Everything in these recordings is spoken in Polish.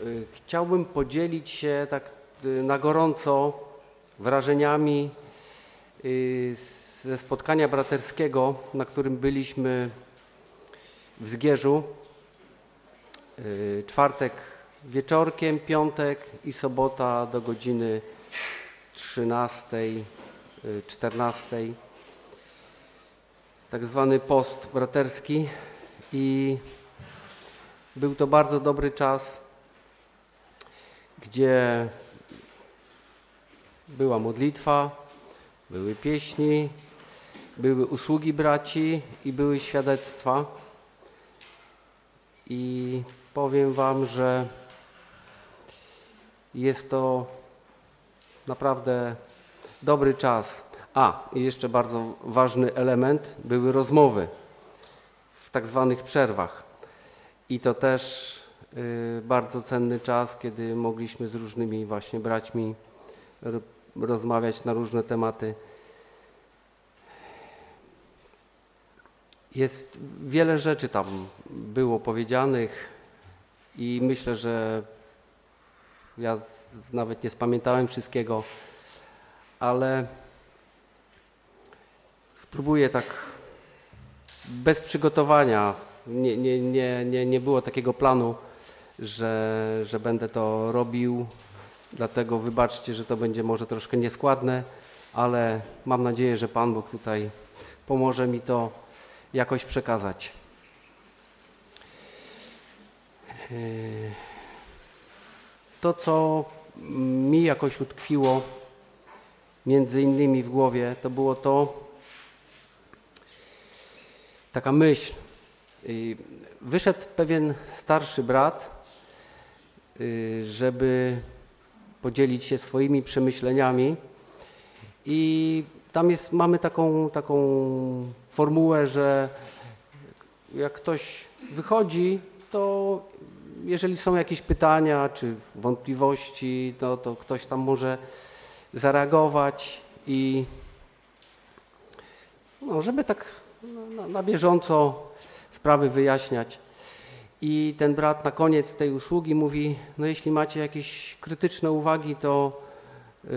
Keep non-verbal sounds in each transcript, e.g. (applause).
y, chciałbym podzielić się tak y, na gorąco wrażeniami y, ze spotkania braterskiego, na którym byliśmy w Zgierzu. Czwartek wieczorkiem, piątek i sobota do godziny 13, 14. Tak zwany post braterski i był to bardzo dobry czas, gdzie była modlitwa, były pieśni, były usługi braci i były świadectwa. I powiem Wam, że jest to naprawdę dobry czas. A, i jeszcze bardzo ważny element, były rozmowy w tak zwanych przerwach. I to też bardzo cenny czas, kiedy mogliśmy z różnymi właśnie braćmi rozmawiać na różne tematy. Jest wiele rzeczy tam było powiedzianych i myślę, że ja nawet nie spamiętałem wszystkiego, ale spróbuję tak bez przygotowania. Nie, nie, nie, nie, nie było takiego planu, że, że będę to robił. Dlatego wybaczcie, że to będzie może troszkę nieskładne, ale mam nadzieję, że Pan Bóg tutaj pomoże mi to jakoś przekazać. To, co mi jakoś utkwiło między innymi w głowie, to było to, taka myśl. Wyszedł pewien starszy brat, żeby podzielić się swoimi przemyśleniami i tam jest, mamy taką, taką formułę, że jak ktoś wychodzi, to jeżeli są jakieś pytania czy wątpliwości, to, to ktoś tam może zareagować i no, żeby tak na, na bieżąco sprawy wyjaśniać. I ten brat na koniec tej usługi mówi, no jeśli macie jakieś krytyczne uwagi, to yy,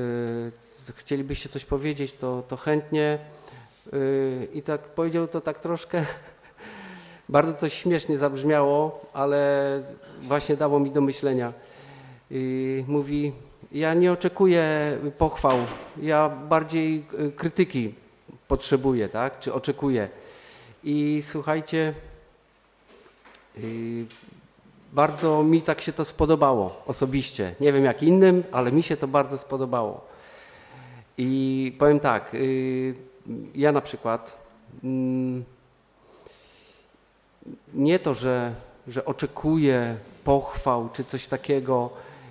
chcielibyście coś powiedzieć, to, to chętnie. Yy, I tak powiedział to tak troszkę, (laughs) bardzo to śmiesznie zabrzmiało, ale właśnie dało mi do myślenia. Yy, mówi, ja nie oczekuję pochwał, ja bardziej y, krytyki potrzebuję, tak? czy oczekuję. I słuchajcie, bardzo mi tak się to spodobało osobiście. Nie wiem jak innym, ale mi się to bardzo spodobało. I powiem tak, yy, ja na przykład mm, nie to, że, że oczekuję pochwał czy coś takiego,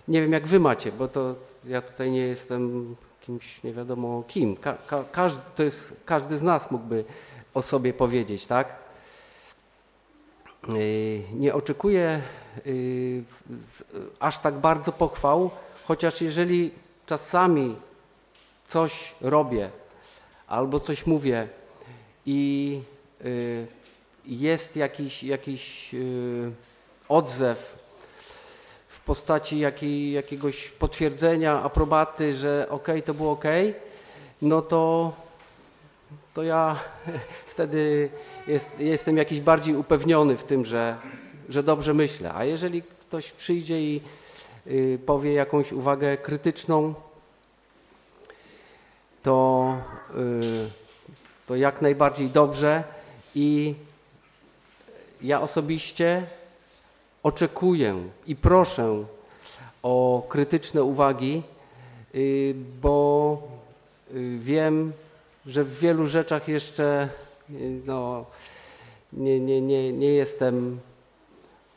nie wiem jak wy macie, bo to ja tutaj nie jestem kimś nie wiadomo kim. Ka ka każdy, jest, każdy z nas mógłby o sobie powiedzieć, tak? Yy, nie oczekuję yy, aż tak bardzo pochwał, chociaż jeżeli czasami coś robię albo coś mówię i yy, jest jakiś, jakiś odzew w postaci jakiej, jakiegoś potwierdzenia, aprobaty, że ok, to było ok, no to, to ja (laughs) wtedy jest, jestem jakiś bardziej upewniony w tym, że, że dobrze myślę. A jeżeli ktoś przyjdzie i y, powie jakąś uwagę krytyczną, to, y, to jak najbardziej dobrze i ja osobiście oczekuję i proszę o krytyczne uwagi, y, bo wiem, że w wielu rzeczach jeszcze no, nie, nie, nie, nie jestem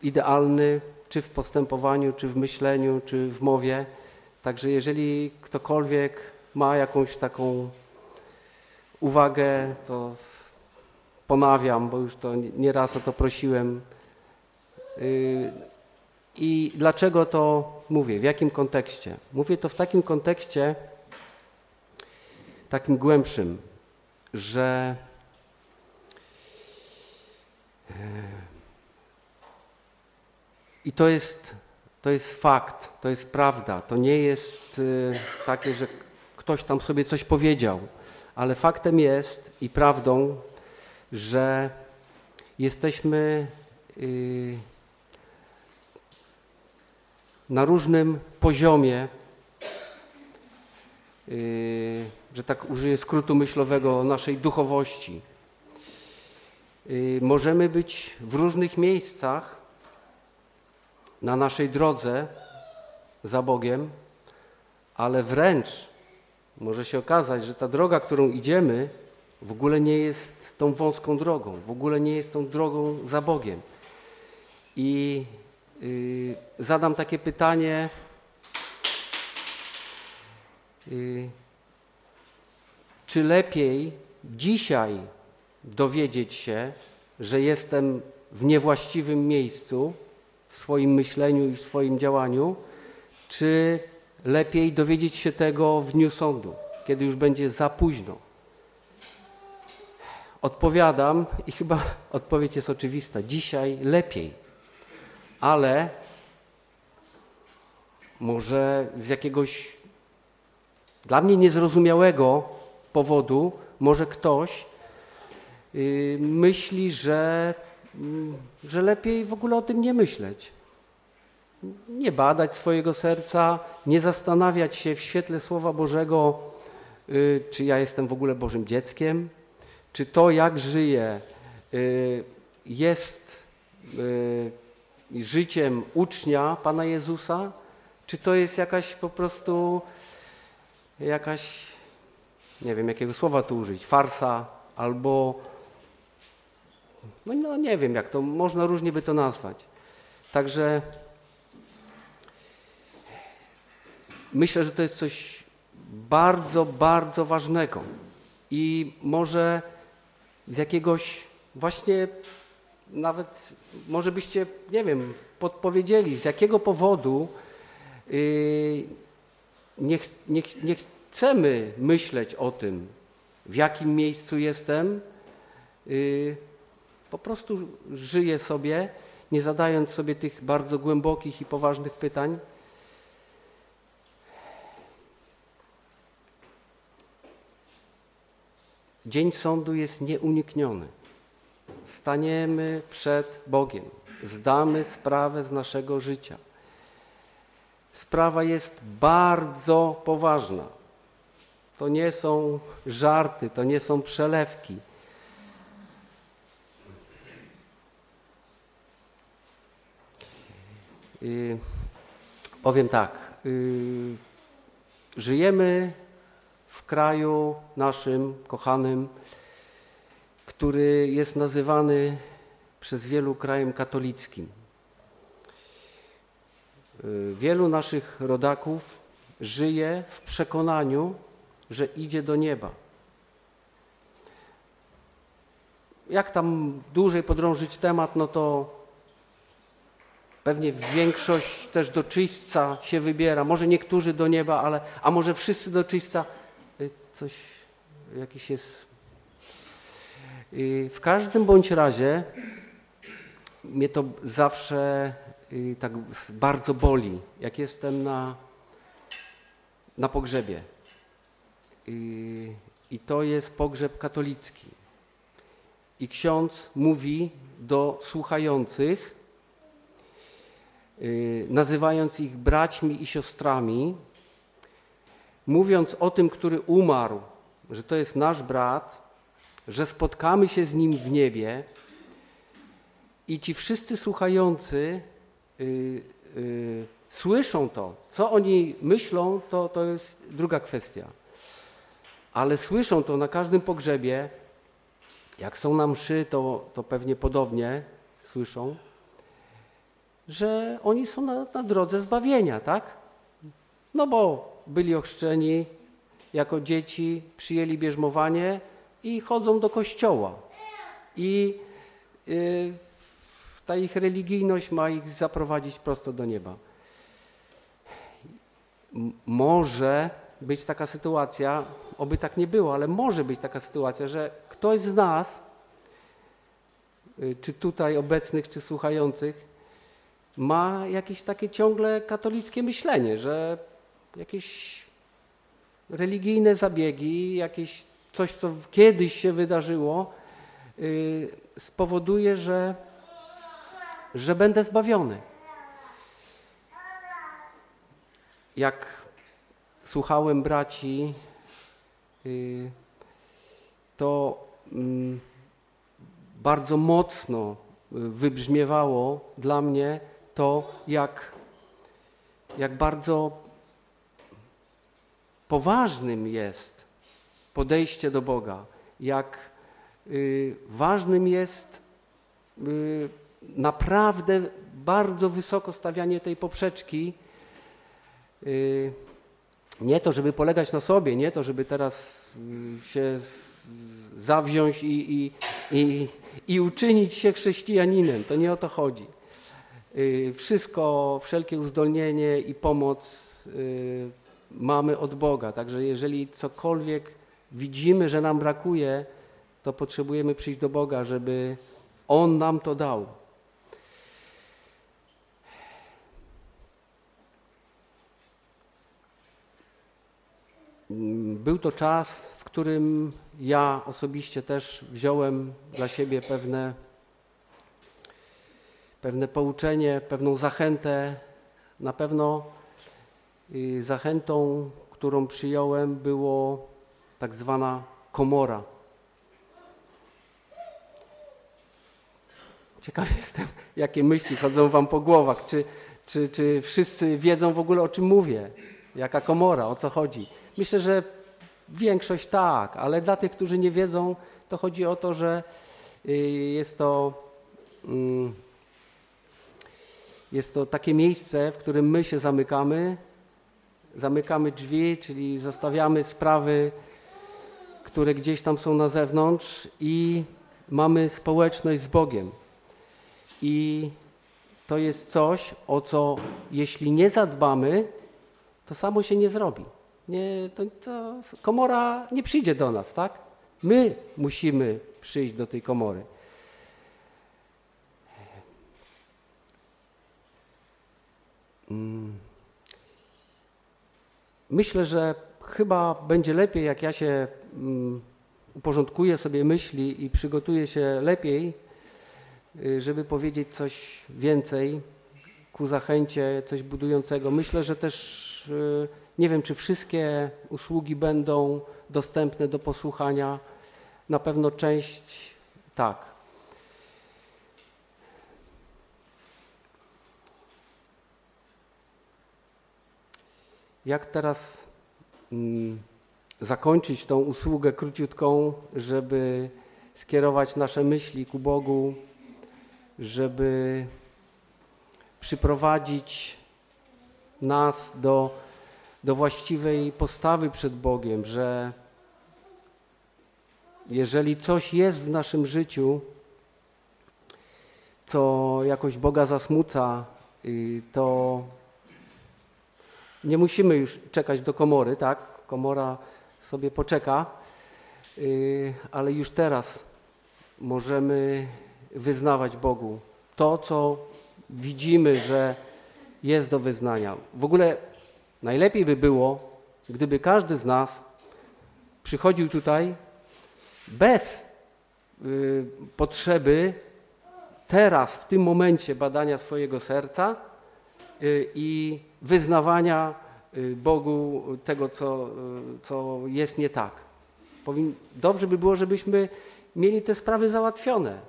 idealny, czy w postępowaniu, czy w myśleniu, czy w mowie. Także jeżeli ktokolwiek ma jakąś taką uwagę, to ponawiam, bo już to nieraz o to prosiłem, Y, I dlaczego to mówię? W jakim kontekście? Mówię to w takim kontekście, takim głębszym, że i to jest To jest fakt, to jest prawda. To nie jest y, takie, że ktoś tam sobie coś powiedział, ale faktem jest i prawdą, że jesteśmy y, na różnym poziomie, że tak użyję skrótu myślowego, naszej duchowości. Y, możemy być w różnych miejscach na naszej drodze za Bogiem, ale wręcz może się okazać, że ta droga, którą idziemy, w ogóle nie jest tą wąską drogą, w ogóle nie jest tą drogą za Bogiem. I yy, zadam takie pytanie. Yy, czy lepiej dzisiaj dowiedzieć się, że jestem w niewłaściwym miejscu w swoim myśleniu i w swoim działaniu, czy lepiej dowiedzieć się tego w dniu sądu, kiedy już będzie za późno? Odpowiadam i chyba odpowiedź jest oczywista. Dzisiaj lepiej, ale może z jakiegoś dla mnie niezrozumiałego powodu, może ktoś yy, myśli, że, yy, że lepiej w ogóle o tym nie myśleć. Nie badać swojego serca, nie zastanawiać się w świetle Słowa Bożego, yy, czy ja jestem w ogóle Bożym dzieckiem, czy to, jak żyję, y, jest y, życiem ucznia Pana Jezusa, czy to jest jakaś po prostu jakaś, nie wiem jakiego słowa tu użyć, farsa albo, no, no nie wiem jak to, można różnie by to nazwać. Także myślę, że to jest coś bardzo, bardzo ważnego i może z jakiegoś właśnie nawet może byście, nie wiem, podpowiedzieli, z jakiego powodu yy, nie, nie, nie chcemy myśleć o tym, w jakim miejscu jestem, yy, po prostu żyję sobie, nie zadając sobie tych bardzo głębokich i poważnych pytań. Dzień sądu jest nieunikniony. Staniemy przed Bogiem, zdamy sprawę z naszego życia. Sprawa jest bardzo poważna. To nie są żarty, to nie są przelewki. Yy, powiem tak. Yy, żyjemy w kraju naszym kochanym, który jest nazywany przez wielu krajem katolickim. Y, wielu naszych rodaków żyje w przekonaniu, że idzie do nieba. Jak tam dłużej podrążyć temat, no to pewnie większość też do czyśćca się wybiera. Może niektórzy do nieba, ale, a może wszyscy do czyśćca coś, jakiś jest... W każdym bądź razie mnie to zawsze y, tak bardzo boli, jak jestem na, na pogrzebie. I to jest pogrzeb katolicki. I ksiądz mówi do słuchających, y, nazywając ich braćmi i siostrami, mówiąc o tym, który umarł, że to jest nasz brat, że spotkamy się z nim w niebie i ci wszyscy słuchający yy, yy, słyszą to. Co oni myślą, to, to jest druga kwestia. Ale słyszą to na każdym pogrzebie. Jak są na mszy, to, to pewnie podobnie słyszą, że oni są na, na drodze zbawienia, tak? No bo byli ochrzczeni jako dzieci, przyjęli bierzmowanie i chodzą do kościoła. I yy, ta ich religijność ma ich zaprowadzić prosto do nieba. może być taka sytuacja, oby tak nie było, ale może być taka sytuacja, że ktoś z nas, y, czy tutaj obecnych, czy słuchających, ma jakieś takie ciągle katolickie myślenie, że jakieś religijne zabiegi, jakieś coś, co kiedyś się wydarzyło, yy, spowoduje, że, że będę zbawiony. Jak słuchałem braci, yy, to yy, bardzo mocno wybrzmiewało dla mnie to, jak, jak bardzo poważnym jest podejście do Boga, jak y, ważnym jest y, naprawdę bardzo wysoko stawianie tej poprzeczki. Nie to, żeby polegać na sobie, nie to, żeby teraz y, się zawziąć i, i, i, i uczynić się chrześcijaninem. To nie o to chodzi. Y, wszystko, wszelkie uzdolnienie i pomoc y, mamy od Boga. Także jeżeli cokolwiek widzimy, że nam brakuje, to potrzebujemy przyjść do Boga, żeby On nam to dał. Był to czas, w którym ja osobiście też wziąłem dla siebie pewne, pewne pouczenie, pewną zachętę. Na pewno y, zachętą, którą przyjąłem, było tak zwana komora. Ciekaw jestem, jakie myśli chodzą wam po głowach. Czy, czy, czy wszyscy wiedzą w ogóle o czym mówię? Jaka komora, o co chodzi? Myślę, że większość tak, ale dla tych, którzy nie wiedzą, to chodzi o to, że y, jest to, mm, jest to takie miejsce, w którym my się zamykamy, zamykamy drzwi, czyli zostawiamy sprawy, które gdzieś tam są na zewnątrz i mamy społeczność z Bogiem. I to jest coś, o co jeśli nie zadbamy, to samo się nie zrobi. Nie, to, to komora nie przyjdzie do nas, tak? My musimy przyjść do tej komory. Mm. Myślę, że chyba będzie lepiej, jak ja się mm, uporządkuję sobie myśli i przygotuję się lepiej, y, żeby powiedzieć coś więcej ku zachęcie, coś budującego. Myślę, że też y, nie wiem, czy wszystkie usługi będą dostępne do posłuchania. Na pewno część tak. Jak teraz mm, zakończyć tą usługę króciutką, żeby skierować nasze myśli ku Bogu, żeby przyprowadzić nas do do właściwej postawy przed Bogiem, że jeżeli coś jest w naszym życiu, co jakoś Boga zasmuca, y, to nie musimy już czekać do komory, tak? Komora sobie poczeka, y, ale już teraz możemy wyznawać Bogu to, co widzimy, że jest do wyznania. W ogóle Najlepiej by było, gdyby każdy z nas przychodził tutaj bez y, potrzeby teraz, w tym momencie badania swojego serca y, i wyznawania y, Bogu tego, co, co jest nie tak. Powin, dobrze by było, żebyśmy mieli te sprawy załatwione,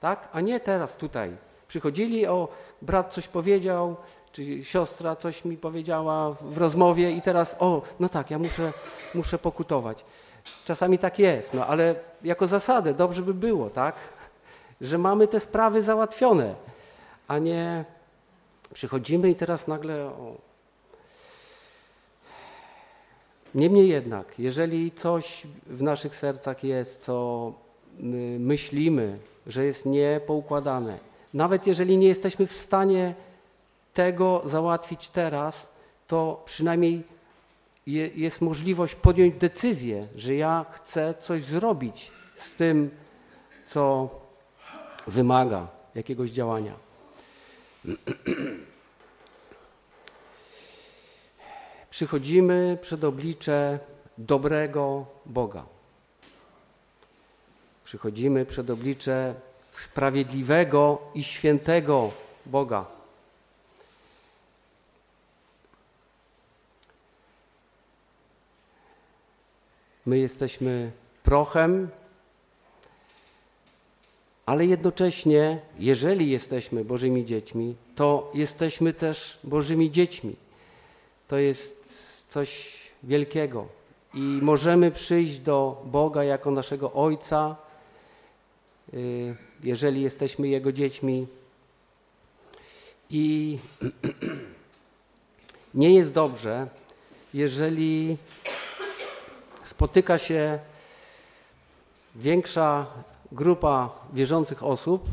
tak? a nie teraz tutaj. Przychodzili, o, brat coś powiedział, czy siostra coś mi powiedziała w rozmowie i teraz, o, no tak, ja muszę, muszę pokutować. Czasami tak jest, no ale jako zasadę dobrze by było, tak, że mamy te sprawy załatwione, a nie przychodzimy i teraz nagle, o. Niemniej jednak, jeżeli coś w naszych sercach jest, co myślimy, że jest niepoukładane, nawet jeżeli nie jesteśmy w stanie tego załatwić teraz, to przynajmniej je, jest możliwość podjąć decyzję, że ja chcę coś zrobić z tym, co wymaga jakiegoś działania. (clears throat) Przychodzimy przed oblicze dobrego Boga. Przychodzimy przed oblicze sprawiedliwego i świętego Boga. My jesteśmy prochem, ale jednocześnie, jeżeli jesteśmy Bożymi dziećmi, to jesteśmy też Bożymi dziećmi. To jest coś wielkiego. I możemy przyjść do Boga jako naszego Ojca, y, jeżeli jesteśmy Jego dziećmi. I (clears throat) nie jest dobrze, jeżeli spotyka się większa grupa wierzących osób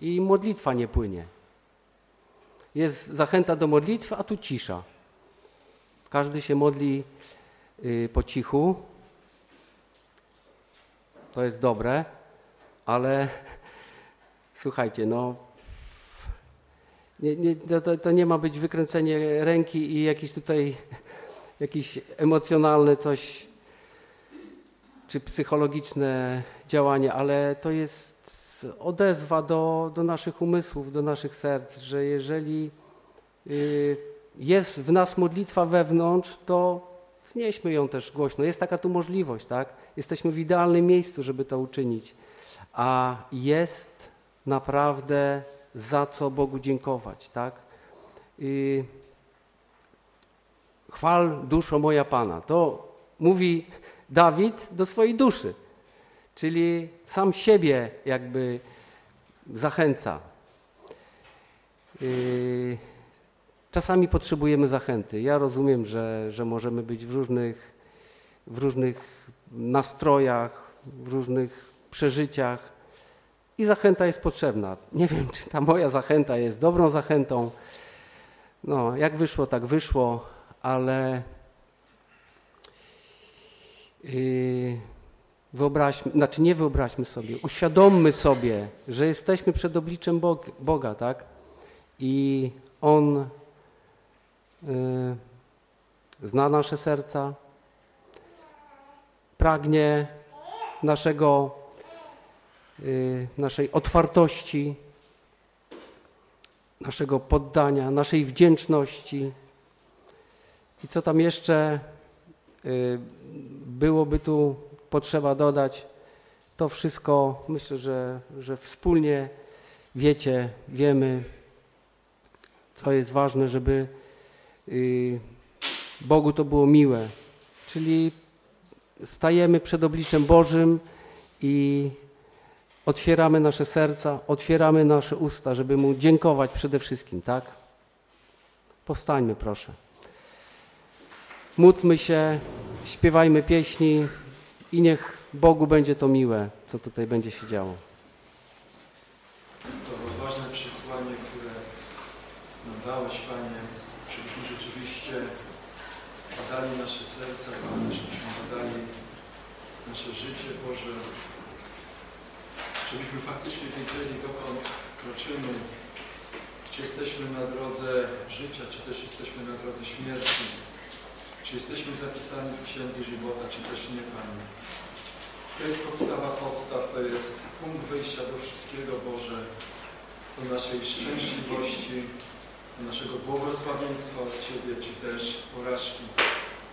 i modlitwa nie płynie. Jest zachęta do modlitwy, a tu cisza. Każdy się modli y, po cichu. To jest dobre, ale (laughs) słuchajcie, no nie, nie, to, to nie ma być wykręcenie ręki i jakieś tutaj jakieś emocjonalne coś, czy psychologiczne działanie, ale to jest odezwa do, do naszych umysłów, do naszych serc, że jeżeli y, jest w nas modlitwa wewnątrz, to znieśmy ją też głośno. Jest taka tu możliwość, tak? Jesteśmy w idealnym miejscu, żeby to uczynić. A jest naprawdę za co Bogu dziękować, tak? Chwal duszo moja Pana. To mówi Dawid do swojej duszy, czyli sam siebie jakby zachęca. Y, czasami potrzebujemy zachęty. Ja rozumiem, że, że możemy być w różnych, w różnych nastrojach, w różnych przeżyciach i zachęta jest potrzebna. Nie wiem, czy ta moja zachęta jest dobrą zachętą. No, jak wyszło, tak wyszło ale yy, wyobraźmy, znaczy nie wyobraźmy sobie, uświadommy sobie, że jesteśmy przed obliczem Boga, tak? I On yy, zna nasze serca, pragnie naszego, yy, naszej otwartości, naszego poddania, naszej wdzięczności. I co tam jeszcze y, byłoby tu potrzeba dodać, to wszystko myślę, że, że wspólnie wiecie, wiemy, co jest ważne, żeby y, Bogu to było miłe. Czyli stajemy przed obliczem Bożym i otwieramy nasze serca, otwieramy nasze usta, żeby Mu dziękować przede wszystkim, tak? Powstańmy proszę. Módlmy się, śpiewajmy pieśni i niech Bogu będzie to miłe, co tutaj będzie się działo. To ważne przesłanie, które nam dałeś, Panie, żebyśmy rzeczywiście badali nasze serca, Panie, żebyśmy badali nasze życie, Boże, żebyśmy faktycznie wiedzieli, dokąd kroczymy, czy jesteśmy na drodze życia, czy też jesteśmy na drodze śmierci. Czy jesteśmy zapisani w Księdze Żywota, czy też nie, Panie. To jest podstawa podstaw, to jest punkt wyjścia do wszystkiego, Boże, do naszej szczęśliwości, do naszego błogosławieństwa od Ciebie, czy też porażki,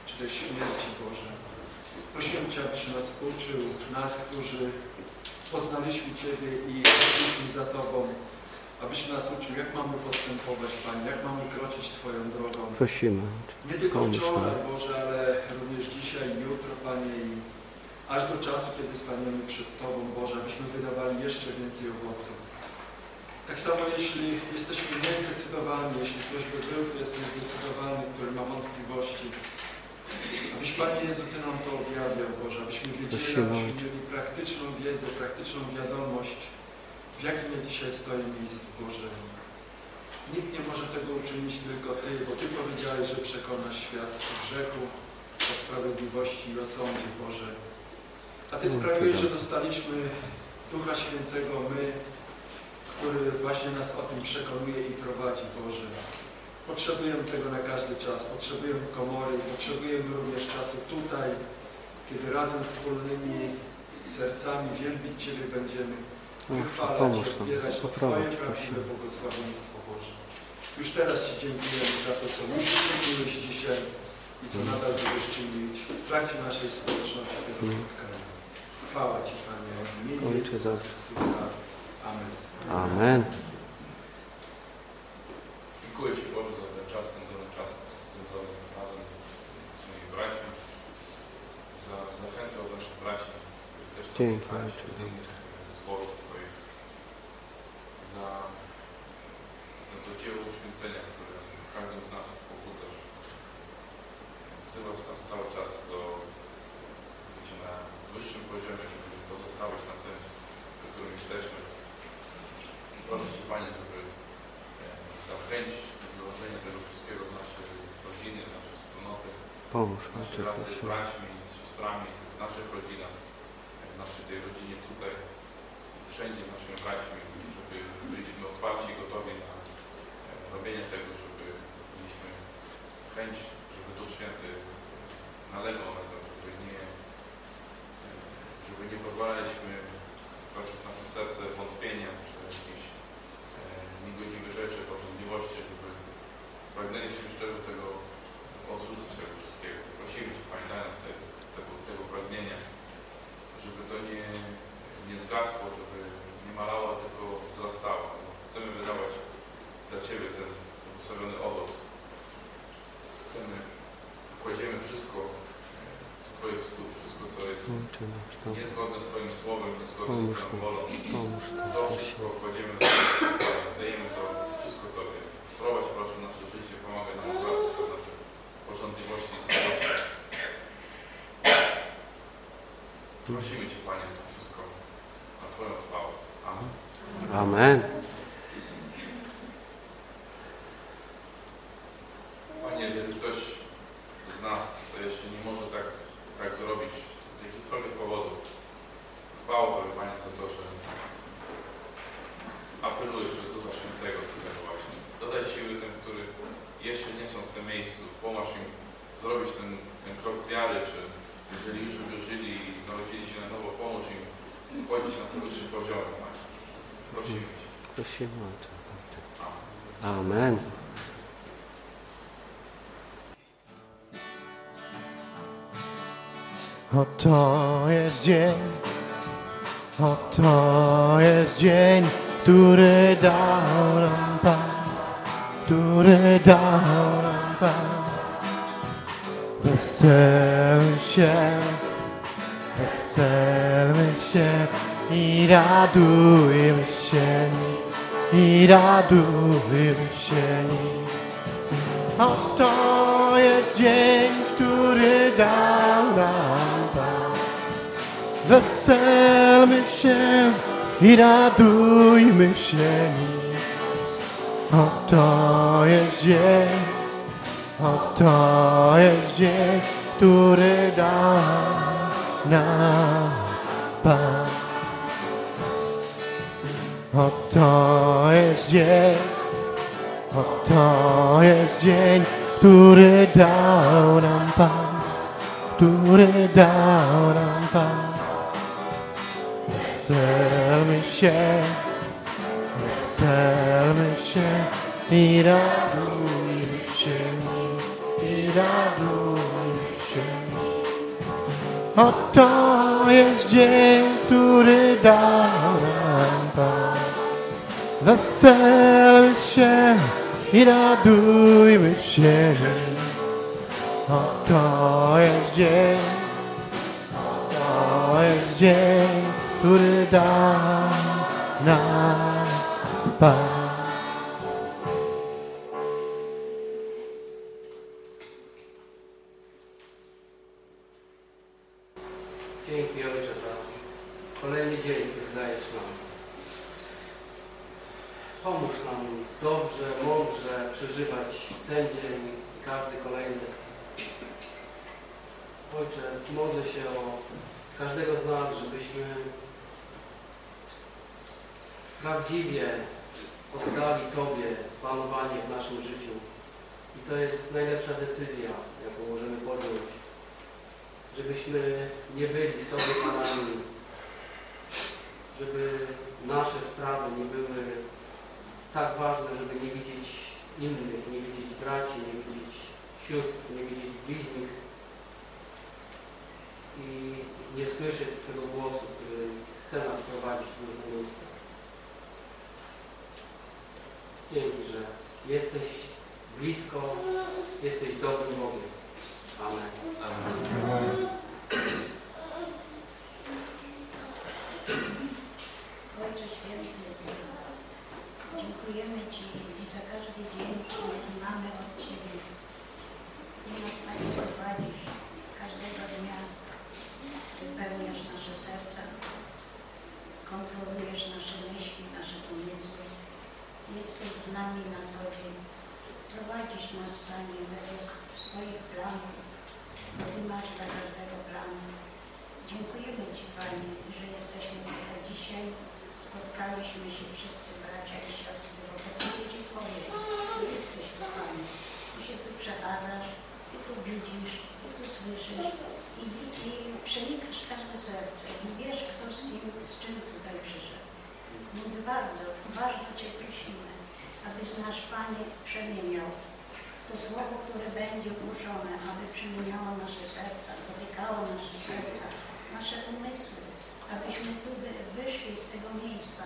czy też śmierci, Boże. Prosimy Cię, abyś nas uczył, nas, którzy poznaliśmy Ciebie i chodziliśmy za Tobą, abyś nas uczył, jak mamy postępować, Panie, jak mamy kroczyć Twoją drogą. Prosimy. Nie tylko wczoraj, Boże, ale również dzisiaj, jutro, Panie, i aż do czasu, kiedy staniemy przed Tobą, Boże, abyśmy wydawali jeszcze więcej owoców. Tak samo, jeśli jesteśmy niezdecydowani, jeśli ktoś by był, kto jest niezdecydowany, który ma wątpliwości, abyś, Panie Jezu, Ty nam to objawiał, Boże, abyśmy wiedzieli, abyśmy mieli praktyczną wiedzę, praktyczną wiadomość, w jakim ja dzisiaj stoję miejscu, Boże. Nikt nie może tego uczynić, tylko Ty, bo Ty powiedziałeś, że przekonasz świat o grzechu, o sprawiedliwości i o sądzie, Boże. A Ty sprawiłeś, że dostaliśmy Ducha Świętego my, który właśnie nas o tym przekonuje i prowadzi, Boże. Potrzebujemy tego na każdy czas, potrzebujemy komory, potrzebujemy również czasu tutaj, kiedy razem z wspólnymi sercami wielbić Ciebie będziemy, wychwalać pomóż nam, poprowadź, Twoje prawdziwe prosimy. błogosławieństwo Boże. Już teraz Ci dziękujemy za to, co już czyniłeś dzisiaj i co nadal będziesz czynić w trakcie naszej społeczności tego Mm. spotkania. Chwała Ci, Panie, w imieniu Ojcze, Jezusa za- Chrystusa. Amen. Amen. Dziękuję Ci Boże za ten czas spędzony, czas spędzony razem z moimi braćmi, za zachętę od naszych braci, których też Dzięki, z innych e, zborów Twoich, za, za to dzieło uświęcenia, które w każdym z nas pobudzasz. Nas cały czas do bycia na wyższym poziomie, żeby pozostałeś na tym, na którym jesteśmy. Proszę Cię Panie, żeby ta chęć wyłożenia tego wszystkiego w naszej rodziny, w naszej wspólnoty, Pomóż, w naszej pracy z braćmi, z siostrami, w naszych rodzinach, w naszej tej rodzinie tutaj, wszędzie z naszymi braćmi, żeby byliśmy otwarci i gotowi na e, robienie tego, żeby mieliśmy chęć, na to, żeby nie, e, żeby nie pozwalaliśmy wkroczyć w nasze serce wątpienia, czy jakieś e, niegodziwe rzeczy, porządliwości, żeby pragnęliśmy szczerze tego odrzucić tego wszystkiego. Prosimy Cię, tego, tego, pragnienia, żeby to nie, nie zgasło, żeby nie malało, tylko wzrastało. Chcemy wydawać dla Ciebie ten błogosławiony owoc. Chcemy, kładziemy wszystko Twoich stóp, wszystko, co jest niezgodne z Twoim słowem, niezgodne z Twoją wolą. To wszystko kładziemy na dajemy to wszystko Tobie. Prowadź proszę nasze życie, pomagaj nam wzrastać do naszych porządliwości i słabości. Prosimy Cię, Panie, to wszystko na Twoją chwałę. Amen. Amen. Panie, jeżeli ktoś z nas to jeszcze nie może tak, tak zrobić z jakichkolwiek powodów, chwała Tobie, Panie, za to, że apelujesz przez Ducha Świętego tutaj właśnie. Dodaj siły tym, którzy jeszcze nie są w tym miejscu. Pomóż im zrobić ten, ten krok wiary, czy jeżeli już uwierzyli i narodzili się na nowo, pomóż im wchodzić na ten wyższy poziom, Panie. Prosimy Cię. Prosimy, Ojcze. dobry. Amen. Oto jest dzień, oto jest dzień, który dał nam Pan, który dał nam Pan. Weselmy się, weselmy się i radujmy się, i radujmy się. Oto jest dzień, który dał nam Pan. Weselmy się i radujmy się. Oto jest dzień, oto jest dzień, który dał nam Pan. Oto jest dzień, Oto jest dzień, który dał nam Pan, który dał nam Pan. Weselmy się, weselmy się i radujmy się, i radujmy się. Oto jest dzień, który dał nam Pan. Weselmy się i radujmy się. Oto jest dzień, to jest dzień, który dał nam Pan. Dzięki Ojcze za kolejny dzień, który dajesz nam. Pomóż nam dobrze, mądrze przeżywać ten dzień i każdy kolejny. Ojcze, modlę się o każdego z nas, żebyśmy prawdziwie oddali Tobie panowanie w naszym życiu. I to jest najlepsza decyzja, jaką możemy podjąć. Żebyśmy nie byli sobie panami, żeby nasze sprawy nie były tak ważne, żeby nie widzieć innych, nie widzieć braci, nie widzieć sióstr, nie widzieć bliźnich i nie słyszeć Twojego głosu, który chce nas prowadzić w różne miejsca. Dzięki, że jesteś blisko, jesteś dobrym Bogiem. Amen. Amen. Ojcze Święty, dziękujemy Ci za każdy dzień, który mamy od Ciebie. Ty nas Panie prowadzisz każdego dnia, wypełniasz nasze serca, kontrolujesz nasze myśli, nasze pomysły. Jesteś z nami na co dzień. Prowadzisz nas, Panie, według swoich planów, Ty masz dla każdego planu. Dziękujemy Ci, Panie, że jesteśmy tutaj dzisiaj. Spotkaliśmy się i obecności Twojej. Ty jesteś Panie. Ty się tu przechadzasz, Ty tu widzisz, Ty tu słyszysz i, i przenikasz każde serce i wiesz, kto z kim, z czym tutaj przyszedł. Więc bardzo, bardzo Cię prosimy, abyś nasz Panie przemieniał to słowo, które będzie głoszone, aby przemieniało nasze serca, dotykało nasze serca, nasze umysły, abyśmy tu wy- wyszli z tego miejsca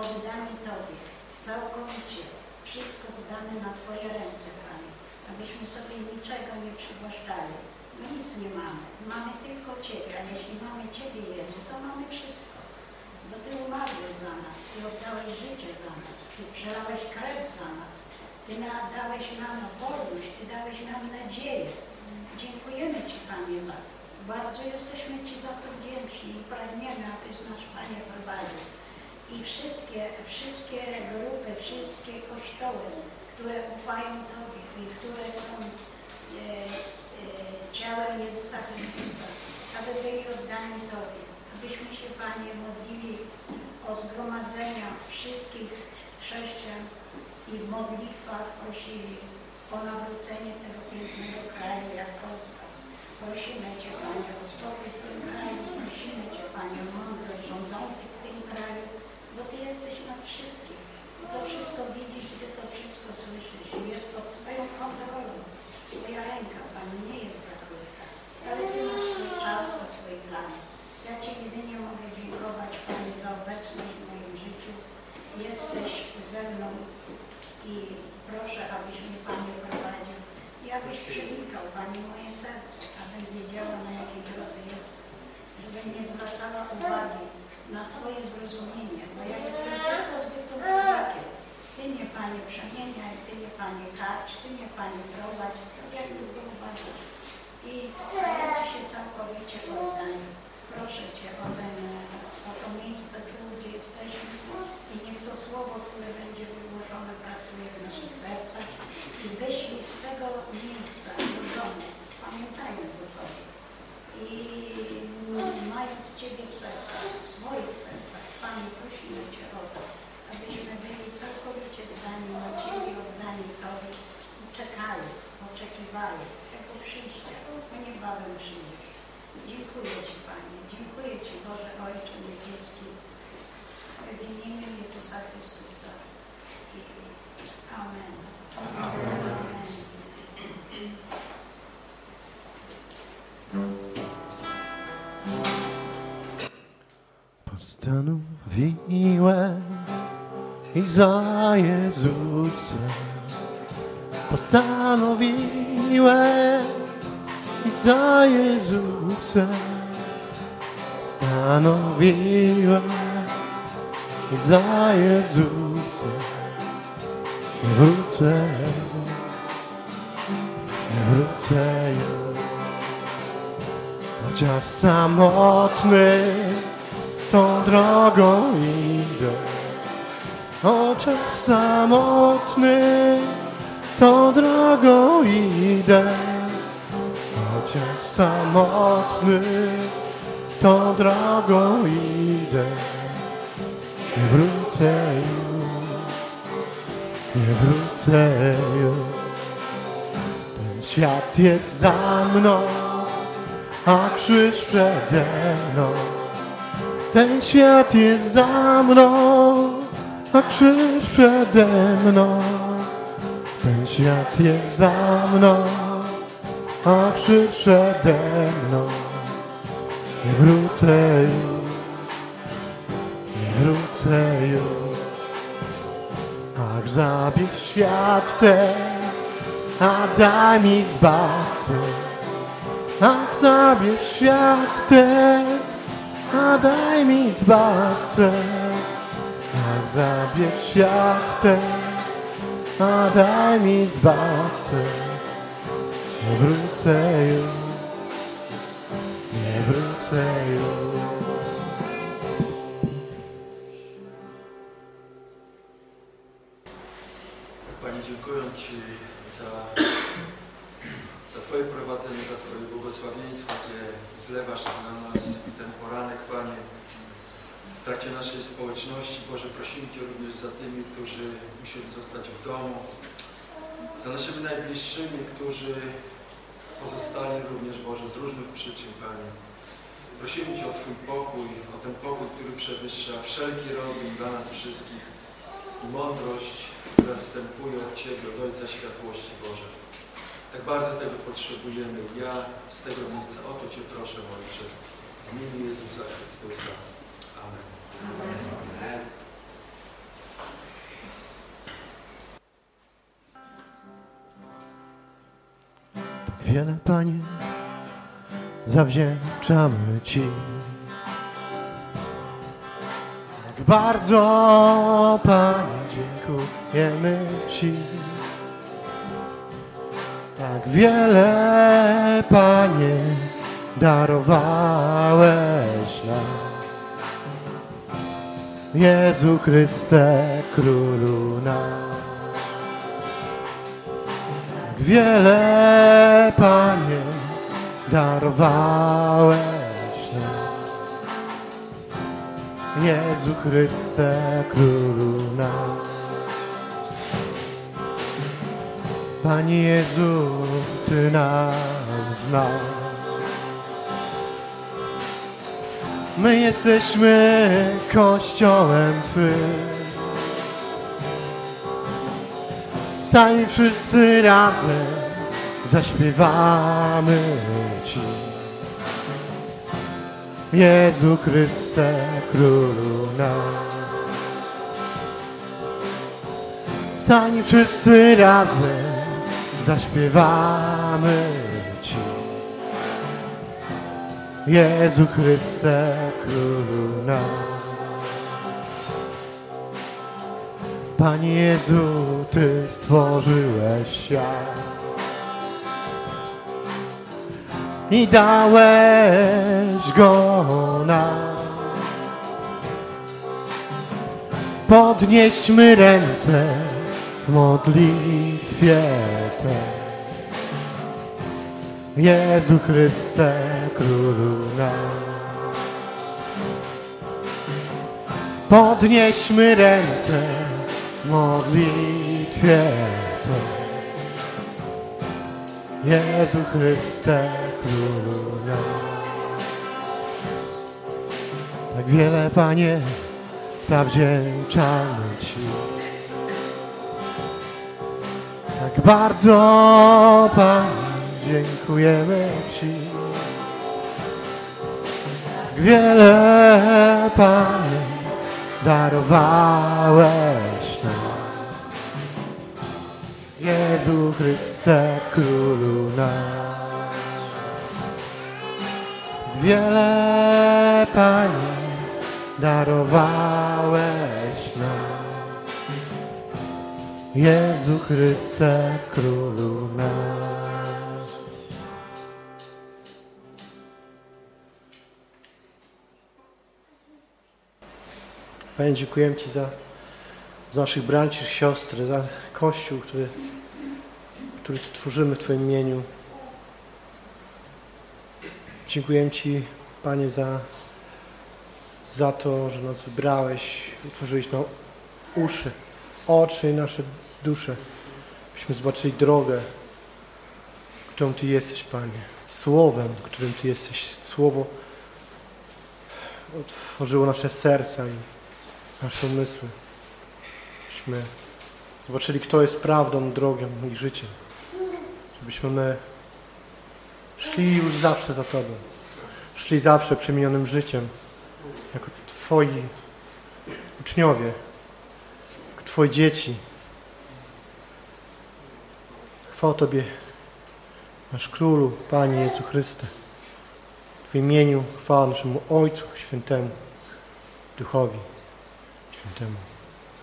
oddani Tobie, całkowicie, wszystko zdane na Twoje ręce, Panie, abyśmy sobie niczego nie przywłaszczali. My nic nie mamy, mamy tylko Ciebie, a jeśli mamy Ciebie, Jezu, to mamy wszystko. Bo Ty umarłeś za nas, Ty oddałeś życie za nas, Ty przelałeś krew za nas, Ty dałeś nam wolność, Ty dałeś nam nadzieję. Dziękujemy Ci, Panie, za to. Bardzo jesteśmy Ci za to wdzięczni i pragniemy, abyś nasz Panie prowadził. I wszystkie, wszystkie grupy, wszystkie kościoły, które ufają Tobie i które są e, e, ciałem Jezusa Chrystusa, aby byli oddani Tobie. Abyśmy się, Panie, modlili o zgromadzenia wszystkich chrześcijan i w modlitwach prosili o nawrócenie tego pięknego kraju jak Polska. Prosimy Cię, Panie, o spokój w tym kraju. Prosimy Cię, Panie, o mądrość rządzących w tym kraju, bo Ty jesteś nad wszystkim. Ty to wszystko widzisz, Ty to wszystko słyszysz i jest pod Twoją kontrolą. Twoja ręka, Panie, nie jest zakryta, ale Ty masz swój czas, swój plan. Ja Ci jedynie mogę dziękować, Panie, za obecność w moim życiu. Jesteś ze mną i proszę, abyś mnie Panie prowadził i abyś przenikał Panie moje serce, abym wiedziała na jakiej drodze jestem, żebym nie zwracała uwagi na swoje zrozumienie, bo ja jestem tylko zwykłym człowiekiem. Ty mnie Panie przemieniaj, Ty mnie Panie karcz, Ty mnie Panie prowadź, tak jak tylko uważasz. I ja Ci się całkowicie oddaję. Proszę Cię o, ten, o to miejsce tu, gdzie jesteśmy i niech to słowo, które będzie wygłoszone, pracuje w naszych sercach i wyszli z tego miejsca do domu, pamiętając o Tobie i mając Ciebie w sercach, w swoich sercach. Panie, prosimy Cię o to, abyśmy byli całkowicie zdani na Ciebie, oddani Tobie i czekali, oczekiwali tego przyjścia, bo niebawem przyjdziesz. Dziękuję Ci, Panie, dziękuję Ci, Boże Ojcze Niebieski, w imieniu Jezusa Chrystusa. I Amen. Amen. Postanowiłem i za Jezusem Postanowiłem i za Jezusem Stanowiłem i za Jezusem Nie wrócę. Nie wrócę. Chociaż samotny tą drogą idę. Chociaż samotny tą drogą idę. Chociaż samotny tą drogą idę. Nie wrócę już, nie wrócę już. Ten świat jest za mną, a krzyż przede mną. Ten świat jest za mną, a krzyż przede mną. Ten świat jest za mną, a krzyż przede mną. Nie wrócę już, nie wrócę już. Ach, zabierz świat ten, a daj mi zbawcę. Ach, zabierz świat ten, a daj mi zbawcę. Ach, zabierz świat ten, a daj mi zbawcę. Nie wrócę już, nie wrócę już. Panie, dziękuję Ci za, za Twoje prowadzenie, za Twoje błogosławieństwo, które zlewasz na nas i ten poranek, Panie. W trakcie naszej społeczności, Boże, prosimy Cię również za tymi, którzy musieli zostać w domu, za naszymi najbliższymi, którzy pozostali również, Boże, z różnych przyczyn, Panie. Prosimy Cię o Twój pokój, o ten pokój, który przewyższa wszelki rozum dla nas wszystkich i mądrość, która zstępuje od Ciebie, od Ojca Światłości Boże. Tak bardzo tego potrzebujemy. Ja z tego miejsca o to Cię proszę, Ojcze, w imieniu Jezusa Chrystusa. Amen. Tak wiele, Panie, zawdzięczamy Ci. Tak bardzo, Panie, dziękujemy Ci. Tak wiele, Panie, darowałeś nam. Jezu Chryste, Królu nasz. Tak wiele, Panie, darowałeś nam. Jezu Chryste, Królu nasz. Panie Jezu, Ty nas znasz. My jesteśmy Kościołem Twym. Sami wszyscy razem zaśpiewamy Ci. Jezu Chryste, Królu nasz. Sami wszyscy razem zaśpiewamy Ci. Jezu Chryste, Królu nasz. Panie Jezu, Ty stworzyłeś świat i dałeś go nam. Podnieśmy ręce w modlitwie tej. Jezu Chryste, Królu. Podnieśmy ręce w modlitwie tej. Jezu Chryste, Królu. Tak wiele, Panie, zawdzięczamy Ci. Tak bardzo, Panie, dziękujemy Ci. Wiele, Panie, darowałeś nam. Jezu Chryste, Królu nasz. Wiele, Panie, darowałeś. Jezu Chryste, Królu nasz. Panie, dziękujemy Ci za, za naszych braci, siostry, za Kościół, który, który tworzymy w Twoim imieniu. Dziękujemy Ci, Panie, za, za to, że nas wybrałeś, utworzyłeś no, uszy, oczy i nasze dusze, byśmy zobaczyli drogę, którą Ty jesteś, Panie. Słowem, którym Ty jesteś. Słowo otworzyło nasze serca i nasze umysły. Byśmy zobaczyli, kto jest prawdą, drogą i życiem. Żebyśmy my szli już zawsze za Tobą. Szli zawsze przemienionym życiem, jako Twoi uczniowie, Twoje dzieci. Chwała Tobie, nasz Królu, Panie Jezu Chryste. W imieniu chwała naszemu Ojcu Świętemu, Duchowi Świętemu.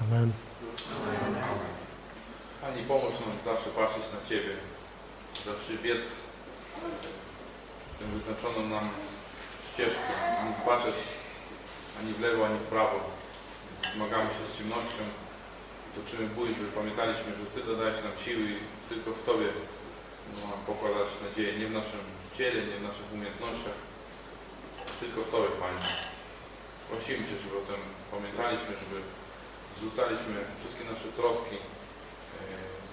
Amen. Pani pomóż nam zawsze patrzeć na Ciebie, zawsze biec tym wyznaczoną nam ścieżką, nie zbaczać ani w lewo, ani w prawo. Zmagamy się z ciemnością, toczymy bój, żeby pamiętaliśmy, że Ty dodajesz nam siły i tylko w Tobie mamy pokładać nadzieję, nie w naszym ciele, nie w naszych umiejętnościach, tylko w Tobie, Panie. Prosimy Cię, żeby o tym pamiętaliśmy, żeby zrzucaliśmy wszystkie nasze troski e,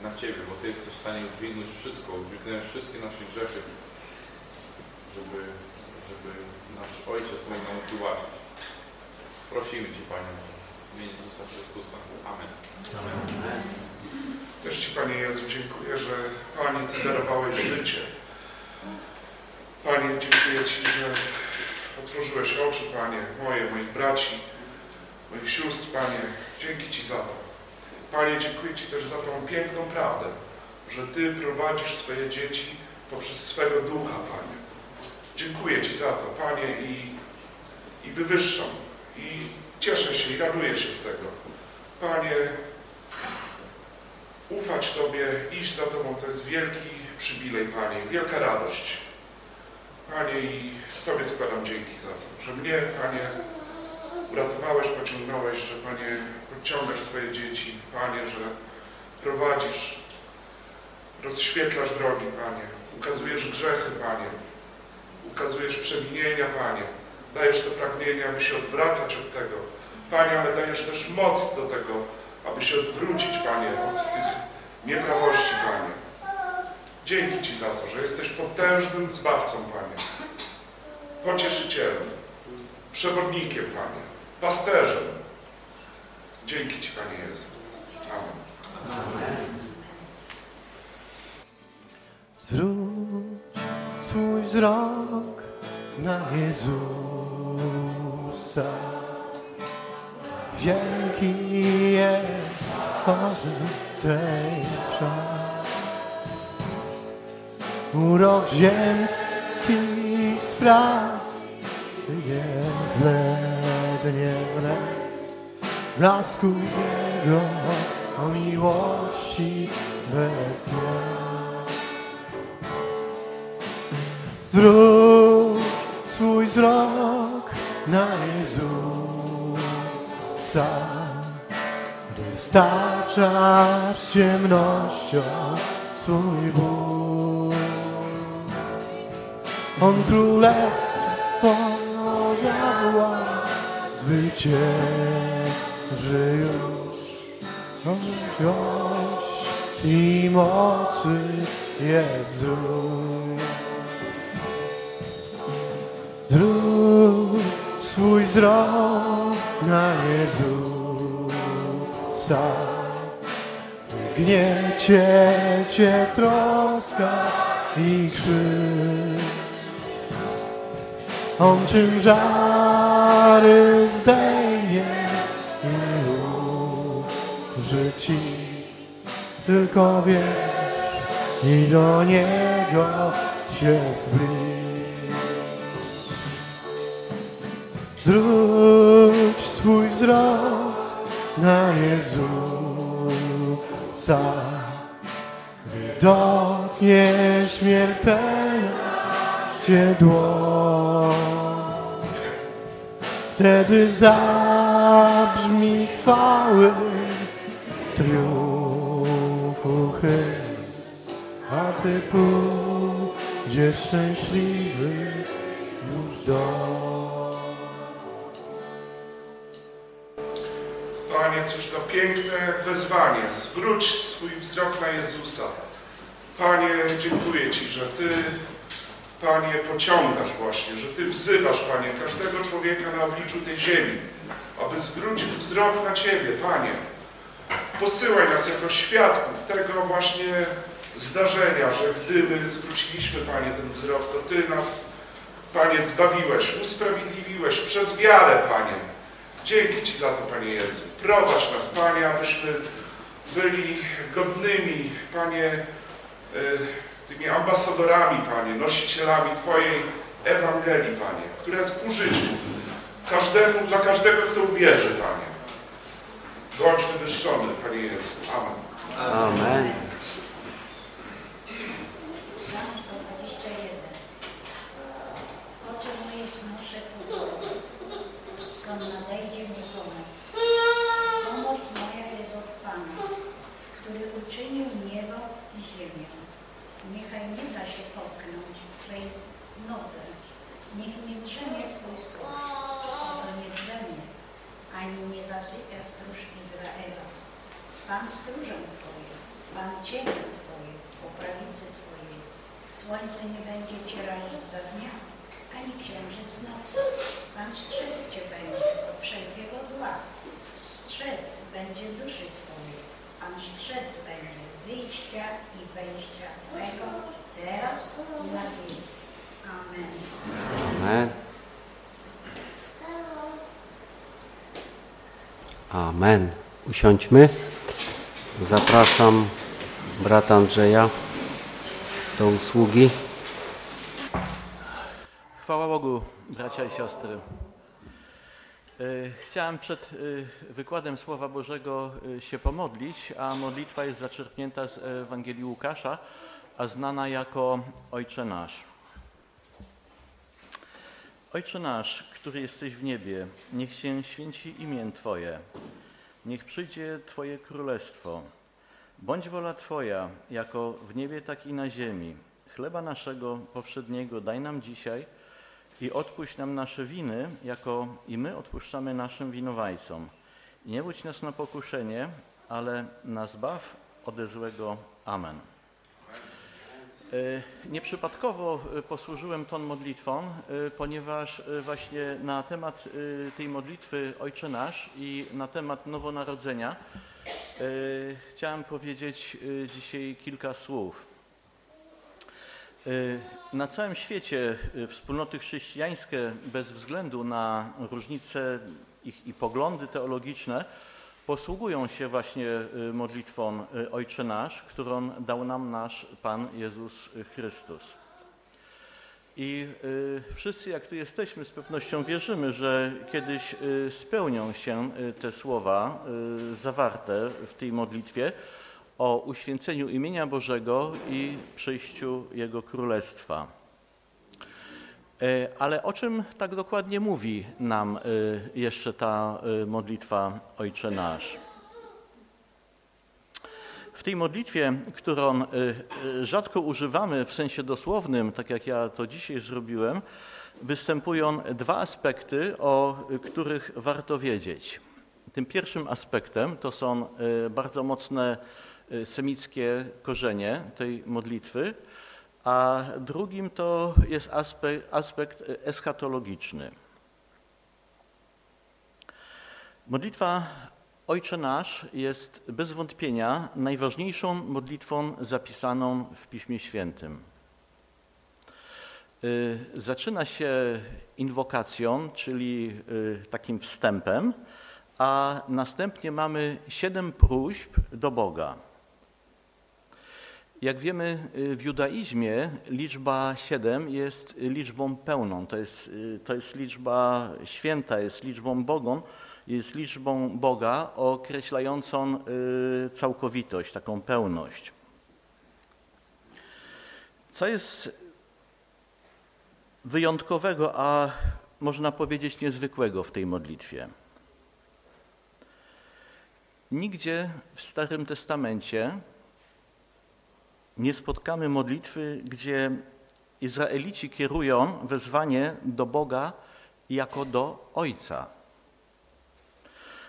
na Ciebie, bo Ty jesteś w stanie udźwignąć wszystko, udźwignąłeś wszystkie nasze grzechy, żeby, żeby nasz Ojciec mógł nam utłumaczyć. Prosimy Cię, Panie, w imieniu Jezusa Chrystusa. Amen. Też Ci, Panie Jezu, dziękuję, że Panie, Ty darowałeś życie. Panie, dziękuję Ci, że otworzyłeś oczy, Panie, moje, moich braci, moich sióstr, Panie. Dzięki Ci za to. Panie, dziękuję Ci też za tą piękną prawdę, że Ty prowadzisz swoje dzieci poprzez swego Ducha, Panie. Dziękuję Ci za to, Panie, i, i wywyższam, i cieszę się, i raduję się z tego. Panie, ufać Tobie, iść za Tobą, to jest wielki przywilej, Panie, wielka radość. Panie, i Tobie składam dzięki za to, że mnie, Panie, uratowałeś, pociągnąłeś, że, Panie, podciągasz swoje dzieci, Panie, że prowadzisz, rozświetlasz drogi, Panie, ukazujesz grzechy, Panie, ukazujesz przewinienia, Panie, dajesz to pragnienie, aby się odwracać od tego, Panie, ale dajesz też moc do tego, aby się odwrócić, Panie, od tych nieprawości, Panie. Dzięki Ci za to, że jesteś potężnym Zbawcą, Panie, pocieszycielem, przewodnikiem, Panie, pasterzem. Dzięki Ci, Panie Jezu. Amen. Zwróć swój wzrok na Jezusa. Wielki jest Twarzy tej czas. Urok ziemskich spraw jest blednie wlec. Blasku Jego o miłości bez. Zwróć swój wzrok na Jezusa, gdy staczasz ciemnością swój ból. On królestwo diabła zwycięży już. On gość i mocy Jezus. Zwróć swój wzrok na Jezusa. Gniecie cię troska i krzyż. On ciężary zdejmie i uży ci. Tylko wierz i do Niego się zbliż. Zwróć swój wzrok na Jezusa, gdy dotknie śmiertelna Cię. Wtedy zabrzmi chwały triumfu a Ty pójdziesz szczęśliwy już do. Panie, cóż za piękne wezwanie. Zwróć swój wzrok na Jezusa. Panie, dziękuję Ci, że Ty, Panie, pociągasz właśnie, że Ty wzywasz, Panie, każdego człowieka na obliczu tej ziemi, aby zwrócił wzrok na Ciebie, Panie. Posyłaj nas jako świadków tego właśnie zdarzenia, że gdy my zwróciliśmy, Panie, ten wzrok, to Ty nas, Panie, zbawiłeś, usprawiedliwiłeś przez wiarę, Panie. Dzięki Ci za to, Panie Jezu. Prowadź nas, Panie, abyśmy byli godnymi, Panie, y, tymi ambasadorami, Panie, nosicielami Twojej Ewangelii, Panie, która jest ku życiu każdemu, dla każdego, kto uwierzy, Panie. Bądź wywyższony, Panie Jezu. Amen. Amen. Psalm 121. Oczy moje wznoszę ku Bogu, skąd mi pomoc. Pomoc moja jest od Pana, który uczynił niebo i ziemię. Niechaj nie da się popchnąć Twej Niech nie drzemie Twój oto nie drzemie, ani nie zasypia stróż Izraela. Pan stróżą Twoim, Pan cieniem Twoim, po prawicy Twojej. Słońce nie będzie Cię za dnia, ani księżyc w nocy. Pan strzec Cię będzie od wszelkiego zła. Strzec będzie duszy Twojej. Pan strzec będzie wyjścia i wejścia Twego teraz i na wieki. Amen. Amen. Usiądźmy. Zapraszam brata Andrzeja do usługi. Chwała Bogu, bracia i siostry. E, Chciałem przed e, wykładem Słowa Bożego e, się pomodlić, a modlitwa jest zaczerpnięta z Ewangelii Łukasza, a znana jako Ojcze Nasz. Ojcze nasz, który jesteś w niebie, niech się święci imię Twoje. Niech przyjdzie Twoje królestwo. Bądź wola Twoja, jako w niebie, tak i na ziemi. Chleba naszego powszedniego daj nam dzisiaj i odpuść nam nasze winy, jako i my odpuszczamy naszym winowajcom. I nie wódź nas na pokuszenie, ale nas baw ode złego. Amen. E, Nieprzypadkowo e, posłużyłem tą modlitwą, e, ponieważ właśnie na temat tej modlitwy Ojcze Nasz i na temat nowonarodzenia chciałem powiedzieć dzisiaj kilka słów. Na całym świecie wspólnoty chrześcijańskie, bez względu na różnice ich i poglądy teologiczne, posługują się właśnie y, modlitwą y, Ojcze Nasz, którą dał nam nasz Pan Jezus Chrystus. I y, wszyscy, jak tu jesteśmy, z pewnością wierzymy, że kiedyś spełnią się te słowa zawarte w tej modlitwie o uświęceniu imienia Bożego i przyjściu Jego Królestwa. E, Ale o czym tak dokładnie mówi nam e, jeszcze ta e, modlitwa Ojcze Nasz? W tej modlitwie, którą rzadko używamy w sensie dosłownym, tak jak ja to dzisiaj zrobiłem, występują dwa aspekty, o których warto wiedzieć. Tym pierwszym aspektem to są bardzo mocne semickie korzenie tej modlitwy, a drugim to jest aspekt, aspekt eschatologiczny. Modlitwa Ojcze Nasz jest bez wątpienia najważniejszą modlitwą zapisaną w Piśmie Świętym. Y, Zaczyna się inwokacją, czyli y, takim wstępem, a następnie mamy siedem próśb do Boga. Jak wiemy, y, w judaizmie liczba 7 jest liczbą pełną, to jest, y, to jest liczba święta, jest liczbą Bogą, jest liczbą Boga określającą y, całkowitość, taką pełność. Co jest wyjątkowego, a można powiedzieć niezwykłego w tej modlitwie? Nigdzie w Starym Testamencie nie spotkamy modlitwy, gdzie Izraelici kierują wezwanie do Boga jako do Ojca.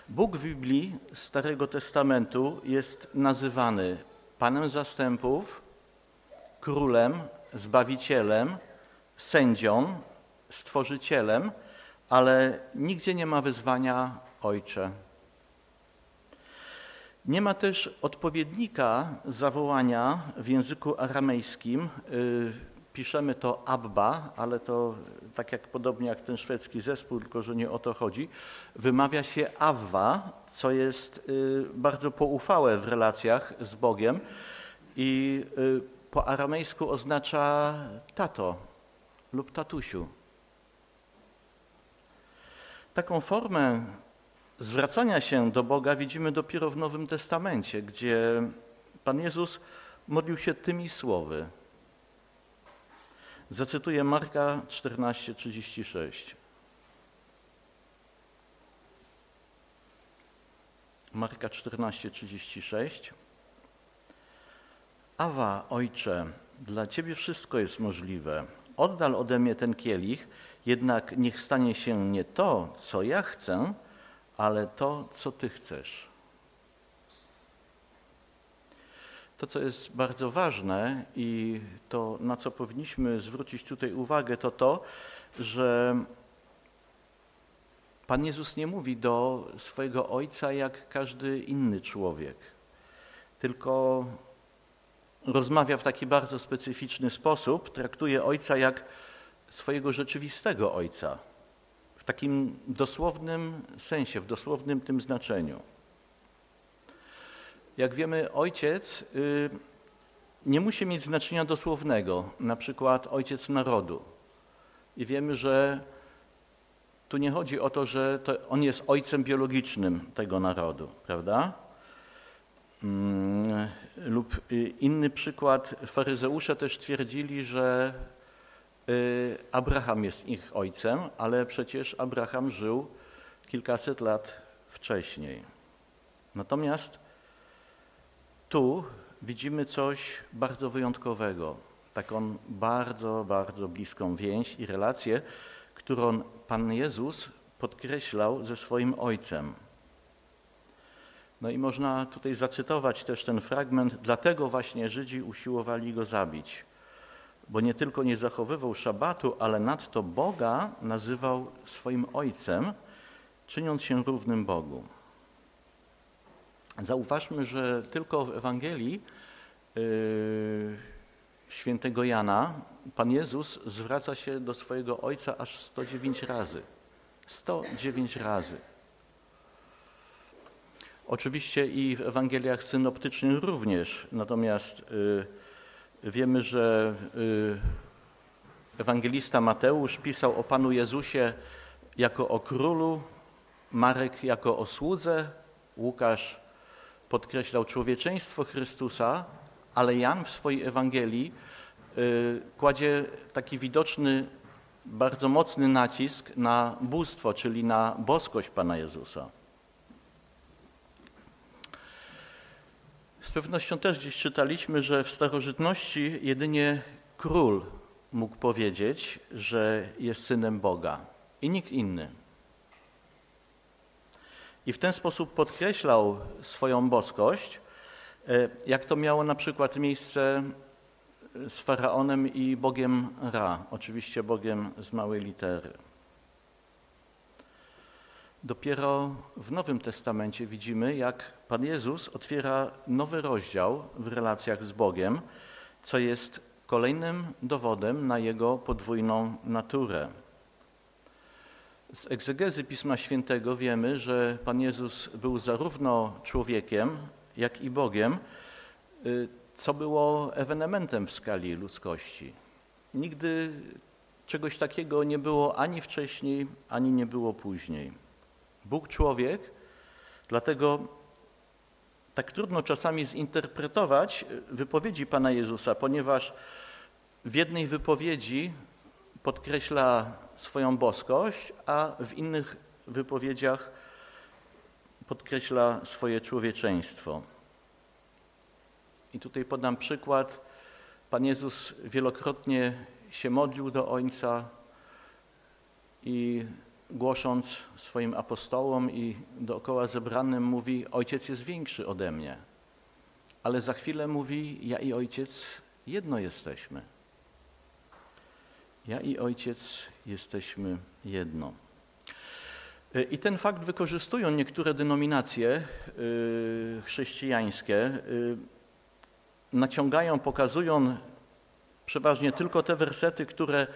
Bóg w Biblii Starego Testamentu jest nazywany Panem zastępów, królem, zbawicielem, sędzią, stworzycielem, ale nigdzie nie ma wyzwania Ojcze. Nie ma też odpowiednika zawołania w języku aramejskim. Y, piszemy to Abba, ale to tak jak podobnie jak ten szwedzki zespół, tylko że nie o to chodzi. Wymawia się Awwa, co jest y, bardzo poufałe w relacjach z Bogiem i y, po aramejsku oznacza tato lub tatusiu. Taką formę zwracania się do Boga widzimy dopiero w Nowym Testamencie, gdzie Pan Jezus modlił się tymi słowy. Zacytuję Marka 14:36. Marka 14:36. Awa, Ojcze, dla Ciebie wszystko jest możliwe. Oddal ode mnie ten kielich, jednak niech stanie się nie to, co ja chcę, ale to, co Ty chcesz. To, co jest bardzo ważne i to, na co powinniśmy zwrócić tutaj uwagę, to to, że Pan Jezus nie mówi do swojego Ojca jak każdy inny człowiek, tylko rozmawia w taki bardzo specyficzny sposób, traktuje Ojca jak swojego rzeczywistego Ojca, takim dosłownym sensie, w dosłownym tym znaczeniu. Jak wiemy, ojciec y, nie musi mieć znaczenia dosłownego, na przykład ojciec narodu. I wiemy, że tu nie chodzi o to, że to on jest ojcem biologicznym tego narodu, prawda? Mm, lub y, inny przykład, faryzeusze też twierdzili, że Abraham jest ich ojcem, ale przecież Abraham żył kilkaset lat wcześniej. Natomiast tu widzimy coś bardzo wyjątkowego, taką bardzo, bardzo bliską więź i relację, którą Pan Jezus podkreślał ze swoim Ojcem. No i można tutaj zacytować też ten fragment, dlatego właśnie Żydzi usiłowali go zabić, bo nie tylko nie zachowywał szabatu, ale nadto Boga nazywał swoim Ojcem, czyniąc się równym Bogu. Zauważmy, że tylko w Ewangelii yy, świętego Jana Pan Jezus zwraca się do swojego Ojca aż 109 razy. 109 razy. Oczywiście i w Ewangeliach synoptycznych również, natomiast y, wiemy, że y, ewangelista Mateusz pisał o Panu Jezusie jako o królu, Marek jako o słudze, Łukasz podkreślał człowieczeństwo Chrystusa, ale Jan w swojej Ewangelii y, kładzie taki widoczny, bardzo mocny nacisk na bóstwo, czyli na boskość Pana Jezusa. Z pewnością też gdzieś czytaliśmy, że w starożytności jedynie król mógł powiedzieć, że jest synem Boga i nikt inny. I w ten sposób podkreślał swoją boskość, e, jak to miało na przykład miejsce z faraonem i Bogiem Ra, oczywiście Bogiem z małej litery. Dopiero w Nowym Testamencie widzimy, jak Pan Jezus otwiera nowy rozdział w relacjach z Bogiem, co jest kolejnym dowodem na Jego podwójną naturę. Z egzegezy Pisma Świętego wiemy, że Pan Jezus był zarówno człowiekiem, jak i Bogiem, y, co było ewenementem w skali ludzkości. Nigdy czegoś takiego nie było ani wcześniej, ani nie było później. Bóg człowiek, dlatego tak trudno czasami zinterpretować wypowiedzi Pana Jezusa, ponieważ w jednej wypowiedzi podkreśla swoją boskość, a w innych wypowiedziach podkreśla swoje człowieczeństwo. I tutaj podam przykład. Pan Jezus wielokrotnie się modlił do Ojca i głosząc swoim apostołom i dookoła zebranym mówi: Ojciec jest większy ode mnie. Ale za chwilę mówi: Ja i ojciec jedno jesteśmy. Ja i ojciec jesteśmy jedno. Y, I ten fakt wykorzystują niektóre denominacje y, chrześcijańskie. y, Naciągają, pokazują przeważnie tylko te wersety, które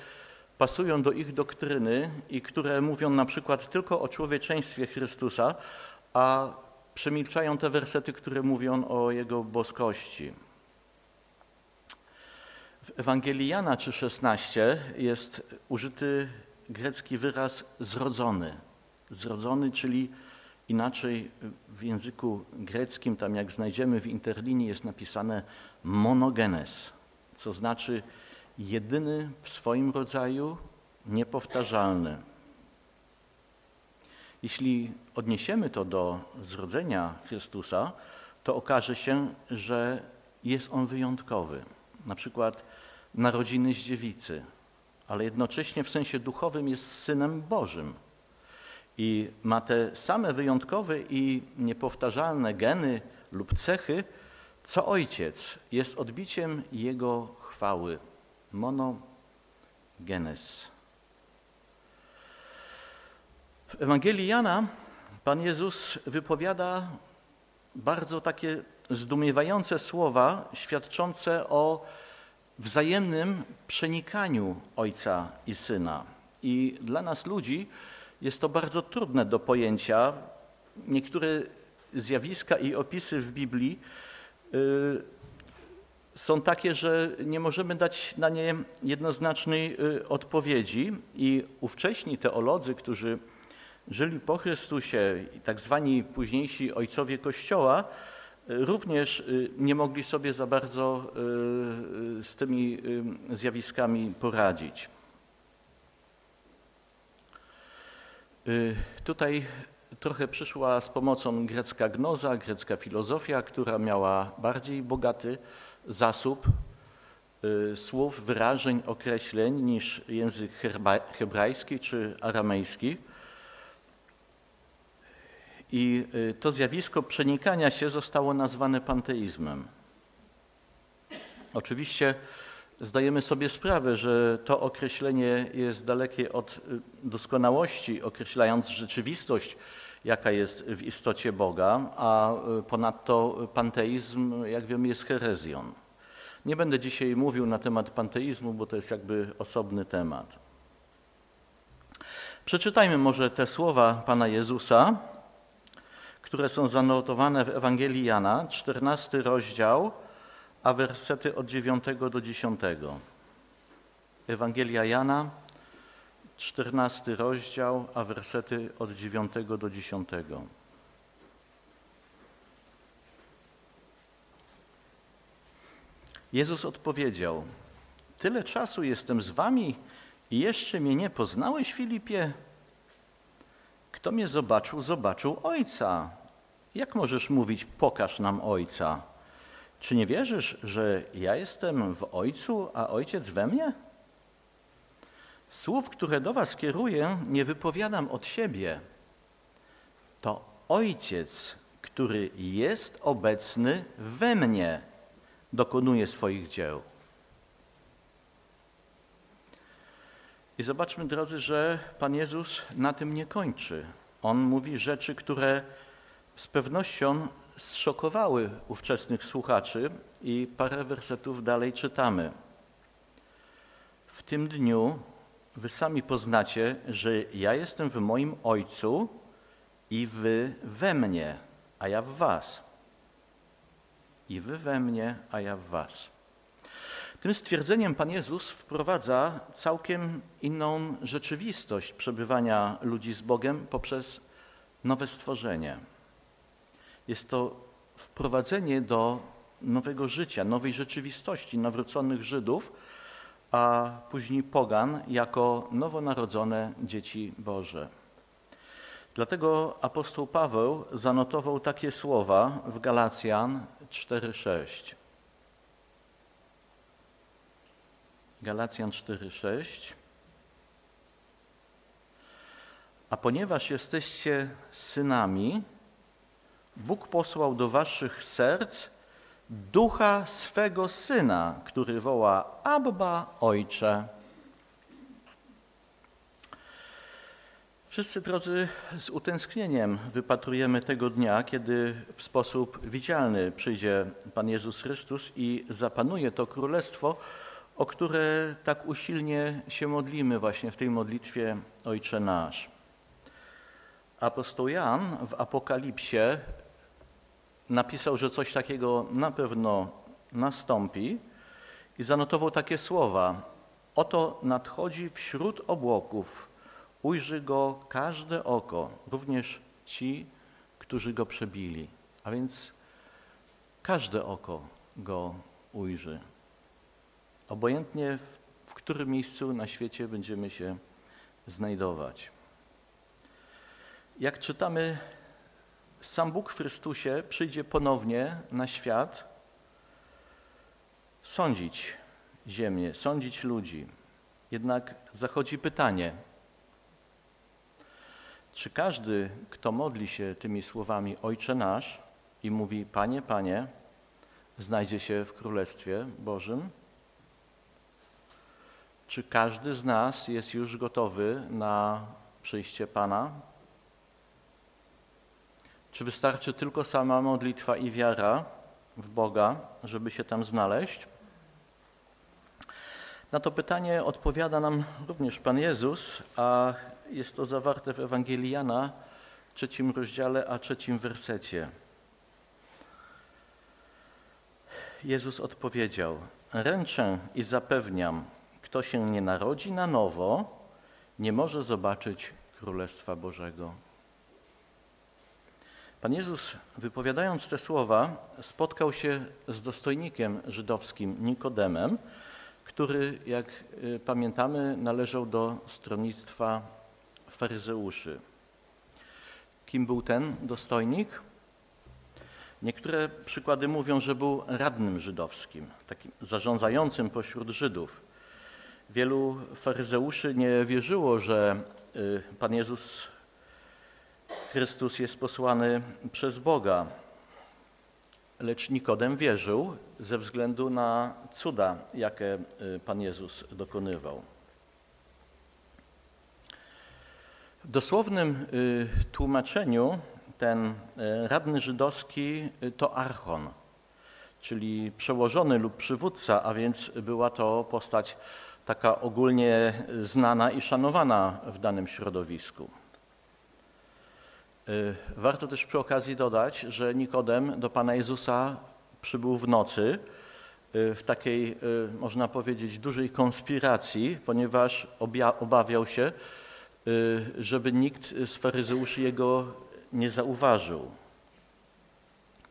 pasują do ich doktryny i które mówią na przykład tylko o człowieczeństwie Chrystusa, a przemilczają te wersety, które mówią o Jego boskości. W Ewangelii Jana 3,16 jest użyty grecki wyraz zrodzony. Zrodzony, czyli inaczej w języku greckim, tam jak znajdziemy w interlinii, jest napisane monogenes, co znaczy jedyny w swoim rodzaju, niepowtarzalny. Jeśli odniesiemy to do zrodzenia Chrystusa, to okaże się, że jest on wyjątkowy. Na przykład narodziny z dziewicy, ale jednocześnie w sensie duchowym jest synem Bożym i ma te same wyjątkowe i niepowtarzalne geny lub cechy, co ojciec. Jest odbiciem jego chwały. Monogenes. W Ewangelii Jana Pan Jezus wypowiada bardzo takie zdumiewające słowa świadczące o wzajemnym przenikaniu Ojca i Syna. I dla nas ludzi jest to bardzo trudne do pojęcia. Niektóre zjawiska i opisy w Biblii y, są takie, że nie możemy dać na nie jednoznacznej y, odpowiedzi i ówcześni teolodzy, którzy żyli po Chrystusie, tak zwani późniejsi ojcowie Kościoła, y, również y, nie mogli sobie za bardzo z tymi zjawiskami poradzić. Tutaj trochę przyszła z pomocą grecka gnoza, grecka filozofia, która miała bardziej bogaty zasób y, słów, wyrażeń, określeń niż język hebrajski czy aramejski. I y, to zjawisko przenikania się zostało nazwane panteizmem. Oczywiście zdajemy sobie sprawę, że to określenie jest dalekie od y, doskonałości, określając rzeczywistość, jaka jest w istocie Boga, a y, ponadto panteizm, jak wiemy, jest herezją. Nie będę dzisiaj mówił na temat panteizmu, bo to jest jakby osobny temat. Przeczytajmy może te słowa Pana Jezusa, które są zanotowane w Ewangelii Jana, 14 rozdział, a wersety od 9 do 10. Ewangelia Jana, 14 rozdział, a wersety od 9 do 10. Jezus odpowiedział: Tyle czasu jestem z wami i jeszcze mnie nie poznałeś, Filipie? Kto mnie zobaczył, zobaczył Ojca. Jak możesz mówić, pokaż nam Ojca? Czy nie wierzysz, że ja jestem w Ojcu, a Ojciec we mnie? Słów, które do Was kieruję, nie wypowiadam od siebie. To Ojciec, który jest obecny we mnie, dokonuje swoich dzieł. I zobaczmy, drodzy, że Pan Jezus na tym nie kończy. On mówi rzeczy, które z pewnością zszokowały ówczesnych słuchaczy i parę wersetów dalej czytamy. W tym dniu wy sami poznacie, że ja jestem w moim Ojcu i wy we mnie, a ja w was. I wy we mnie, a ja w was. Tym stwierdzeniem Pan Jezus wprowadza całkiem inną rzeczywistość przebywania ludzi z Bogiem poprzez nowe stworzenie. Jest to wprowadzenie do nowego życia, nowej rzeczywistości nawróconych Żydów, a później pogan jako nowonarodzone dzieci Boże. Dlatego apostoł Paweł zanotował takie słowa w Galacjan 4:6. Galacjan 4:6. A ponieważ jesteście synami, Bóg posłał do waszych serc ducha swego syna, który woła Abba, Ojcze. Wszyscy drodzy, z utęsknieniem wypatrujemy tego dnia, kiedy w sposób widzialny przyjdzie Pan Jezus Chrystus i zapanuje to królestwo, o które tak usilnie się modlimy właśnie w tej modlitwie Ojcze Nasz. Apostoł Jan w Apokalipsie napisał, że coś takiego na pewno nastąpi i zanotował takie słowa: Oto nadchodzi wśród obłoków, ujrzy go każde oko, również ci, którzy go przebili. A więc każde oko go ujrzy. Obojętnie w którym miejscu na świecie będziemy się znajdować. Jak czytamy, sam Bóg w Chrystusie przyjdzie ponownie na świat sądzić ziemię, sądzić ludzi. Jednak zachodzi pytanie, czy każdy, kto modli się tymi słowami Ojcze nasz i mówi Panie, Panie, znajdzie się w Królestwie Bożym? Czy każdy z nas jest już gotowy na przyjście Pana? Czy wystarczy tylko sama modlitwa i wiara w Boga, żeby się tam znaleźć? Na to pytanie odpowiada nam również Pan Jezus, a jest to zawarte w Ewangelii Jana, trzecim rozdziale, a trzecim wersecie. Jezus odpowiedział: Ręczę i zapewniam, kto się nie narodzi na nowo, nie może zobaczyć Królestwa Bożego. Pan Jezus, wypowiadając te słowa, spotkał się z dostojnikiem żydowskim Nikodemem, który, jak y, pamiętamy, należał do stronnictwa faryzeuszy. Kim był ten dostojnik? Niektóre przykłady mówią, że był radnym żydowskim, takim zarządzającym pośród Żydów. Wielu faryzeuszy nie wierzyło, że y, Pan Jezus Chrystus jest posłany przez Boga, lecz Nikodem wierzył ze względu na cuda, jakie y, Pan Jezus dokonywał. W dosłownym y, tłumaczeniu ten y, radny żydowski to archon, czyli przełożony lub przywódca, a więc była to postać taka ogólnie znana i szanowana w danym środowisku. Y, warto też przy okazji dodać, że Nikodem do Pana Jezusa przybył w nocy y, w takiej, y, można powiedzieć, dużej konspiracji, ponieważ obawiał się, żeby nikt z faryzeuszy jego nie zauważył.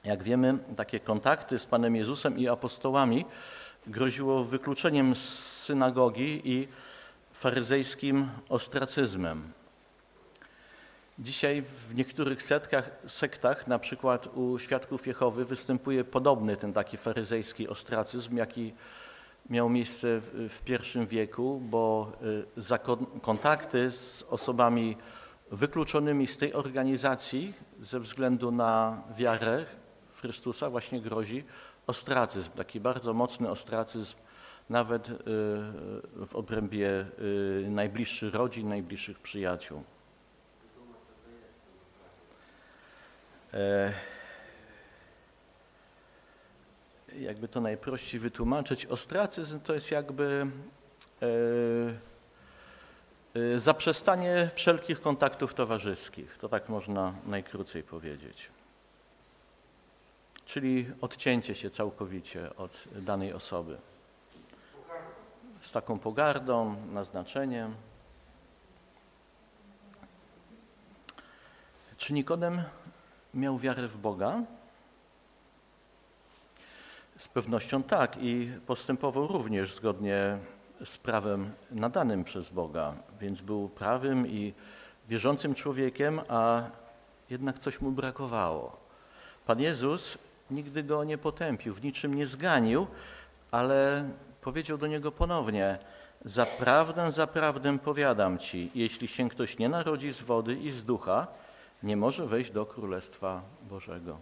Jak wiemy, takie kontakty z Panem Jezusem i apostołami groziło wykluczeniem z synagogi i faryzejskim ostracyzmem. Dzisiaj w niektórych setkach, sektach, na przykład u Świadków Jehowy, występuje podobny ten taki faryzejski ostracyzm, jaki miał miejsce w I wieku, bo y, za kontakty z osobami wykluczonymi z tej organizacji ze względu na wiarę w Chrystusa właśnie grozi ostracyzm, taki bardzo mocny ostracyzm nawet y, w obrębie y, najbliższych rodzin, najbliższych przyjaciół. Jakby to najprościej wytłumaczyć, ostracyzm to jest jakby e, e, zaprzestanie wszelkich kontaktów towarzyskich. To tak można najkrócej powiedzieć. Czyli odcięcie się całkowicie od danej osoby. Z taką pogardą, naznaczeniem. Czy Nikodem miał wiarę w Boga? Z pewnością tak i postępował również zgodnie z prawem nadanym przez Boga, więc był prawym i wierzącym człowiekiem, a jednak coś mu brakowało. Pan Jezus nigdy go nie potępił, w niczym nie zganił, ale powiedział do niego ponownie: Zaprawdę, zaprawdę powiadam ci, jeśli się ktoś nie narodzi z wody i z ducha, nie może wejść do Królestwa Bożego.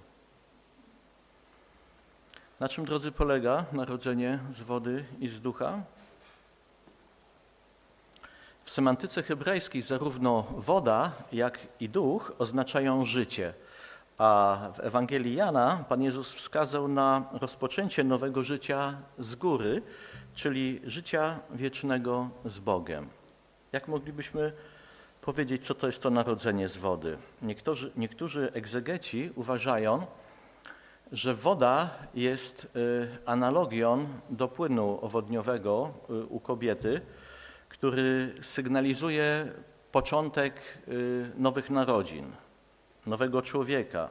Na czym, drodzy, polega narodzenie z wody i z ducha? W semantyce hebrajskiej zarówno woda, jak i duch oznaczają życie, a w Ewangelii Jana Pan Jezus wskazał na rozpoczęcie nowego życia z góry, czyli życia wiecznego z Bogiem. Jak moglibyśmy powiedzieć, co to jest to narodzenie z wody? Niektórzy, niektórzy egzegeci uważają, że woda jest y, analogią do płynu owodniowego y, u kobiety, który sygnalizuje początek y, nowych narodzin, nowego człowieka.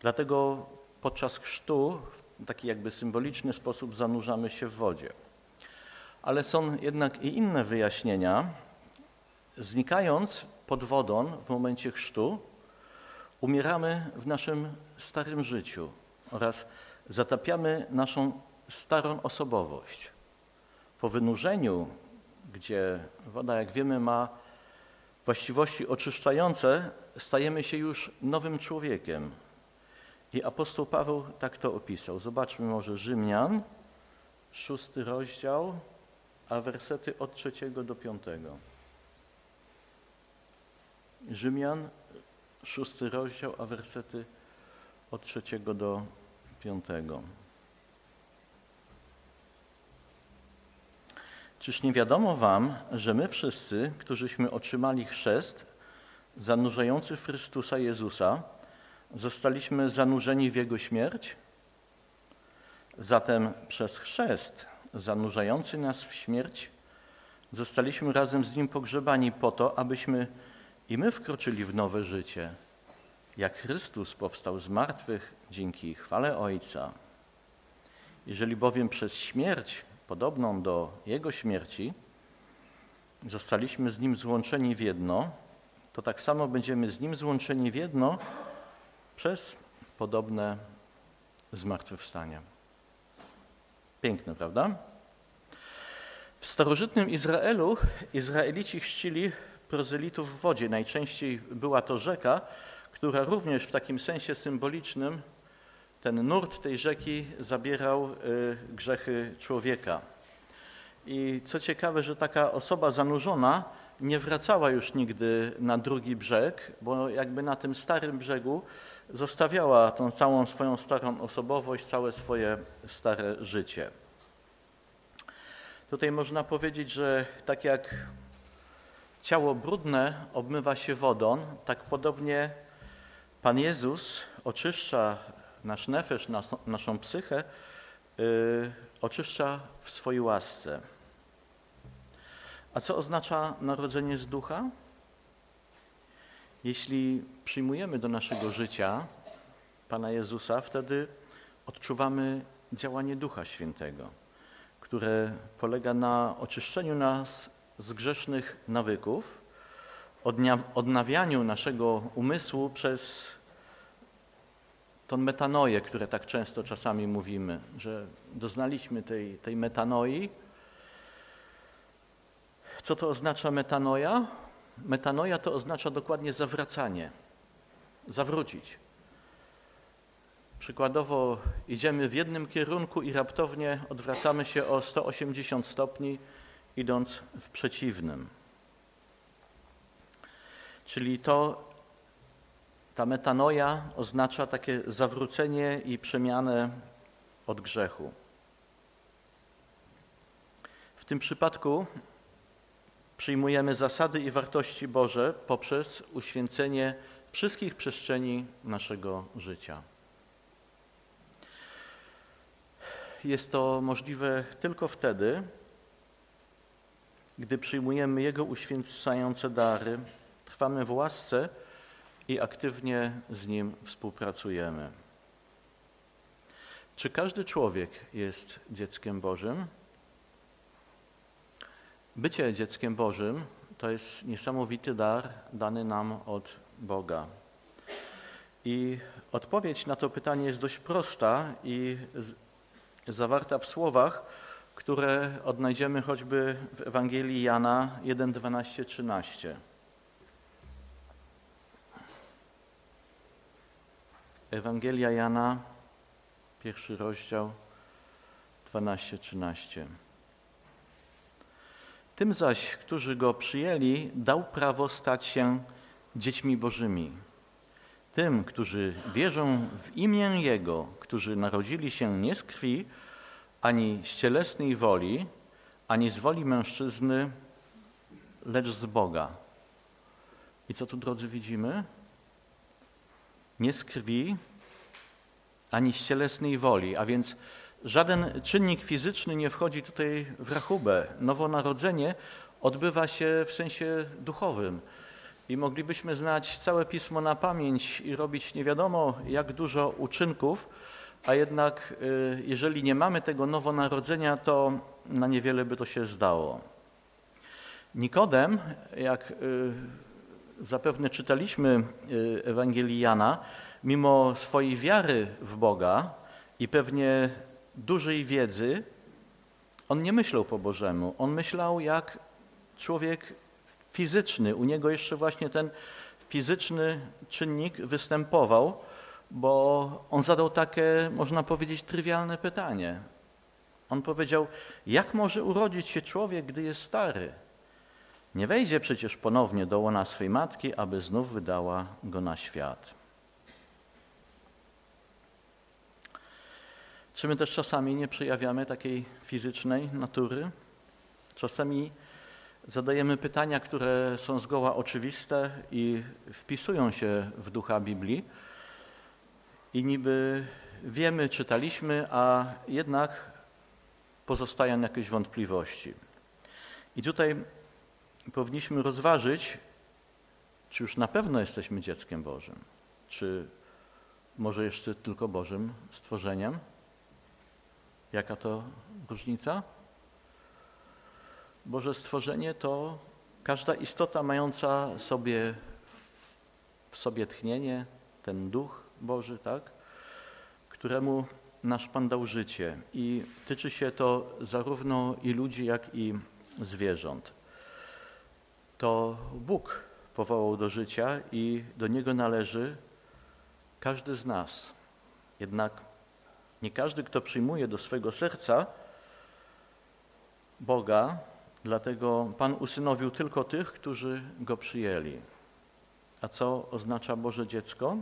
Dlatego podczas chrztu w taki jakby symboliczny sposób zanurzamy się w wodzie. Ale są jednak i inne wyjaśnienia. Znikając pod wodą w momencie chrztu, umieramy w naszym starym życiu oraz zatapiamy naszą starą osobowość. Po wynurzeniu gdzie woda, jak wiemy, ma właściwości oczyszczające, stajemy się już nowym człowiekiem. I apostoł Paweł tak to opisał. Zobaczmy może Rzymian, szósty rozdział, a wersety od trzeciego do piątego. Rzymian, szósty rozdział, a wersety od trzeciego do piątego. Czyż nie wiadomo wam, że my wszyscy, którzyśmy otrzymali chrzest zanurzający w Chrystusa Jezusa, zostaliśmy zanurzeni w Jego śmierć? Zatem przez chrzest zanurzający nas w śmierć zostaliśmy razem z Nim pogrzebani po to, abyśmy i my wkroczyli w nowe życie, jak Chrystus powstał z martwych dzięki chwale Ojca. Jeżeli bowiem przez śmierć podobną do Jego śmierci, zostaliśmy z Nim złączeni w jedno, to tak samo będziemy z Nim złączeni w jedno przez podobne zmartwychwstanie. Piękne, prawda? W starożytnym Izraelu Izraelici chrzcili prozelitów w wodzie. Najczęściej była to rzeka, która również w takim sensie symbolicznym ten nurt tej rzeki zabierał y, grzechy człowieka. I co ciekawe, że taka osoba zanurzona nie wracała już nigdy na drugi brzeg, bo jakby na tym starym brzegu zostawiała tą całą swoją starą osobowość, całe swoje stare życie. Tutaj można powiedzieć, że tak jak ciało brudne obmywa się wodą, tak podobnie Pan Jezus oczyszcza nasz nefesz, naszą psychę, yy, oczyszcza w swojej łasce. A co oznacza narodzenie z ducha? Jeśli przyjmujemy do naszego życia Pana Jezusa, wtedy odczuwamy działanie Ducha Świętego, które polega na oczyszczeniu nas z grzesznych nawyków, odnawianiu naszego umysłu przez tą metanoję, które tak często czasami mówimy, że doznaliśmy tej, tej metanoi. Co to oznacza metanoja? Metanoja to oznacza dokładnie zawracanie, zawrócić. Przykładowo idziemy w jednym kierunku i raptownie odwracamy się o 180 stopni, idąc w przeciwnym. Czyli to ta metanoja oznacza takie zawrócenie i przemianę od grzechu. W tym przypadku przyjmujemy zasady i wartości Boże poprzez uświęcenie wszystkich przestrzeni naszego życia. Jest to możliwe tylko wtedy, gdy przyjmujemy Jego uświęcające dary, trwamy w łasce i aktywnie z Nim współpracujemy. Czy każdy człowiek jest dzieckiem Bożym? Bycie dzieckiem Bożym to jest niesamowity dar dany nam od Boga. I odpowiedź na to pytanie jest dość prosta i zawarta w słowach, które odnajdziemy choćby w Ewangelii Jana 1, 12, 13. Ewangelia Jana, pierwszy rozdział, 12-13. Tym zaś, którzy go przyjęli, dał prawo stać się dziećmi Bożymi. Tym, którzy wierzą w imię Jego, którzy narodzili się nie z krwi, ani z cielesnej woli, ani z woli mężczyzny, lecz z Boga. I co tu, drodzy, widzimy? Nie z krwi, ani z cielesnej woli, a więc żaden czynnik fizyczny nie wchodzi tutaj w rachubę. Nowonarodzenie odbywa się w sensie duchowym. I moglibyśmy znać całe pismo na pamięć i robić nie wiadomo jak dużo uczynków, a jednak y, jeżeli nie mamy tego nowonarodzenia, to na niewiele by to się zdało. Nikodem, jak y, zapewne czytaliśmy y, Ewangelii Jana, mimo swojej wiary w Boga i pewnie dużej wiedzy, on nie myślał po Bożemu. On myślał jak człowiek fizyczny. U niego jeszcze właśnie ten fizyczny czynnik występował, bo on zadał takie, można powiedzieć, trywialne pytanie. On powiedział: Jak może urodzić się człowiek, gdy jest stary? Nie wejdzie przecież ponownie do łona swej matki, aby znów wydała go na świat. Czy my też czasami nie przejawiamy takiej fizycznej natury? Czasami zadajemy pytania, które są zgoła oczywiste i wpisują się w ducha Biblii, i niby wiemy, czytaliśmy, a jednak pozostają jakieś wątpliwości. I tutaj powinniśmy rozważyć, czy już na pewno jesteśmy dzieckiem Bożym, czy może jeszcze tylko Bożym stworzeniem. Jaka to różnica? Boże stworzenie to każda istota mająca sobie w sobie tchnienie, ten duch Boży, tak? któremu nasz Pan dał życie i tyczy się to zarówno i ludzi, jak i zwierząt. To Bóg powołał do życia i do Niego należy każdy z nas. Jednak nie każdy, kto przyjmuje do swego serca Boga, dlatego Pan usynowił tylko tych, którzy Go przyjęli. A co oznacza Boże dziecko?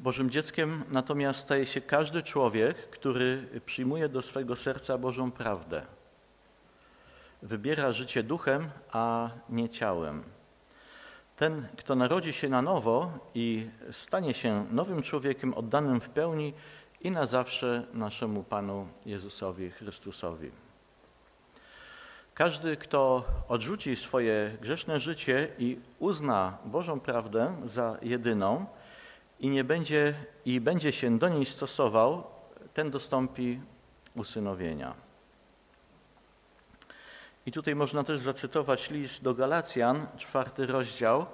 Bożym dzieckiem natomiast staje się każdy człowiek, który przyjmuje do swego serca Bożą prawdę. Wybiera życie duchem, a nie ciałem. Ten, kto narodzi się na nowo i stanie się nowym człowiekiem oddanym w pełni i na zawsze naszemu Panu Jezusowi Chrystusowi. Każdy, kto odrzuci swoje grzeszne życie i uzna Bożą prawdę za jedyną i nie będzie i będzie się do niej stosował, ten dostąpi usynowienia. I tutaj można też zacytować list do Galacjan, czwarty rozdział,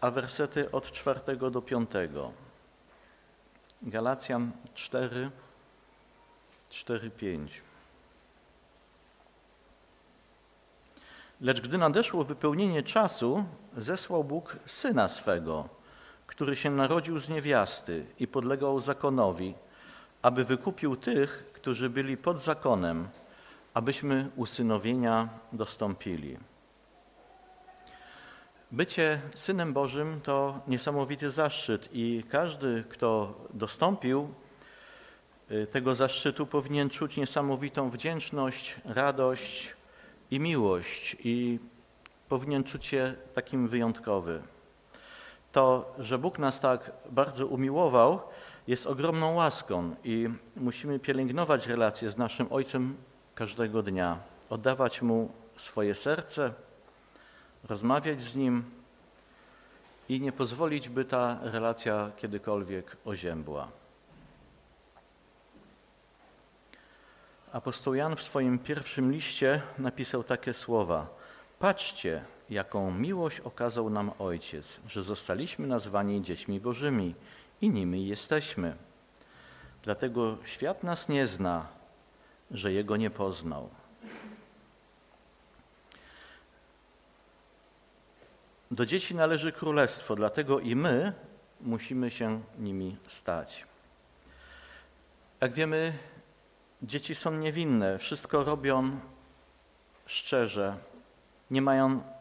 a wersety od czwartego do piątego. Galacjan 4, 4, 5. Lecz gdy nadeszło wypełnienie czasu, zesłał Bóg syna swego, który się narodził z niewiasty i podlegał zakonowi, aby wykupił tych, którzy byli pod zakonem, abyśmy usynowienia dostąpili. Bycie synem Bożym to niesamowity zaszczyt i każdy, kto dostąpił y, tego zaszczytu, powinien czuć niesamowitą wdzięczność, radość i miłość i powinien czuć się takim wyjątkowy. To, że Bóg nas tak bardzo umiłował, jest ogromną łaską i musimy pielęgnować relacje z naszym Ojcem każdego dnia, oddawać Mu swoje serce, rozmawiać z Nim i nie pozwolić, by ta relacja kiedykolwiek oziębła. Apostoł Jan w swoim pierwszym liście napisał takie słowa: Patrzcie, jaką miłość okazał nam Ojciec, że zostaliśmy nazwani dziećmi Bożymi i nimi jesteśmy. Dlatego świat nas nie zna, że Jego nie poznał. Do dzieci należy królestwo, dlatego i my musimy się nimi stać. Jak wiemy, dzieci są niewinne, wszystko robią szczerze, nie mają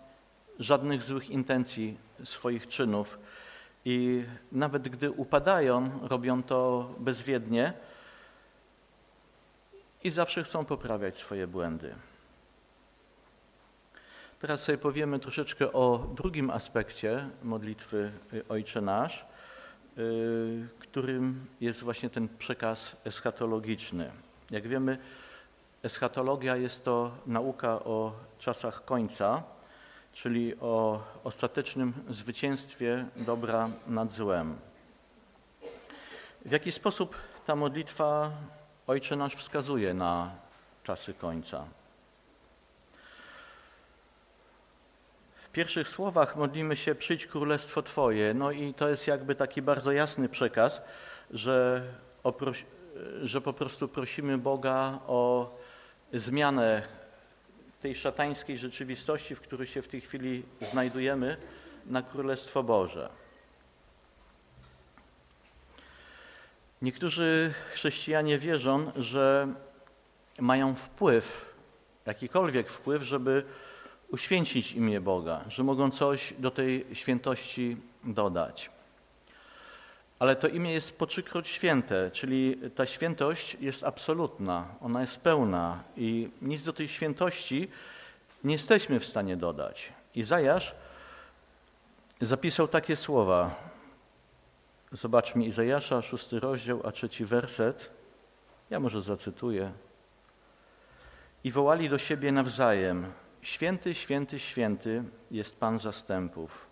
żadnych złych intencji swoich czynów i nawet gdy upadają, robią to bezwiednie i zawsze chcą poprawiać swoje błędy. Teraz sobie powiemy troszeczkę o drugim aspekcie modlitwy y, Ojcze Nasz, y, którym jest właśnie ten przekaz eschatologiczny. Jak wiemy, eschatologia jest to nauka o czasach końca, czyli o ostatecznym zwycięstwie dobra nad złem. W jaki sposób ta modlitwa Ojcze Nasz wskazuje na czasy końca? W pierwszych słowach modlimy się przyjdź królestwo Twoje. No i to jest jakby taki bardzo jasny przekaz, że, że po prostu prosimy Boga o zmianę tej szatańskiej rzeczywistości, w której się w tej chwili znajdujemy, na Królestwo Boże. Niektórzy chrześcijanie wierzą, że mają wpływ, jakikolwiek wpływ, żeby uświęcić imię Boga, że mogą coś do tej świętości dodać. Ale to imię jest po trzykroć święte, czyli ta świętość jest absolutna, ona jest pełna i nic do tej świętości nie jesteśmy w stanie dodać. Izajasz zapisał takie słowa. Zobaczmy Izajasza, szósty rozdział, a trzeci werset. Ja może zacytuję. I wołali do siebie nawzajem: Święty, święty, święty jest Pan zastępów.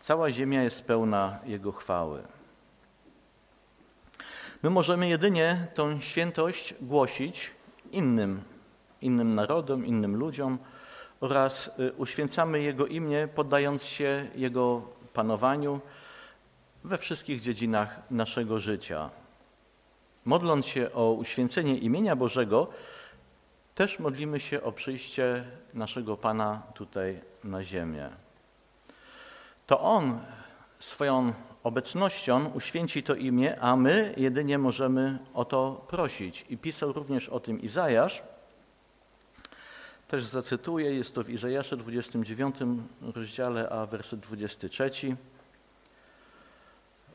Cała ziemia jest pełna Jego chwały. My możemy jedynie tą świętość głosić innym, innym narodom, innym ludziom oraz y, uświęcamy Jego imię, poddając się Jego panowaniu we wszystkich dziedzinach naszego życia. Modląc się o uświęcenie imienia Bożego, też modlimy się o przyjście naszego Pana tutaj na ziemię. To On swoją obecnością uświęci to imię, a my jedynie możemy o to prosić. I pisał również o tym Izajasz. Też zacytuję, jest to w Izajaszu 29 rozdziale, a werset 23.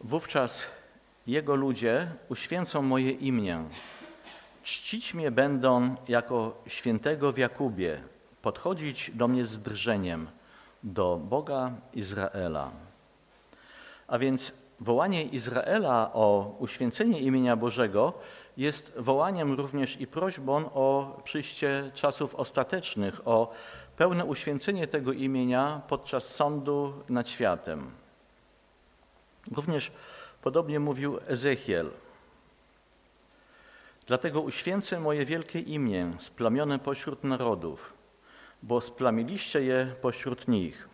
Wówczas Jego ludzie uświęcą moje imię. Czcić mnie będą jako świętego w Jakubie, podchodzić do mnie z drżeniem, do Boga Izraela. A więc wołanie Izraela o uświęcenie imienia Bożego jest wołaniem również i prośbą o przyjście czasów ostatecznych, o pełne uświęcenie tego imienia podczas sądu nad światem. Również podobnie mówił Ezechiel. Dlatego uświęcę moje wielkie imię, splamione pośród narodów, bo splamiliście je pośród nich.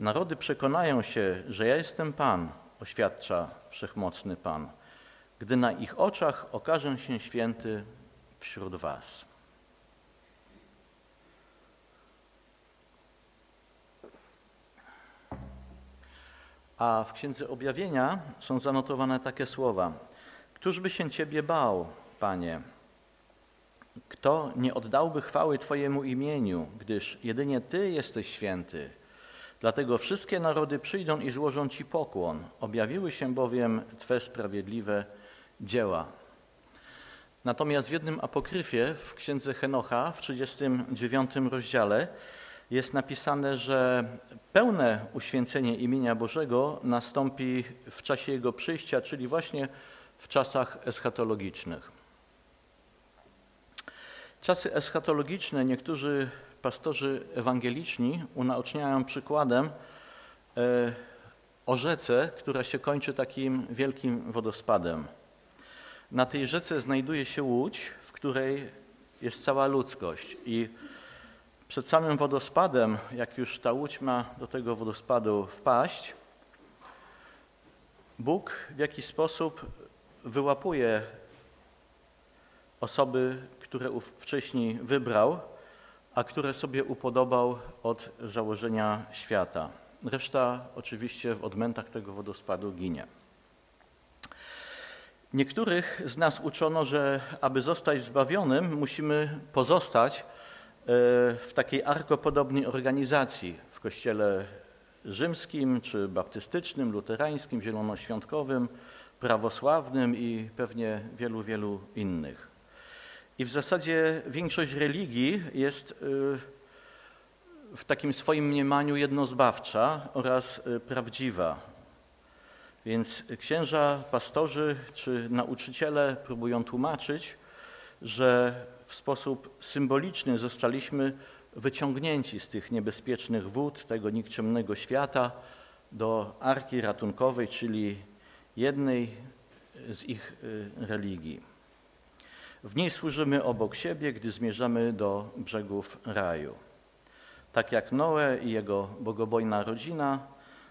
Narody przekonają się, że ja jestem Pan, oświadcza wszechmocny Pan, gdy na ich oczach okażę się święty wśród Was. A w Księdze Objawienia są zanotowane takie słowa: Któż by się Ciebie bał, Panie? Kto nie oddałby chwały Twojemu imieniu, gdyż jedynie Ty jesteś święty. Dlatego wszystkie narody przyjdą i złożą Ci pokłon. Objawiły się bowiem Twe sprawiedliwe dzieła. Natomiast w jednym apokryfie w księdze Henocha w 39 rozdziale jest napisane, że pełne uświęcenie imienia Bożego nastąpi w czasie Jego przyjścia, czyli właśnie w czasach eschatologicznych. Czasy eschatologiczne niektórzy pastorzy ewangeliczni unaoczniają przykładem e, o rzece, która się kończy takim wielkim wodospadem. Na tej rzece znajduje się łódź, w której jest cała ludzkość i przed samym wodospadem, jak już ta łódź ma do tego wodospadu wpaść, Bóg w jakiś sposób wyłapuje osoby, które wcześniej wybrał, a które sobie upodobał od założenia świata. Reszta oczywiście w odmętach tego wodospadu ginie. Niektórych z nas uczono, że aby zostać zbawionym, musimy pozostać e, w takiej arkopodobnej organizacji w kościele rzymskim, czy baptystycznym, luterańskim, zielonoświątkowym, prawosławnym i pewnie wielu, wielu innych. I w zasadzie większość religii jest y, w takim swoim mniemaniu jednozbawcza oraz y, prawdziwa. Więc księża, pastorzy czy nauczyciele próbują tłumaczyć, że w sposób symboliczny zostaliśmy wyciągnięci z tych niebezpiecznych wód, tego nikczemnego świata do arki ratunkowej, czyli jednej z ich y, religii. W niej służymy obok siebie, gdy zmierzamy do brzegów raju. Tak jak Noe i jego bogobojna rodzina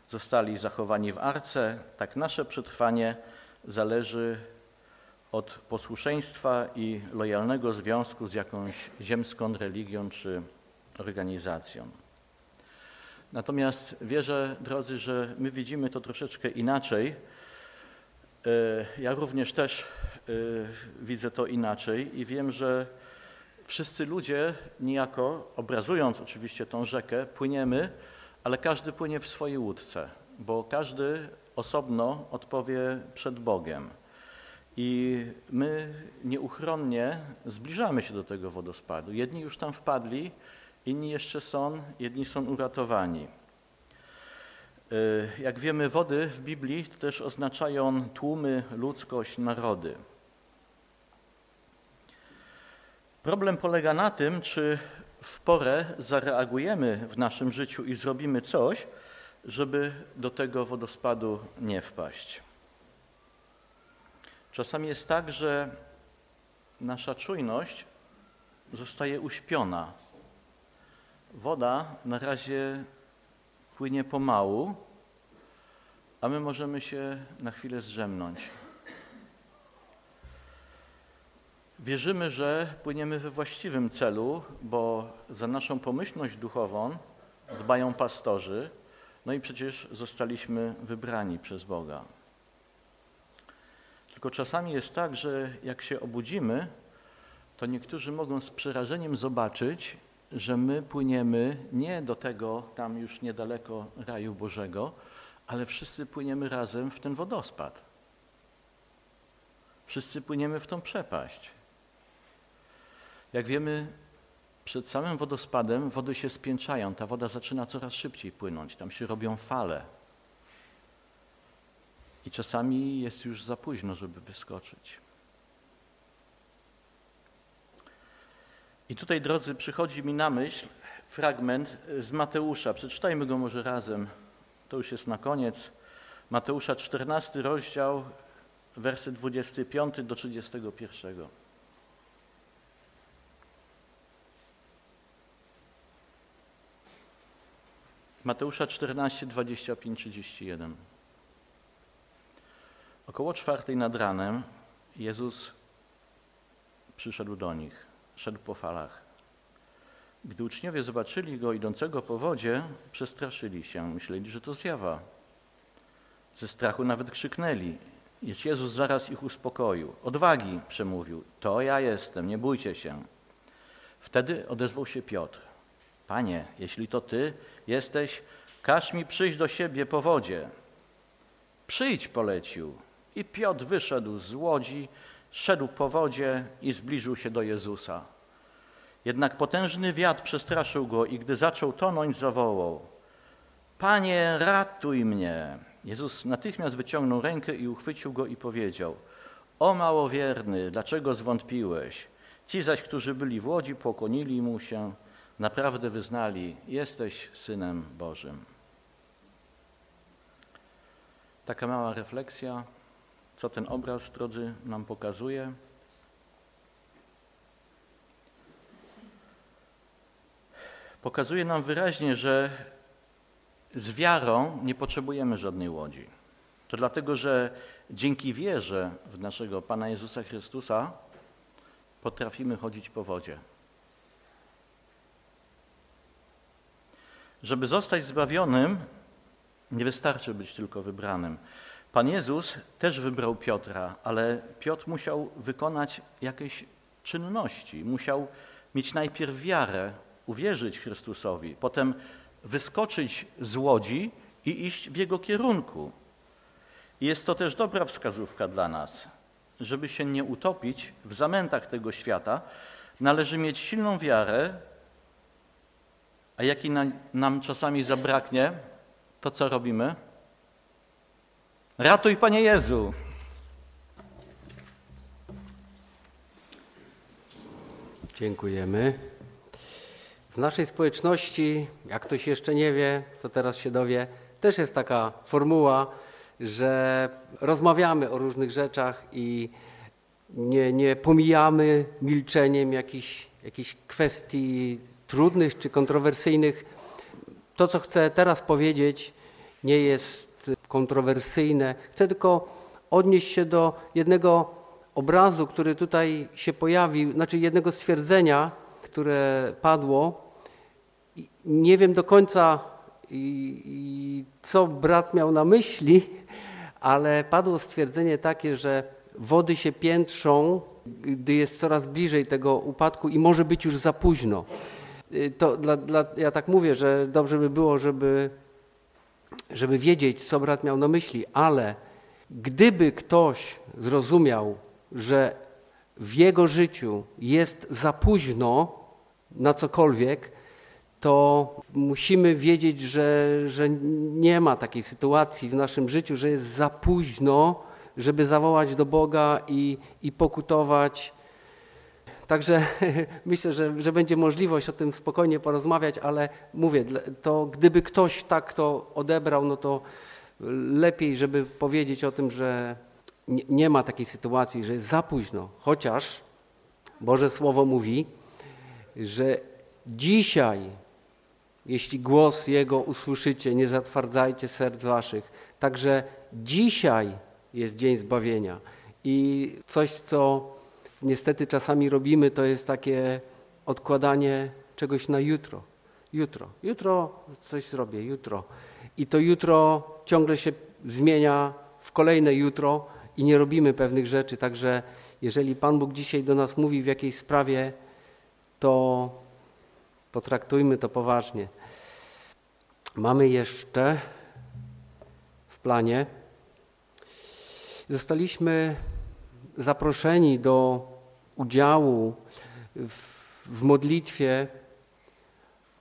zostali zachowani w arce, tak nasze przetrwanie zależy od posłuszeństwa i lojalnego związku z jakąś ziemską religią czy organizacją. Natomiast wierzę, drodzy, że my widzimy to troszeczkę inaczej. E, ja również też widzę to inaczej i wiem, że wszyscy ludzie niejako, obrazując oczywiście tą rzekę, płyniemy, ale każdy płynie w swojej łódce, bo każdy osobno odpowie przed Bogiem. I my nieuchronnie zbliżamy się do tego wodospadu. Jedni już tam wpadli, inni jeszcze są, jedni są uratowani. Y, jak wiemy, wody w Biblii też oznaczają tłumy, ludzkość, narody. Problem polega na tym, czy w porę zareagujemy w naszym życiu i zrobimy coś, żeby do tego wodospadu nie wpaść. Czasami jest tak, że nasza czujność zostaje uśpiona. Woda na razie płynie pomału, a my możemy się na chwilę zdrzemnąć. Wierzymy, że płyniemy we właściwym celu, bo za naszą pomyślność duchową dbają pastorzy, no i przecież zostaliśmy wybrani przez Boga. Tylko czasami jest tak, że jak się obudzimy, to niektórzy mogą z przerażeniem zobaczyć, że my płyniemy nie do tego tam już niedaleko raju Bożego, ale wszyscy płyniemy razem w ten wodospad. Wszyscy płyniemy w tą przepaść. Jak wiemy, przed samym wodospadem wody się spięczają, ta woda zaczyna coraz szybciej płynąć, tam się robią fale. I czasami jest już za późno, żeby wyskoczyć. I tutaj, drodzy, przychodzi mi na myśl fragment z Mateusza. Przeczytajmy go może razem. To już jest na koniec. Mateusza 14 rozdział, wersy 25 do 31. Mateusza 14, 25, 31. Około czwartej nad ranem Jezus przyszedł do nich szedł po falach. Gdy uczniowie zobaczyli go idącego po wodzie, przestraszyli się, myśleli, że to zjawa. Ze strachu nawet krzyknęli. Lecz Jezus zaraz ich uspokoił. Odwagi, przemówił. To ja jestem, nie bójcie się. Wtedy odezwał się Piotr. Panie, jeśli to Ty jesteś, każ mi przyjść do siebie po wodzie. Przyjdź, polecił. I Piotr wyszedł z łodzi, szedł po wodzie i zbliżył się do Jezusa. Jednak potężny wiatr przestraszył go i gdy zaczął tonąć, zawołał: Panie, ratuj mnie! Jezus natychmiast wyciągnął rękę i uchwycił go i powiedział: O małowierny, dlaczego zwątpiłeś? Ci zaś, którzy byli w łodzi, pokłonili mu się, naprawdę wyznali: Jesteś synem Bożym. Taka mała refleksja co ten obraz, drodzy, nam pokazuje? Pokazuje nam wyraźnie, że z wiarą nie potrzebujemy żadnej łodzi. To dlatego, że dzięki wierze w naszego Pana Jezusa Chrystusa potrafimy chodzić po wodzie. Żeby zostać zbawionym, nie wystarczy być tylko wybranym. Pan Jezus też wybrał Piotra, ale Piotr musiał wykonać jakieś czynności, musiał mieć najpierw wiarę, uwierzyć Chrystusowi, potem wyskoczyć z łodzi i iść w jego kierunku. Jest to też dobra wskazówka dla nas. Żeby się nie utopić w zamętach tego świata, należy mieć silną wiarę, a jaki na, nam czasami zabraknie, to co robimy? Ratuj, Panie Jezu! Dziękujemy. W naszej społeczności, jak ktoś jeszcze nie wie, to teraz się dowie, też jest taka formuła, że rozmawiamy o różnych rzeczach i nie, nie pomijamy milczeniem jakichś, jakichś kwestii trudnych czy kontrowersyjnych. To, co chcę teraz powiedzieć, nie jest kontrowersyjne. Chcę tylko odnieść się do jednego obrazu, który tutaj się pojawił, znaczy jednego stwierdzenia, które padło. Nie wiem do końca, co brat miał na myśli, ale padło stwierdzenie takie, że wody się piętrzą, gdy jest coraz bliżej tego upadku i może być już za późno. Y, to dla, dla, ja tak mówię, że dobrze by było, żeby, żeby wiedzieć, co brat miał na myśli, ale gdyby ktoś zrozumiał, że w jego życiu jest za późno na cokolwiek, to musimy wiedzieć, że, że nie ma takiej sytuacji w naszym życiu, że jest za późno, żeby zawołać do Boga i, i pokutować. Także (laughs) myślę, że, że będzie możliwość o tym spokojnie porozmawiać, ale mówię, to gdyby ktoś tak to odebrał, no to lepiej, żeby powiedzieć o tym, że nie, ma takiej sytuacji, że jest za późno. Chociaż Boże Słowo mówi, że dzisiaj jeśli głos Jego usłyszycie, nie zatwardzajcie serc waszych. Także dzisiaj jest dzień zbawienia. I coś, co niestety czasami robimy, to jest takie odkładanie czegoś na jutro. Jutro. Jutro coś zrobię, jutro. I to jutro ciągle się zmienia w kolejne jutro i nie robimy pewnych rzeczy. Także jeżeli Pan Bóg dzisiaj do nas mówi w jakiejś sprawie, to potraktujmy to poważnie. Mamy jeszcze w planie, zostaliśmy zaproszeni do udziału w, modlitwie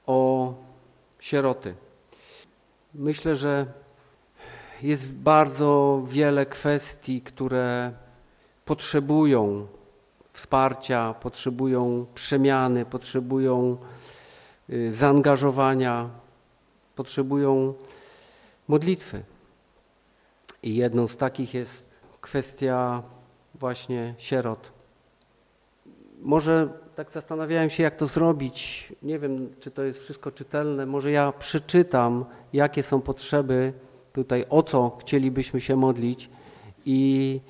o sieroty. Myślę, że jest bardzo wiele kwestii, które potrzebują wsparcia, potrzebują przemiany, potrzebują y, zaangażowania potrzebują modlitwy. I jedną z takich jest kwestia właśnie sierot. Może tak zastanawiałem się, jak to zrobić. Nie wiem, czy to jest wszystko czytelne. Może ja przeczytam, jakie są potrzeby tutaj, o co chcielibyśmy się modlić. I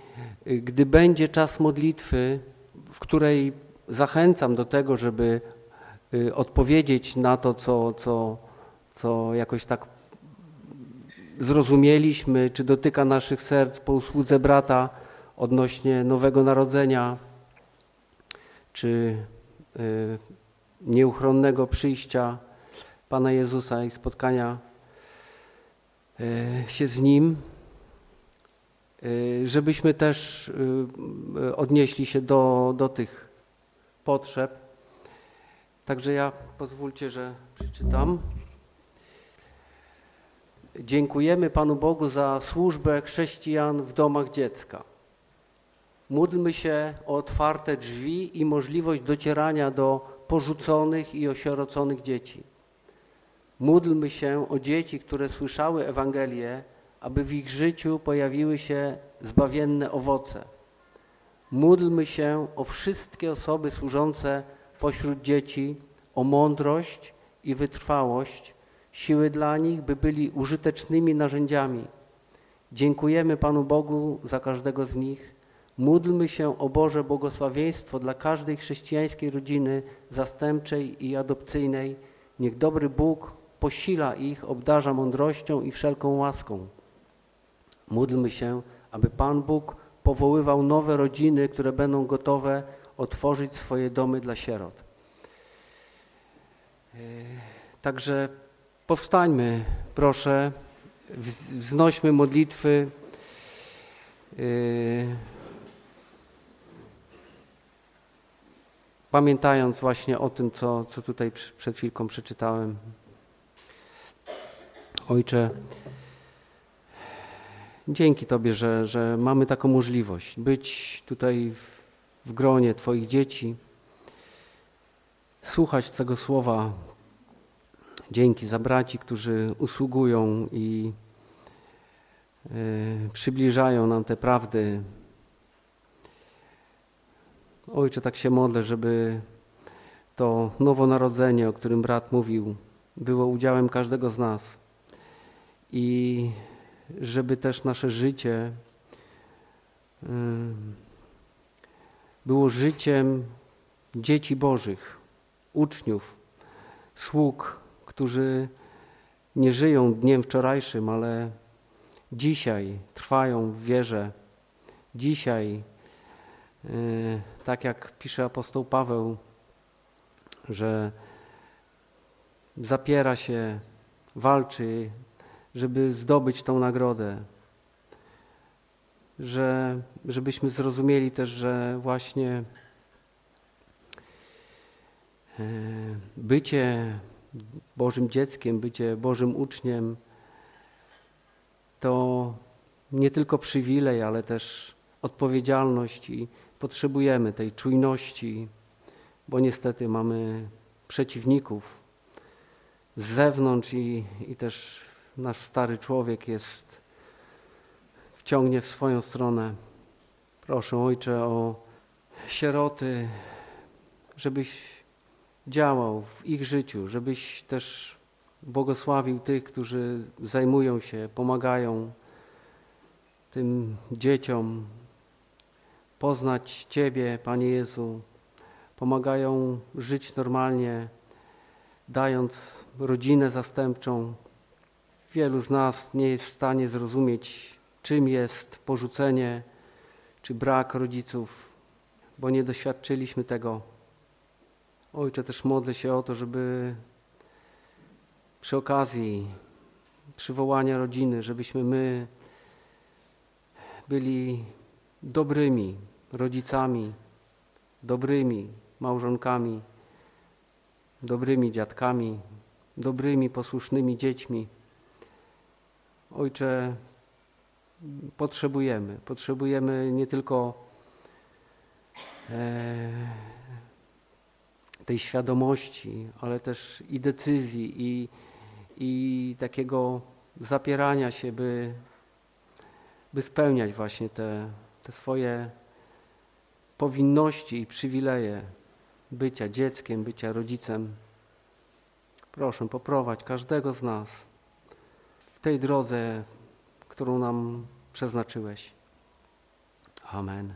gdy będzie czas modlitwy, w której zachęcam do tego, żeby y, odpowiedzieć na to, co, co co jakoś tak zrozumieliśmy, czy dotyka naszych serc po usłudze brata odnośnie Nowego Narodzenia, czy y, nieuchronnego przyjścia Pana Jezusa i spotkania y, się z Nim, y, żebyśmy też odnieśli się do, do tych potrzeb. Także ja pozwólcie, że przeczytam. Dziękujemy Panu Bogu za służbę chrześcijan w domach dziecka. Módlmy się o otwarte drzwi i możliwość docierania do porzuconych i osieroconych dzieci. Módlmy się o dzieci, które słyszały Ewangelię, aby w ich życiu pojawiły się zbawienne owoce. Módlmy się o wszystkie osoby służące pośród dzieci, o mądrość i wytrwałość, siły dla nich, by byli użytecznymi narzędziami. Dziękujemy Panu Bogu za każdego z nich. Módlmy się o Boże błogosławieństwo dla każdej chrześcijańskiej rodziny zastępczej i adopcyjnej. Niech dobry Bóg posila ich, obdarza mądrością i wszelką łaską. Módlmy się, aby Pan Bóg powoływał nowe rodziny, które będą gotowe otworzyć swoje domy dla sierot. E, Także powstańmy, proszę, wz- wznośmy modlitwy. Pamiętając właśnie o tym, co, co tutaj przed chwilką przeczytałem. Ojcze, dzięki Tobie, że, że mamy taką możliwość być tutaj w, w gronie Twoich dzieci, słuchać Twego słowa. Dzięki za braci, którzy usługują i y, przybliżają nam te prawdy. Ojcze, tak się modlę, żeby to nowonarodzenie, o którym brat mówił, było udziałem każdego z nas i żeby też nasze życie y, było życiem dzieci Bożych, uczniów, sług, którzy nie żyją dniem wczorajszym, ale dzisiaj trwają w wierze. Dzisiaj, y, tak jak pisze apostoł Paweł, że zapiera się, walczy, żeby zdobyć tą nagrodę. Że, żebyśmy zrozumieli też, że właśnie e, bycie Bożym dzieckiem, bycie Bożym uczniem to nie tylko przywilej, ale też odpowiedzialność i potrzebujemy tej czujności, bo niestety mamy przeciwników z zewnątrz i, i też nasz stary człowiek jest, wciągnie w swoją stronę. Proszę Ojcze o sieroty, żebyś działał w ich życiu, żebyś też błogosławił tych, którzy zajmują się, pomagają tym dzieciom poznać Ciebie, Panie Jezu, pomagają żyć normalnie, dając rodzinę zastępczą. Wielu z nas nie jest w stanie zrozumieć, czym jest porzucenie czy brak rodziców, bo nie doświadczyliśmy tego. Ojcze, też modlę się o to, żeby przy okazji przywołania rodziny, żebyśmy my byli dobrymi rodzicami, dobrymi małżonkami, dobrymi dziadkami, dobrymi, posłusznymi dziećmi. Ojcze, potrzebujemy, potrzebujemy nie tylko e, tej świadomości, ale też i decyzji, i, i takiego zapierania się, by, by spełniać właśnie te, te swoje powinności i przywileje bycia dzieckiem, bycia rodzicem. Proszę, poprowadź każdego z nas w tej drodze, którą nam przeznaczyłeś. Amen.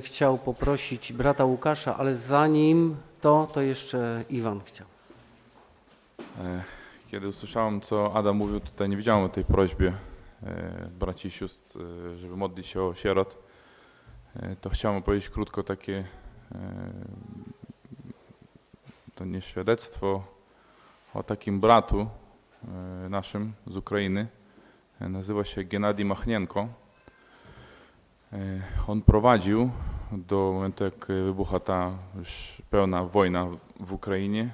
Chciał poprosić brata Łukasza, ale zanim to, to jeszcze Iwan chciał. E, Kiedy usłyszałem, co Adam mówił, tutaj nie wiedziałem o tej prośbie e, braci i sióstr, e, żeby modlić się o sierot. To chciałem powiedzieć krótko takie, to nie świadectwo, o takim bratu naszym z Ukrainy. Nazywa się Gennady Machnienko. On prowadził do momentu, jak wybucha ta już pełna wojna w Ukrainie,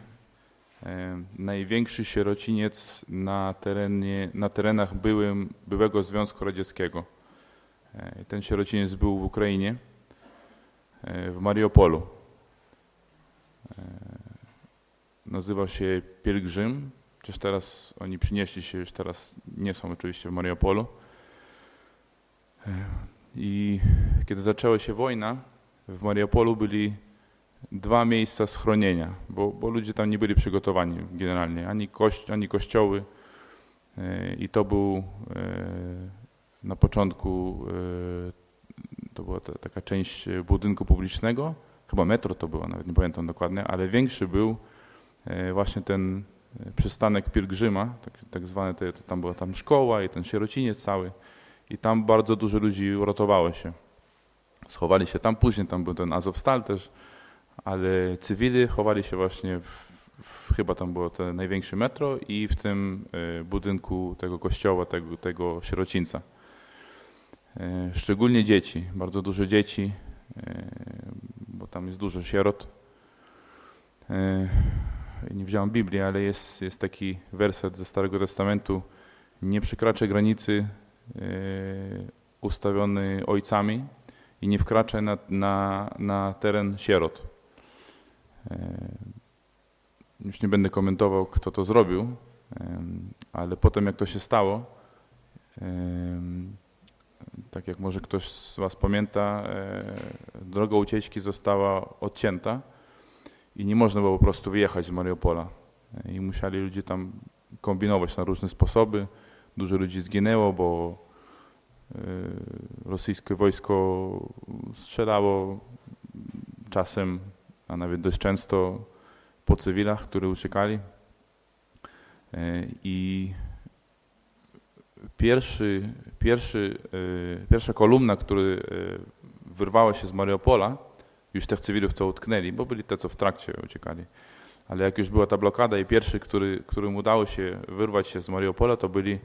e, największy sierociniec na, terenie, na terenach byłym, byłego Związku Radzieckiego. E, Ten sierociniec był w Ukrainie, e, w Mariupolu. Nazywał się Pielgrzym, chociaż teraz oni przynieśli się, już teraz nie są oczywiście w Mariupolu. I kiedy zaczęła się wojna, w Mariupolu byli dwa miejsca schronienia, bo, bo ludzie tam nie byli przygotowani generalnie, ani, koś, ani kościoły. E, I to był e, na początku, e, to była ta, taka część budynku publicznego, chyba metro to było, nawet nie pamiętam dokładnie, ale większy był właśnie ten przystanek pielgrzyma, tak, tak zwany, to tam była tam szkoła i ten sierociniec cały. I tam bardzo dużo ludzi uratowało się. Schowali się tam, później tam był ten Azovstal też, ale cywili chowali się właśnie w, w, chyba tam było to największe metro i w tym e, budynku tego kościoła, tego, tego sierocińca. E, Szczególnie dzieci, bardzo dużo dzieci, e, bo tam jest dużo sierot. Nie wziąłem Biblii, ale jest, jest taki werset ze Starego Testamentu. Nie przekraczaj granicy ustawiony ojcami i nie wkraczaj na, na, na teren sierot. E, Już nie będę komentował, kto to zrobił, em, ale potem jak to się stało, tak jak może ktoś z Was pamięta, droga ucieczki została odcięta i nie można było po prostu wyjechać z Mariupola. I musieli ludzie tam kombinować na różne sposoby. Dużo ludzi zginęło, bo e, rosyjskie wojsko strzelało czasem, a nawet dość często po cywilach, którzy uciekali. E, I pierwszy, pierwszy, e, pierwsza kolumna, która wyrwała się z Mariupola, już tych cywilów, co utknęli, bo byli te, co w trakcie uciekali. Ale jak już była ta blokada i pierwszy, który, którym udało się wyrwać się z Mariupola, to byli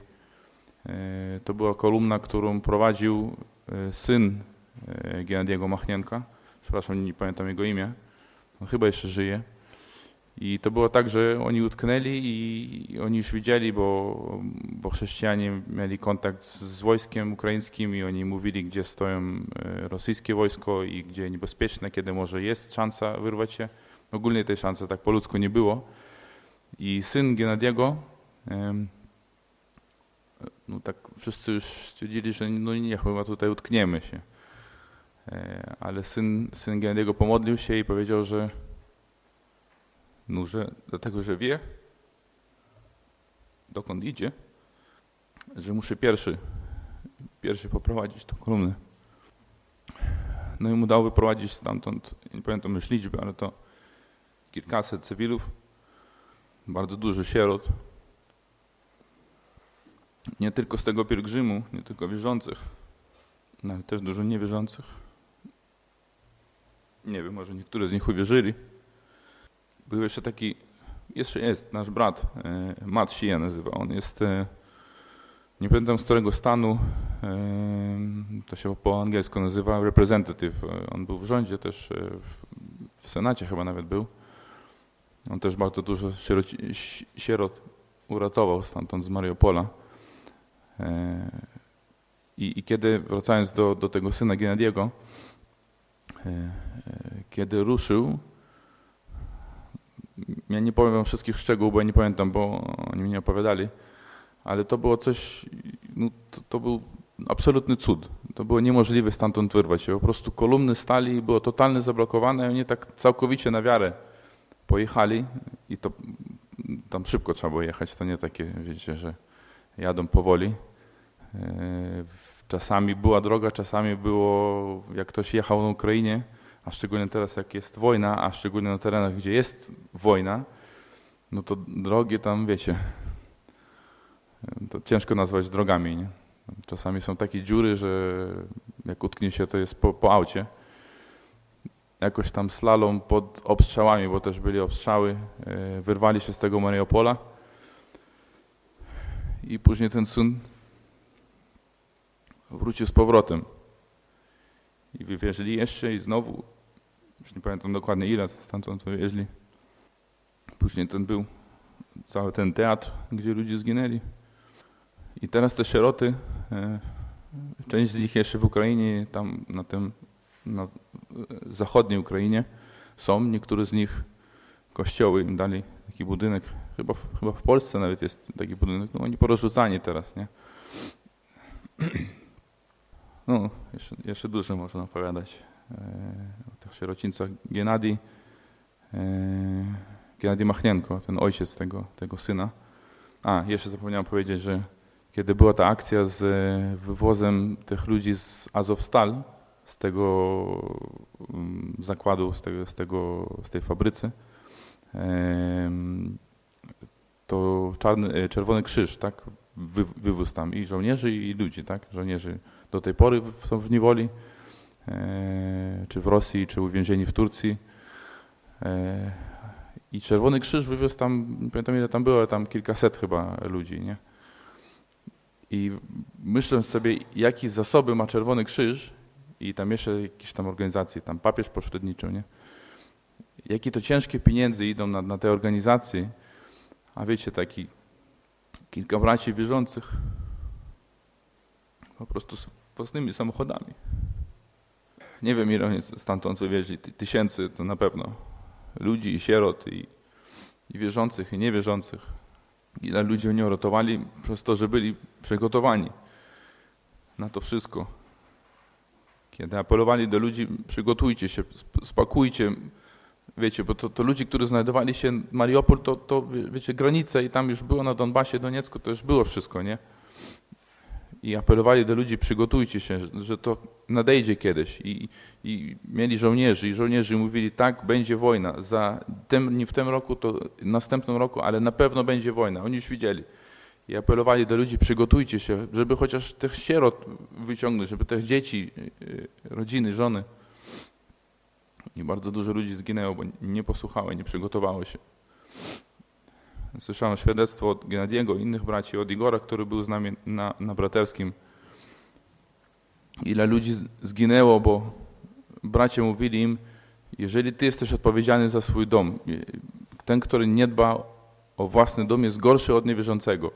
to była kolumna, którą prowadził e, syn e, Gennadiego Machnienka. Przepraszam, nie pamiętam jego imię. On chyba jeszcze żyje. I to było tak, że oni utknęli i oni już widzieli, bo, bo chrześcijanie mieli kontakt z wojskiem ukraińskim i oni mówili, gdzie stoją e, rosyjskie wojsko i gdzie niebezpieczne, kiedy może jest szansa wyrwać się. Ogólnie tej szansy tak po ludzku nie było. I syn Gennadiego, no tak wszyscy już stwierdzili, że no nie, chyba tutaj utkniemy się. E, Ale syn, syn Gennadiego pomodlił się i powiedział, że no, że dlatego, że wie, dokąd idzie, że muszę pierwszy, pierwszy poprowadzić tą kolumnę. No i mu dał wyprowadzić stamtąd, nie pamiętam już liczby, ale to kilkaset cywilów, bardzo dużo sierot. Nie tylko z tego pielgrzymu, nie tylko wierzących, no ale też dużo niewierzących. Nie wiem, może niektórzy z nich uwierzyli. Był jeszcze taki, jeszcze jest nasz brat, e, Matt Shia nazywa. On jest, e, nie pamiętam z którego stanu, e, to się po angielsku nazywa representative. On był w rządzie też, w- Senacie chyba nawet był. On też bardzo dużo sieroci, si- sierot uratował stamtąd z Mariupola. I, I kiedy, wracając do, do tego syna Gennadiego, e, e, kiedy ruszył, ja nie powiem wam wszystkich szczegółów, bo ja nie pamiętam, bo oni mi nie opowiadali, ale to było coś, no, to, to był absolutny cud. To było niemożliwe stamtąd wyrwać się. Po prostu kolumny stali, było totalnie zablokowane i oni tak całkowicie na wiarę pojechali i to tam szybko trzeba było jechać, to nie takie, wiecie, że jadą powoli. E, Czasami była droga, czasami było, jak ktoś jechał na Ukrainie, a szczególnie teraz jak jest wojna, a szczególnie na terenach, gdzie jest wojna, no to drogi tam, wiecie, to ciężko nazwać drogami, nie? Czasami są takie dziury, że jak utknie się, to jest po, po aucie. Jakoś tam slalom pod obstrzałami, bo też byli obstrzały, e, wyrwali się z tego Mariupola i później ten syn wrócił z powrotem. I wywieźli jeszcze i znowu, już nie pamiętam dokładnie ile stamtąd wywieźli. Później ten był cały ten teatr, gdzie ludzie zginęli. I teraz te sieroty, e, część z nich jeszcze w Ukrainie, tam na tym na zachodniej Ukrainie są, niektóre z nich kościoły im dali taki budynek, chyba chyba w Polsce nawet jest taki budynek, no oni porozrzucani teraz, nie? (clears throat) No, jeszcze, jeszcze dużo można opowiadać e, o tych sierocińcach. Genadi, e, Genadi Machnienko, ten ojciec tego, tego syna. A, jeszcze zapomniałem powiedzieć, że kiedy była ta akcja z e, wywozem tych ludzi z Azovstal, z tego mm, zakładu, z, tego, z, tego, z tej fabrycy, to czarny, Czerwony Krzyż, tak, wy, wywózł tam i żołnierzy i ludzi, tak, żołnierzy do tej pory są w niewoli, e, czy w Rosji, czy uwięzieni w Turcji. E, I Czerwony Krzyż wywiózł tam, nie pamiętam ile tam było, ale tam kilkaset chyba ludzi, nie? I myśląc sobie, jakie zasoby ma Czerwony Krzyż i tam jeszcze jakieś tam organizacje, tam papież pośredniczył, nie? Jakie to ciężkie pieniędzy idą na, na te organizacje, a wiecie, taki kilka braci wierzących po prostu własnymi samochodami. Nie wiem, ile oni stamtąd wywieźli, tysięcy to na pewno. Ludzi i sierot, i, i wierzących, i niewierzących. Ile ludzi oni uratowali przez to, że byli przygotowani na to wszystko. Kiedy apelowali do ludzi, przygotujcie się, spakujcie, wiecie, bo to, to ludzi, którzy znajdowali się w Mariupol, to, to wiecie, granice i tam już było na Donbasie, Doniecku, to już było wszystko, nie? I apelowali do ludzi, przygotujcie się, że to nadejdzie kiedyś. I, I, mieli żołnierzy i żołnierzy mówili, tak, będzie wojna. Za tym, nie w tym roku, to następnym roku, ale na pewno będzie wojna. Oni już widzieli. I apelowali do ludzi, przygotujcie się, żeby chociaż tych sierot wyciągnąć, żeby tych dzieci, y, rodziny, żony. I bardzo dużo ludzi zginęło, bo nie posłuchały, nie przygotowały się. Słyszałem świadectwo od Gennadiego innych braci, od Igora, który był z nami na, na braterskim. Ile ludzi zginęło, bo bracia mówili im, jeżeli ty jesteś odpowiedzialny za swój dom, ten, który nie dba o własny dom jest gorszy od niewierzącego,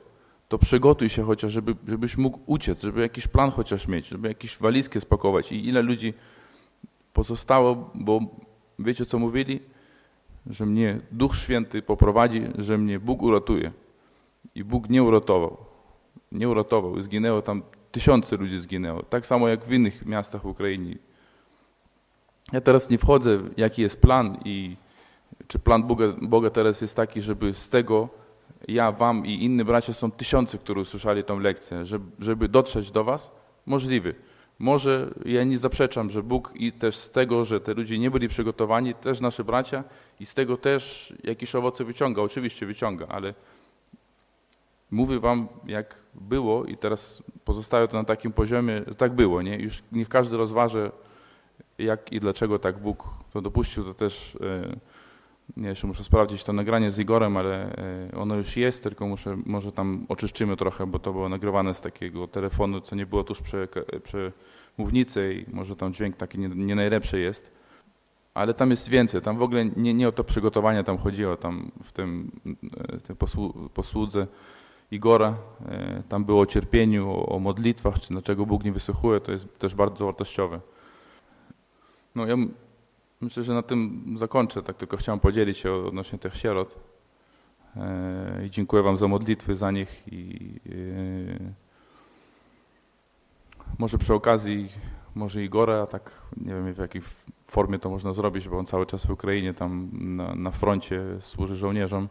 to przygotuj się chociaż, żeby, żebyś mógł uciec, żeby jakiś plan chociaż mieć, żeby jakieś walizkę spakować. I ile ludzi pozostało, bo wiecie co mówili? Że mnie Duch Święty poprowadzi, że mnie Bóg uratuje. I Bóg nie uratował. Nie uratował. Zginęło tam, tysiące ludzi zginęło. Tak samo jak w innych miastach w Ukrainie. Ja teraz nie wchodzę, jaki jest plan i czy plan Boga, Boga teraz jest taki, żeby z tego ja, wam i inni bracia są tysiące, którzy usłyszeli tą lekcję, żeby, żeby dotrzeć do was? Możliwy. Może ja nie zaprzeczam, że Bóg i też z tego, że te ludzie nie byli przygotowani, też nasze bracia i z tego też jakieś owoce wyciąga. Oczywiście wyciąga, ale mówię wam jak było i teraz pozostaje to na takim poziomie, że tak było. Nie? Już niech każdy rozważy jak i dlaczego tak Bóg to dopuścił. To też e, ja jeszcze muszę sprawdzić to nagranie z Igorem, ale e, ono już jest, tylko muszę, może tam oczyszczymy trochę, bo to było nagrywane z takiego telefonu, co nie było tuż przy, przy mównicy i może tam dźwięk taki nie, nie najlepszy jest. Ale tam jest więcej, tam w ogóle nie, nie o to przygotowanie tam chodziło, tam w tym, e, tym posłudze Igora, e, tam było o cierpieniu, o, o modlitwach, czy dlaczego Bóg nie wysłuchuje, to jest też bardzo wartościowe. No ja Myślę, że na tym zakończę. Tak tylko chciałem podzielić się odnośnie tych sierot. E, I dziękuję Wam za modlitwy za nich. I e, może przy okazji, może Igora, a tak nie wiem w jakiej formie to można zrobić, bo on cały czas w Ukrainie tam na, na froncie służy żołnierzom.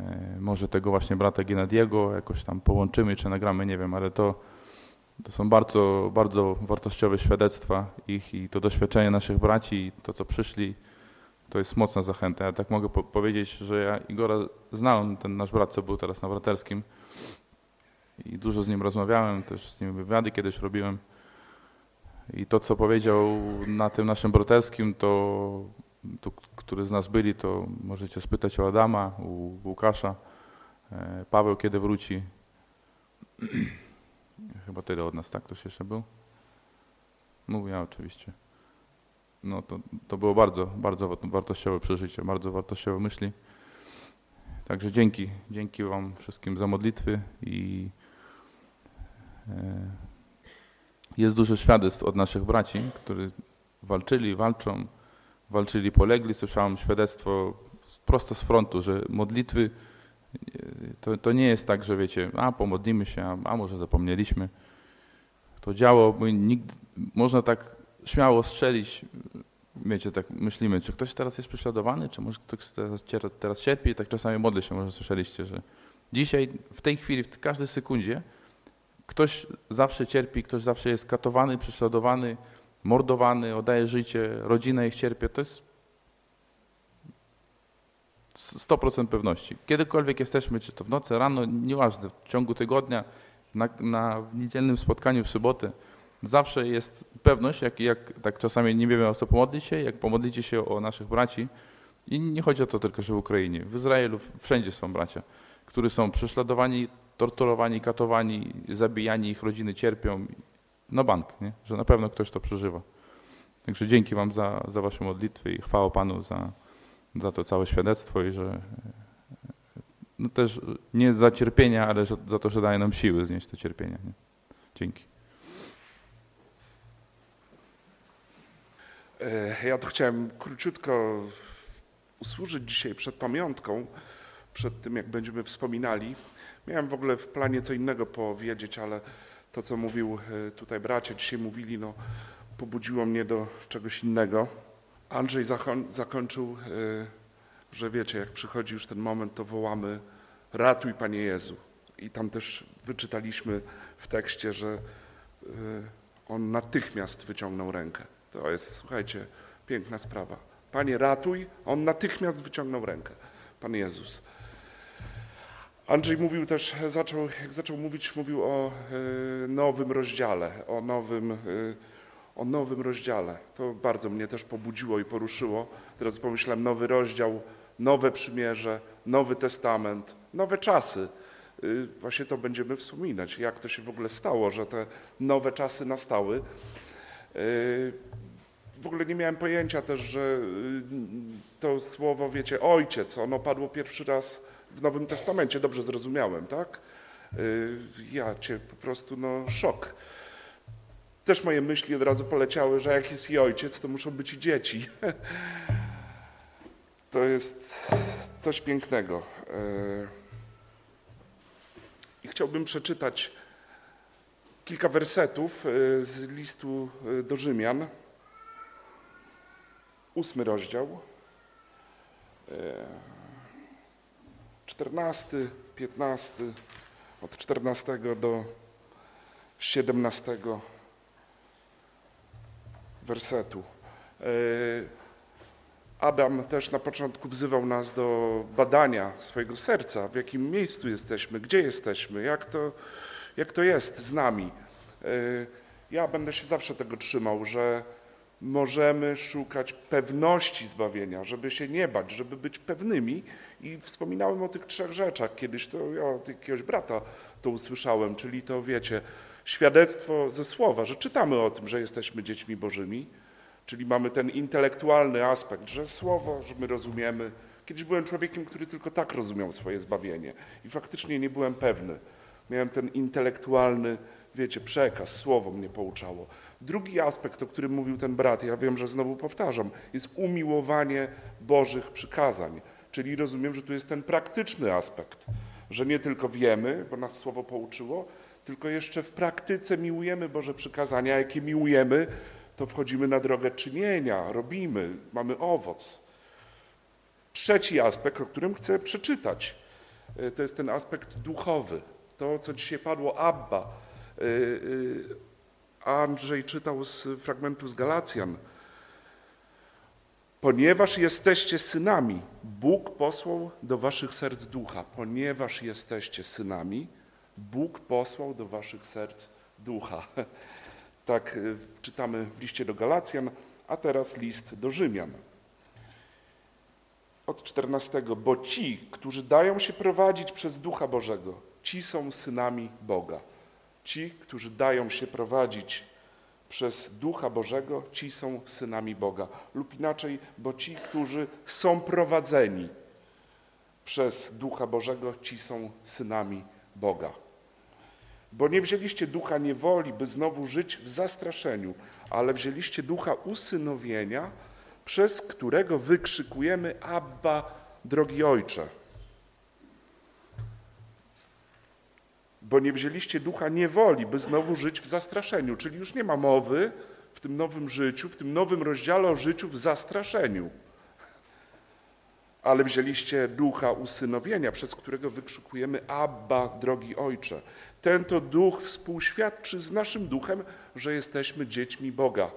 E, Może tego właśnie brata Gennadiego jakoś tam połączymy czy nagramy, nie wiem, ale to, to są bardzo, bardzo wartościowe świadectwa ich i to doświadczenie naszych braci i to, co przyszli, to jest mocna zachęta. Ja tak mogę po powiedzieć, że ja Igora znałem, ten nasz brat, co był teraz na Braterskim i dużo z nim rozmawiałem, też z nim wywiady kiedyś robiłem. I to, co powiedział na tym naszym braterskim, to, to który z nas byli, to możecie spytać o Adama, u Łukasza, e, Paweł kiedy wróci. Chyba tyle od nas, tak? Ktoś jeszcze był? No ja oczywiście. No to, to było bardzo, bardzo wartościowe przeżycie, bardzo wartościowe myśli. Także dzięki, dzięki Wam wszystkim za modlitwy i e, jest dużo świadectw od naszych braci, którzy walczyli, walczą, walczyli, polegli. Słyszałem świadectwo prosto z frontu, że modlitwy to, to nie jest tak, że wiecie, a pomodlimy się, a, a może zapomnieliśmy. To działo, bo nikt, można tak śmiało strzelić, wiecie, tak myślimy, czy ktoś teraz jest prześladowany, czy może ktoś teraz, teraz cierpi, tak czasami modlę się, może słyszeliście, że dzisiaj, w tej chwili, w każdej sekundzie ktoś zawsze cierpi, ktoś zawsze jest katowany, prześladowany, mordowany, oddaje życie, rodzina ich cierpi. To jest 100% pewności. Kiedykolwiek jesteśmy, czy to w nocy, rano, nieważne, w ciągu tygodnia, na, na niedzielnym spotkaniu w sobotę, zawsze jest pewność, jak, jak tak czasami nie wiemy o co pomodlić się, jak pomodlicie się o naszych braci. I nie chodzi o to tylko, że w Ukrainie. W Izraelu wszędzie są bracia, którzy są prześladowani, torturowani, katowani, zabijani, ich rodziny cierpią. Na bank, nie? że na pewno ktoś to przeżywa. Także dzięki Wam za, za Wasze modlitwy i chwała Panu za, za to całe świadectwo i że no też nie za cierpienia, ale za to, że daje nam siły znieść te cierpienia. Nie? Dzięki. E, Ja to chciałem króciutko usłużyć dzisiaj przed pamiątką, przed tym jak będziemy wspominali. Miałem w ogóle w planie co innego powiedzieć, ale to co mówił e, tutaj bracia, dzisiaj mówili, no pobudziło mnie do czegoś innego. Andrzej zakończył, e, że wiecie, jak przychodzi już ten moment, to wołamy ratuj Panie Jezu. I tam też wyczytaliśmy w tekście, że on natychmiast wyciągnął rękę. To jest, słuchajcie, piękna sprawa. Panie, ratuj, on natychmiast wyciągnął rękę. Pan Jezus. Andrzej mówił też, zaczął, jak zaczął mówić, mówił o y, nowym rozdziale, o nowym, o nowym rozdziale. To bardzo mnie też pobudziło i poruszyło. Teraz pomyślałem, nowy rozdział, nowe przymierze, nowy testament, nowe czasy. Y, właśnie to będziemy wspominać, jak to się w ogóle stało, że te nowe czasy nastały. W ogóle nie miałem pojęcia też, że to słowo, wiecie, ojciec, ono padło pierwszy raz w Nowym Testamencie, dobrze zrozumiałem, tak? Ja cię po prostu, no szok. Też moje myśli od razu poleciały, że jak jest i ojciec, to muszą być i dzieci. (laughs) To jest coś pięknego. I chciałbym przeczytać kilka wersetów z listu do Rzymian. Ósmy rozdział. Czternasty, piętnasty, od czternastego do siedemnastego wersetu. Adam też na początku wzywał nas do badania swojego serca, w jakim miejscu jesteśmy, gdzie jesteśmy, jak to, jak to jest z nami. Ja będę się zawsze tego trzymał, że możemy szukać pewności zbawienia, żeby się nie bać, żeby być pewnymi. I wspominałem o tych trzech rzeczach. Kiedyś to ja od jakiegoś brata to usłyszałem, czyli to wiecie, świadectwo ze słowa, że czytamy o tym, że jesteśmy dziećmi Bożymi, czyli mamy ten intelektualny aspekt, że słowo, że my rozumiemy. Kiedyś byłem człowiekiem, który tylko tak rozumiał swoje zbawienie i faktycznie nie byłem pewny. Miałem ten intelektualny, wiecie, przekaz, słowo mnie pouczało. Drugi aspekt, o którym mówił ten brat, ja wiem, że znowu powtarzam, jest umiłowanie Bożych przykazań. Czyli rozumiem, że tu jest ten praktyczny aspekt, że nie tylko wiemy, bo nas słowo pouczyło, tylko jeszcze w praktyce miłujemy Boże przykazania. Jakie miłujemy, to wchodzimy na drogę czynienia, robimy, mamy owoc. Trzeci aspekt, o którym chcę przeczytać, y, to jest ten aspekt duchowy. To, co dzisiaj padło, Abba. Y, y, Andrzej czytał z fragmentu z Galacjan. Ponieważ jesteście synami, Bóg posłał do waszych serc ducha. Ponieważ jesteście synami, Bóg posłał do waszych serc ducha. (laughs) Tak y, czytamy w liście do Galacjan, a teraz list do Rzymian. Od 14. Bo ci, którzy dają się prowadzić przez Ducha Bożego, ci są synami Boga. Ci, którzy dają się prowadzić przez Ducha Bożego, ci są synami Boga. Lub inaczej, bo ci, którzy są prowadzeni przez Ducha Bożego, ci są synami Boga. Bo nie wzięliście ducha niewoli, by znowu żyć w zastraszeniu, ale wzięliście ducha usynowienia, przez którego wykrzykujemy Abba, drogi Ojcze. Bo nie wzięliście ducha niewoli, by znowu żyć w zastraszeniu, czyli już nie ma mowy w tym nowym życiu, w tym nowym rozdziale o życiu w zastraszeniu. Ale wzięliście ducha usynowienia, przez którego wykrzykujemy Abba, drogi Ojcze. Ten to duch współświadczy z naszym duchem, że jesteśmy dziećmi Boga.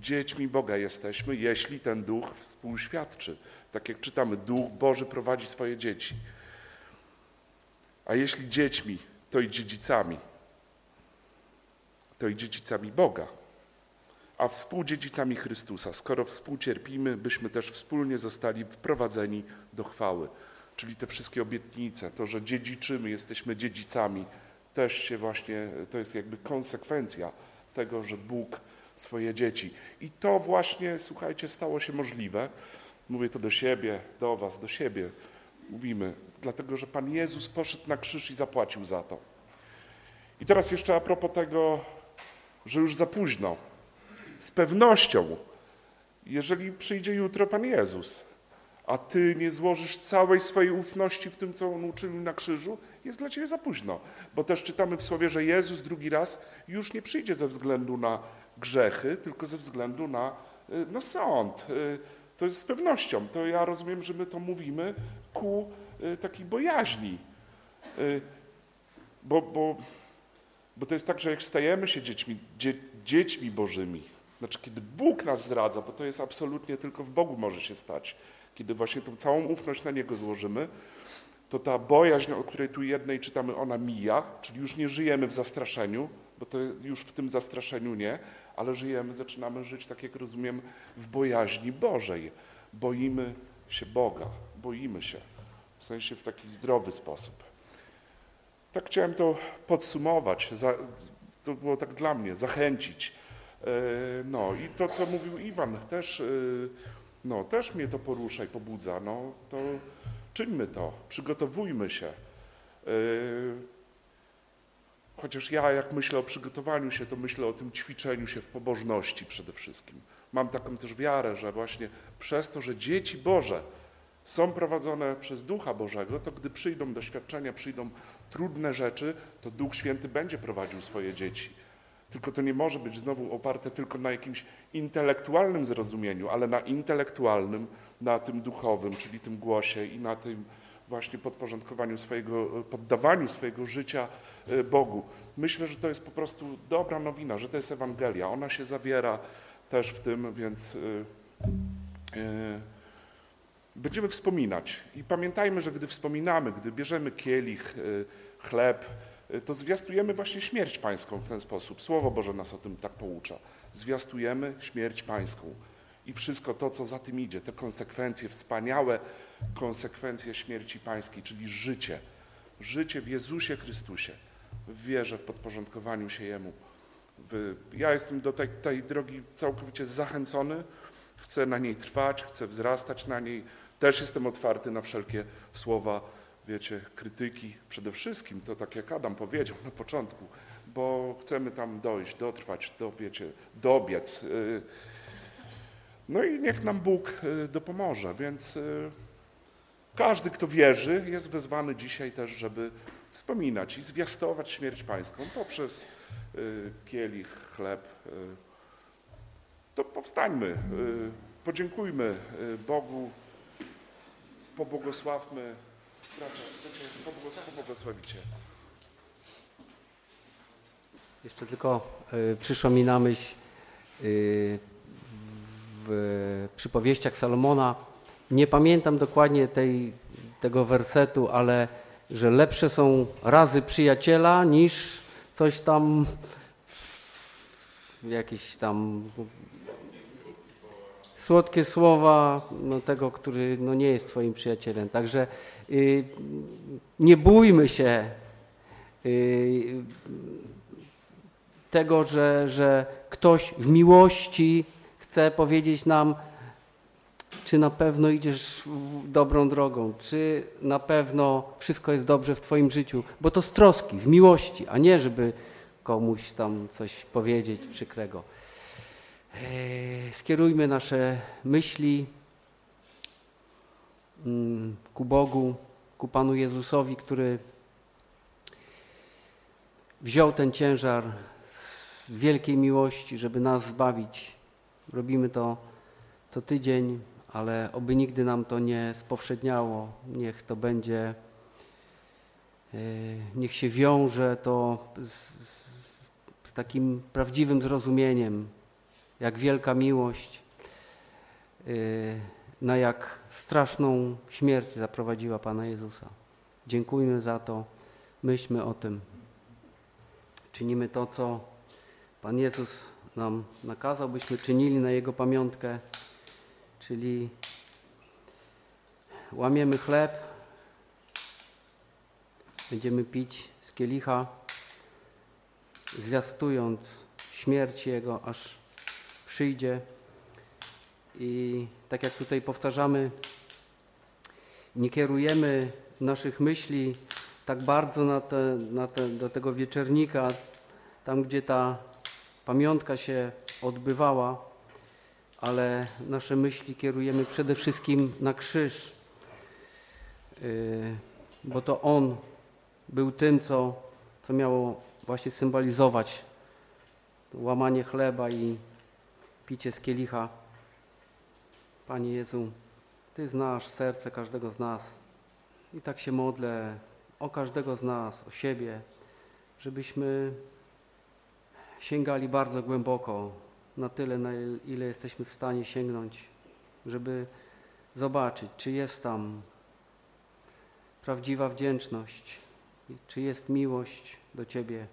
Dziećmi Boga jesteśmy, jeśli ten duch współświadczy. Tak jak czytamy, duch Boży prowadzi swoje dzieci. A jeśli dziećmi, to i dziedzicami. To i dziedzicami Boga. A współdziedzicami Chrystusa. Skoro współcierpimy, byśmy też wspólnie zostali wprowadzeni do chwały. Czyli te wszystkie obietnice, to, że dziedziczymy, jesteśmy dziedzicami, też się właśnie, to jest jakby konsekwencja tego, że Bóg swoje dzieci. I to właśnie, słuchajcie, stało się możliwe. Mówię to do siebie, do was, do siebie. Mówimy, dlatego że Pan Jezus poszedł na krzyż i zapłacił za to. I teraz jeszcze a propos tego, że już za późno. Z pewnością, jeżeli przyjdzie jutro Pan Jezus, a Ty nie złożysz całej swojej ufności w tym, co On uczynił na krzyżu, jest dla Ciebie za późno. Bo też czytamy w Słowie, że Jezus drugi raz już nie przyjdzie ze względu na grzechy, tylko ze względu na, y, na sąd. Y, To jest z pewnością. To ja rozumiem, że my to mówimy ku y, takiej bojaźni. Bo, bo, bo to jest tak, że jak stajemy się dziećmi, dzie, dziećmi Bożymi, znaczy kiedy Bóg nas zdradza, bo to jest absolutnie tylko w Bogu może się stać, kiedy właśnie tą całą ufność na Niego złożymy, to ta bojaźń, o której tu jednej czytamy, ona mija, czyli już nie żyjemy w zastraszeniu, bo to już w tym zastraszeniu nie, ale żyjemy, zaczynamy żyć, tak jak rozumiem, w bojaźni Bożej. Boimy się Boga, boimy się, w sensie w taki zdrowy sposób. Tak chciałem to podsumować, to było tak dla mnie, zachęcić. E, No i to, co mówił Iwan, też, e, no, też mnie to porusza i pobudza. No, to czyńmy to, przygotowujmy się. E, Chociaż ja, jak myślę o przygotowaniu się, to myślę o tym ćwiczeniu się w pobożności przede wszystkim. Mam taką też wiarę, że właśnie przez to, że dzieci Boże są prowadzone przez Ducha Bożego, to gdy przyjdą doświadczenia, przyjdą trudne rzeczy, to Duch Święty będzie prowadził swoje dzieci. Tylko to nie może być znowu oparte tylko na jakimś intelektualnym zrozumieniu, ale na intelektualnym, na tym duchowym, czyli tym głosie i na tym właśnie podporządkowaniu swojego, poddawaniu swojego życia e, Bogu. Myślę, że to jest po prostu dobra nowina, że to jest Ewangelia. Ona się zawiera też w tym, więc e, e, będziemy wspominać. I pamiętajmy, że gdy wspominamy, gdy bierzemy kielich, chleb, to zwiastujemy właśnie śmierć pańską w ten sposób. Słowo Boże nas o tym tak poucza. Zwiastujemy śmierć pańską i wszystko to, co za tym idzie, te konsekwencje, wspaniałe konsekwencje śmierci pańskiej, czyli życie. Życie w Jezusie Chrystusie, w wierze, w podporządkowaniu się Jemu. Ja jestem do tej, tej drogi całkowicie zachęcony, chcę na niej trwać, chcę wzrastać na niej. Też jestem otwarty na wszelkie słowa, wiecie, krytyki. Przede wszystkim to tak jak Adam powiedział na początku, bo chcemy tam dojść, dotrwać, do, wiecie, dobiec. y, No i niech nam Bóg y, dopomoże, więc y, każdy, kto wierzy, jest wezwany dzisiaj też, żeby wspominać i zwiastować śmierć pańską poprzez kielich, chleb. To powstańmy, podziękujmy Bogu, pobłogosławmy. Bracia, pobłogosławicie. Jeszcze tylko y, przyszło mi na myśl y, w przypowieściach Salomona. Nie pamiętam dokładnie tej, tego wersetu, ale że lepsze są razy przyjaciela niż coś tam jakieś tam słodkie słowa no, tego, który no, nie jest twoim przyjacielem. Także y, nie bójmy się y, tego, że, że ktoś w miłości chce powiedzieć nam, czy na pewno idziesz dobrą drogą, czy na pewno wszystko jest dobrze w Twoim życiu, bo to z troski, z miłości, a nie żeby komuś tam coś powiedzieć przykrego. Eee, Skierujmy nasze myśli mm, ku Bogu, ku Panu Jezusowi, który wziął ten ciężar z wielkiej miłości, żeby nas zbawić. Robimy to co tydzień, ale oby nigdy nam to nie spowszedniało. Niech to będzie, e, niech się wiąże to z, z takim prawdziwym zrozumieniem, jak wielka miłość, e, na jak straszną śmierć zaprowadziła Pana Jezusa. Dziękujmy za to, myślmy o tym. Czynimy to, co Pan Jezus nam nakazał, byśmy czynili na Jego pamiątkę, czyli łamiemy chleb, będziemy pić z kielicha, zwiastując śmierć Jego, aż przyjdzie. I tak jak tutaj powtarzamy, nie kierujemy naszych myśli tak bardzo na te, na te, do tego wieczernika, tam gdzie ta pamiątka się odbywała, ale nasze myśli kierujemy przede wszystkim na krzyż, Yy, bo to On był tym, co, co miało właśnie symbolizować łamanie chleba i picie z kielicha. Panie Jezu, Ty znasz serce każdego z nas i tak się modlę o każdego z nas, o siebie, żebyśmy sięgali bardzo głęboko, na tyle, na ile jesteśmy w stanie sięgnąć, żeby zobaczyć, czy jest tam prawdziwa wdzięczność, czy jest miłość do Ciebie,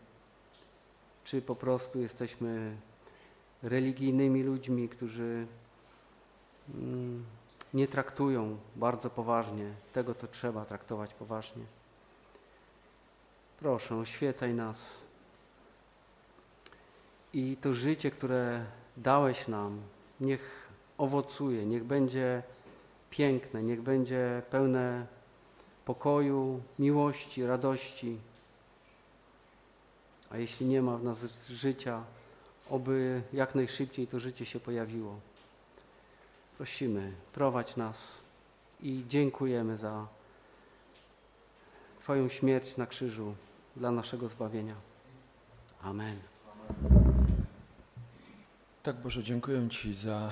czy po prostu jesteśmy religijnymi ludźmi, którzy mm, nie traktują bardzo poważnie tego, co trzeba traktować poważnie. Proszę, oświecaj nas i to życie, które dałeś nam, niech owocuje, niech będzie piękne, niech będzie pełne pokoju, miłości, radości. A jeśli nie ma w nas życia, oby jak najszybciej to życie się pojawiło. Prosimy, prowadź nas i dziękujemy za Twoją śmierć na krzyżu dla naszego zbawienia. Amen. Tak Boże, dziękuję Ci za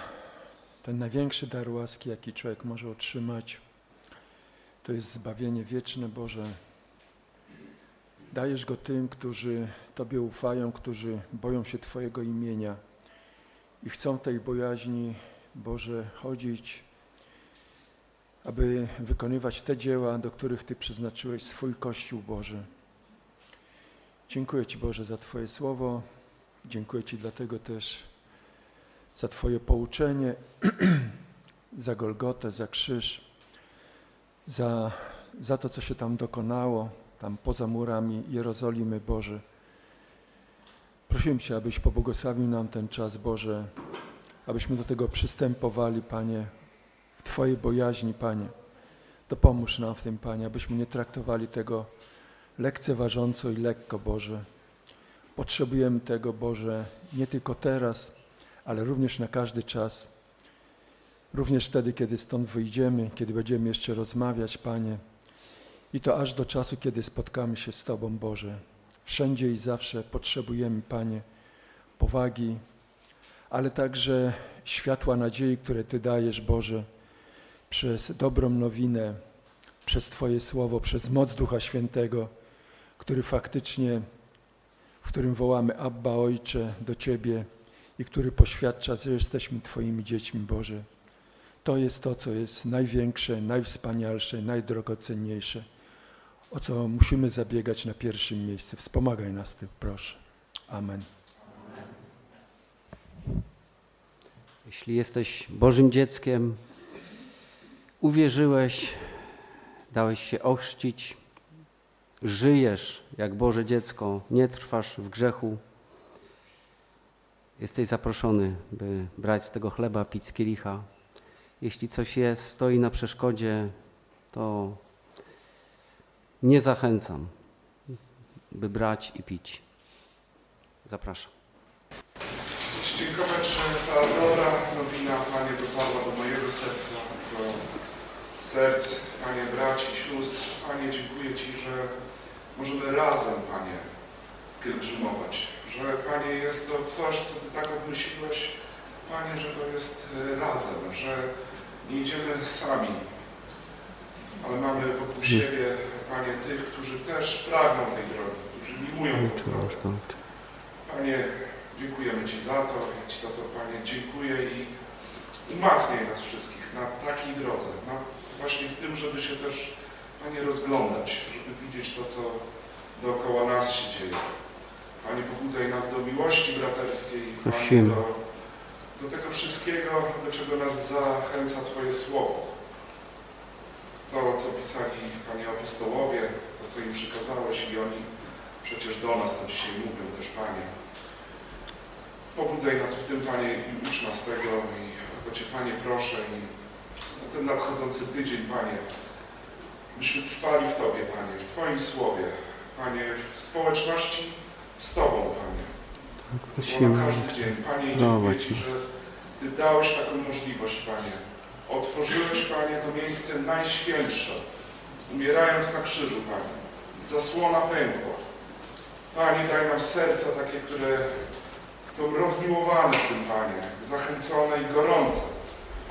ten największy dar łaski, jaki człowiek może otrzymać. To jest zbawienie wieczne, Boże. Dajesz go tym, którzy Tobie ufają, którzy boją się Twojego imienia i chcą tej bojaźni, Boże, chodzić, aby wykonywać te dzieła, do których Ty przeznaczyłeś swój Kościół, Boże. Dziękuję Ci, Boże, za Twoje słowo. Dziękuję Ci dlatego też za Twoje pouczenie, (clears throat) za Golgotę, za krzyż, za, za to, co się tam dokonało, tam poza murami Jerozolimy, Boże. Prosimy Cię, abyś pobłogosławił nam ten czas, Boże, abyśmy do tego przystępowali, Panie, w Twojej bojaźni, Panie, to pomóż nam w tym, Panie, abyśmy nie traktowali tego lekceważąco i lekko, Boże. Potrzebujemy tego, Boże, nie tylko teraz, ale również na każdy czas. Również wtedy, kiedy stąd wyjdziemy, kiedy będziemy jeszcze rozmawiać, Panie. I to aż do czasu, kiedy spotkamy się z Tobą, Boże. Wszędzie i zawsze potrzebujemy, Panie, powagi, ale także światła nadziei, które Ty dajesz, Boże, przez dobrą nowinę, przez Twoje Słowo, przez moc Ducha Świętego, który faktycznie, w którym wołamy Abba Ojcze do Ciebie i który poświadcza, że jesteśmy Twoimi dziećmi, Boże. To jest to, co jest największe, najwspanialsze, najdrogocenniejsze, o co musimy zabiegać na pierwszym miejscu. Wspomagaj nas w tym, proszę. Amen. Jeśli jesteś Bożym dzieckiem, uwierzyłeś, dałeś się ochrzcić, żyjesz jak Boże dziecko, nie trwasz w grzechu, jesteś zaproszony, by brać z tego chleba, pić z kielicha. Jeśli coś jest, stoi na przeszkodzie, to nie zachęcam, by brać i pić. Zapraszam. Dziękować, że ta dobra nowina, Panie, dotarła do mojego serca, do serc, Panie, braci, sióstr. Panie, dziękuję Ci, że możemy razem, Panie, pielgrzymować. Że, Panie, jest to coś, co Ty tak obmyśliłeś, Panie, że to jest razem, że nie idziemy sami, ale mamy wokół siebie, Panie, tych, którzy też pragną tej drogi, którzy miłują tę drogę. Panie, dziękujemy Ci za to. Ja Ci za to, Panie, dziękuję i umacniaj nas wszystkich na takiej drodze, na właśnie w tym, żeby się też, Panie, rozglądać, żeby widzieć to, co dookoła nas się dzieje. Panie, pobudzaj nas do miłości braterskiej, Panie, do, do tego wszystkiego, do czego nas zachęca Twoje Słowo. To, co pisali, Panie apostołowie, to, co im przykazałeś i oni przecież do nas to dzisiaj mówią też, Panie. Pobudzaj nas w tym, Panie, i ucz nas tego i o to Cię, Panie, proszę i na ten nadchodzący tydzień, Panie, byśmy trwali w Tobie, Panie, w Twoim Słowie, Panie, w społeczności z Tobą, Panie. Bo Prosimy. na każdy dzień, Panie, i dziękuję Ci, że Ty dałeś taką możliwość, Panie. Otworzyłeś, Panie, to miejsce najświętsze, umierając na krzyżu, Panie. Zasłona pękła. Panie, daj nam serca takie, które są rozmiłowane w tym, Panie, zachęcone i gorące,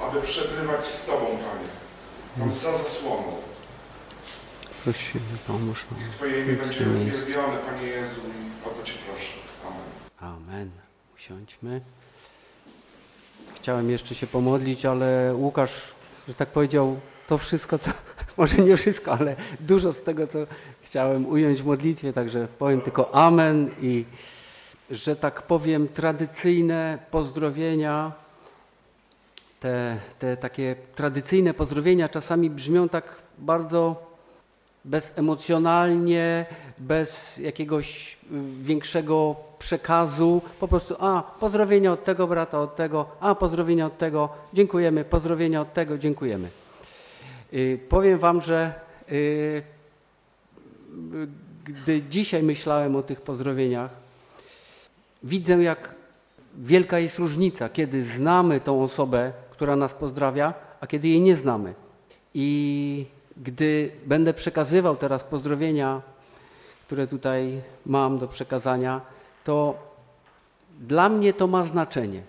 aby przebywać z Tobą, Panie, tam za zasłoną. Prosimy, pomóż nam. Twoje imię będzie uwielbione, Panie Jezu, i o to Cię proszę. Amen. Amen. Usiądźmy. Chciałem jeszcze się pomodlić, ale Łukasz, że tak powiedział, to wszystko, co, (laughs) może nie wszystko, ale dużo z tego, co chciałem ująć w modlitwie, także powiem tylko Amen i że tak powiem tradycyjne pozdrowienia, te, te takie tradycyjne pozdrowienia czasami brzmią tak bardzo bezemocjonalnie, bez jakiegoś większego przekazu. Po prostu, a, pozdrowienia od tego brata, od tego, a, pozdrowienia od tego, dziękujemy, pozdrowienia od tego, dziękujemy. Y, powiem Wam, że y, gdy dzisiaj myślałem o tych pozdrowieniach, widzę, jak wielka jest różnica, kiedy znamy tą osobę, która nas pozdrawia, a kiedy jej nie znamy. I gdy będę przekazywał teraz pozdrowienia, które tutaj mam do przekazania, to dla mnie to ma znaczenie.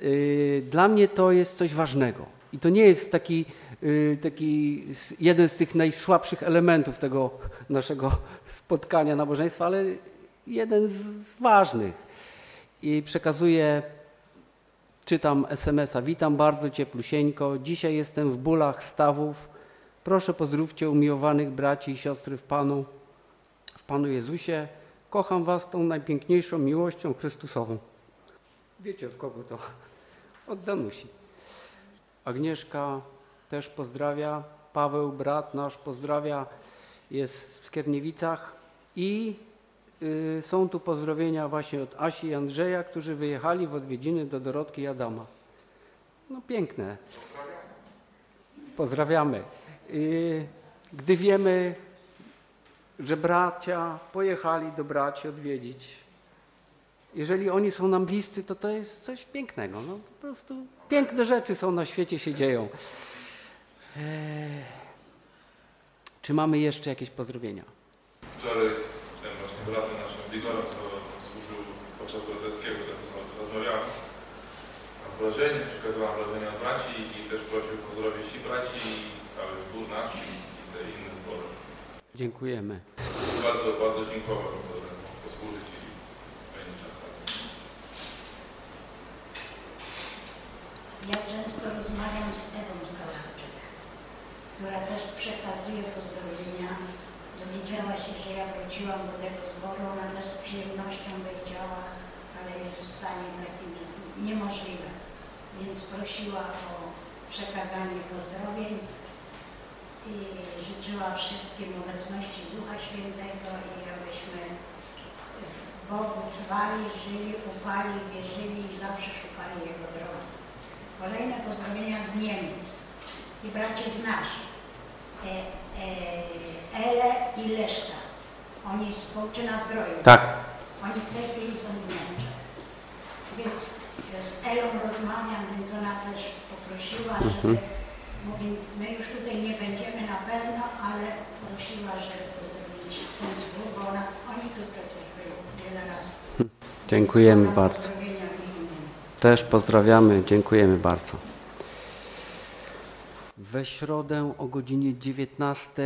Yy, Dla mnie to jest coś ważnego. I to nie jest taki, yy, taki jeden z tych najsłabszych elementów tego naszego spotkania nabożeństwa, ale jeden z ważnych. I przekazuję Czytam SMS-a. Witam bardzo cieplusieńko. Dzisiaj jestem w bólach stawów. Proszę pozdrówcie umiłowanych braci i siostry w Panu, w Panu Jezusie. Kocham Was tą najpiękniejszą miłością Chrystusową. Wiecie od kogo to? Od Danusi. Agnieszka też pozdrawia. Paweł, brat nasz, pozdrawia. Jest w Skierniewicach. I są tu pozdrowienia właśnie od Asi i Andrzeja, którzy wyjechali w odwiedziny do Dorotki i Adama. No piękne. Pozdrawiamy. Y, Gdy wiemy, że bracia pojechali do braci odwiedzić, jeżeli oni są nam bliscy, to to jest coś pięknego. No, po prostu piękne rzeczy są na świecie, się dzieją. Eee, Czy mamy jeszcze jakieś pozdrowienia? Wczoraj bratem naszym z Igorem, co służył podczas braterskiego, tak rozmawiałem. Mam wrażenie, przekazywałem wrażenia od braci i też prosił pozdrowić i braci, i cały zbór nasz i, i te inne zbory. Dziękujemy. Bardzo, bardzo mógł posłużyć i fajny czas. Ja często rozmawiam z Ewą Skaławczyk, która też przekazuje pozdrowienia. Dowiedziała się, że ja wróciłam do tego zboru, ona też z przyjemnością by chciała, ale jest w stanie takim niemożliwe. Więc prosiła o przekazanie pozdrowień i życzyła wszystkim obecności Ducha Świętego i abyśmy w Bogu trwali, żyli, ufali, wierzyli i zawsze szukali Jego drogi. Kolejne pozdrowienia z Niemiec i bracie z naszych. E, e, Ele i Leszka. Oni z Połczyna Zdroju. Tak. Oni w tej chwili są w Niemczech. Więc z Elą rozmawiam, więc ona też poprosiła, żeby, mówi, my już tutaj nie będziemy na pewno, ale prosiła, żeby ten zbór, bo ona, oni tutaj też byli wiele razy. Dziękujemy bardzo. Też pozdrawiamy, dziękujemy bardzo. We środę o godzinie 19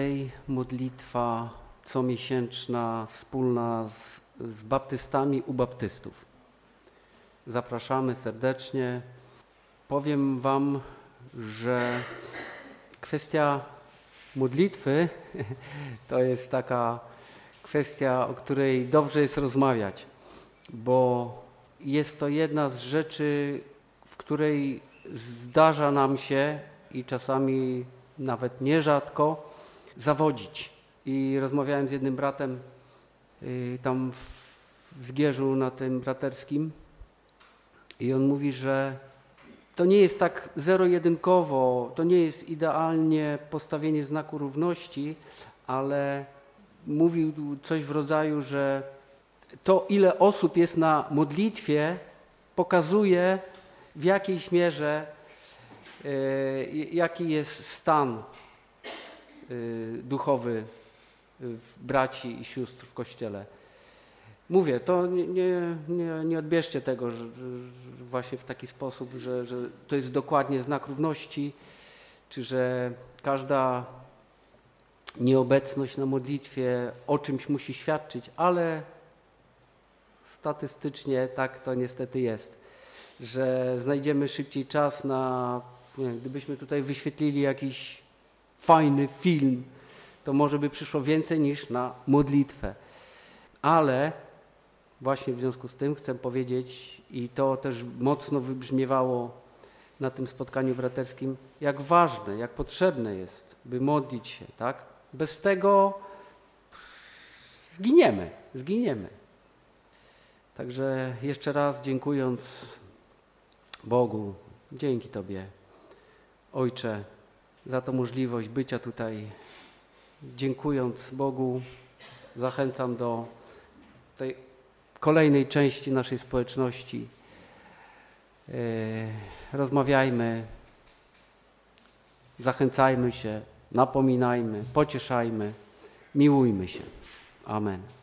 modlitwa comiesięczna wspólna z, z baptystami u baptystów. Zapraszamy serdecznie. Powiem Wam, że kwestia modlitwy (laughs) to jest taka kwestia, o której dobrze jest rozmawiać, bo jest to jedna z rzeczy, w której zdarza nam się i czasami nawet nierzadko zawodzić. I rozmawiałem z jednym bratem y, tam w Zgierzu na tym braterskim i on mówi, że to nie jest tak zero-jedynkowo, to nie jest idealnie postawienie znaku równości, ale mówił coś w rodzaju, że to, ile osób jest na modlitwie, pokazuje w jakiejś mierze, jaki jest stan e, duchowy e, braci i sióstr w Kościele. Mówię, to nie, nie, nie, odbierzcie tego że, że właśnie w taki sposób, że, że to jest dokładnie znak równości, czy że każda nieobecność na modlitwie o czymś musi świadczyć, ale statystycznie tak to niestety jest, że znajdziemy szybciej czas na, gdybyśmy tutaj wyświetlili jakiś fajny film, to może by przyszło więcej niż na modlitwę. Ale właśnie w związku z tym chcę powiedzieć, i to też mocno wybrzmiewało na tym spotkaniu braterskim, jak ważne, jak potrzebne jest, by modlić się, tak? Bez tego zginiemy, zginiemy. Także jeszcze raz dziękując Bogu, dzięki Tobie, Ojcze, za tą możliwość bycia tutaj. Dziękując Bogu, zachęcam do tej kolejnej części naszej społeczności. Yy, Rozmawiajmy, zachęcajmy się, napominajmy, pocieszajmy, miłujmy się. Amen.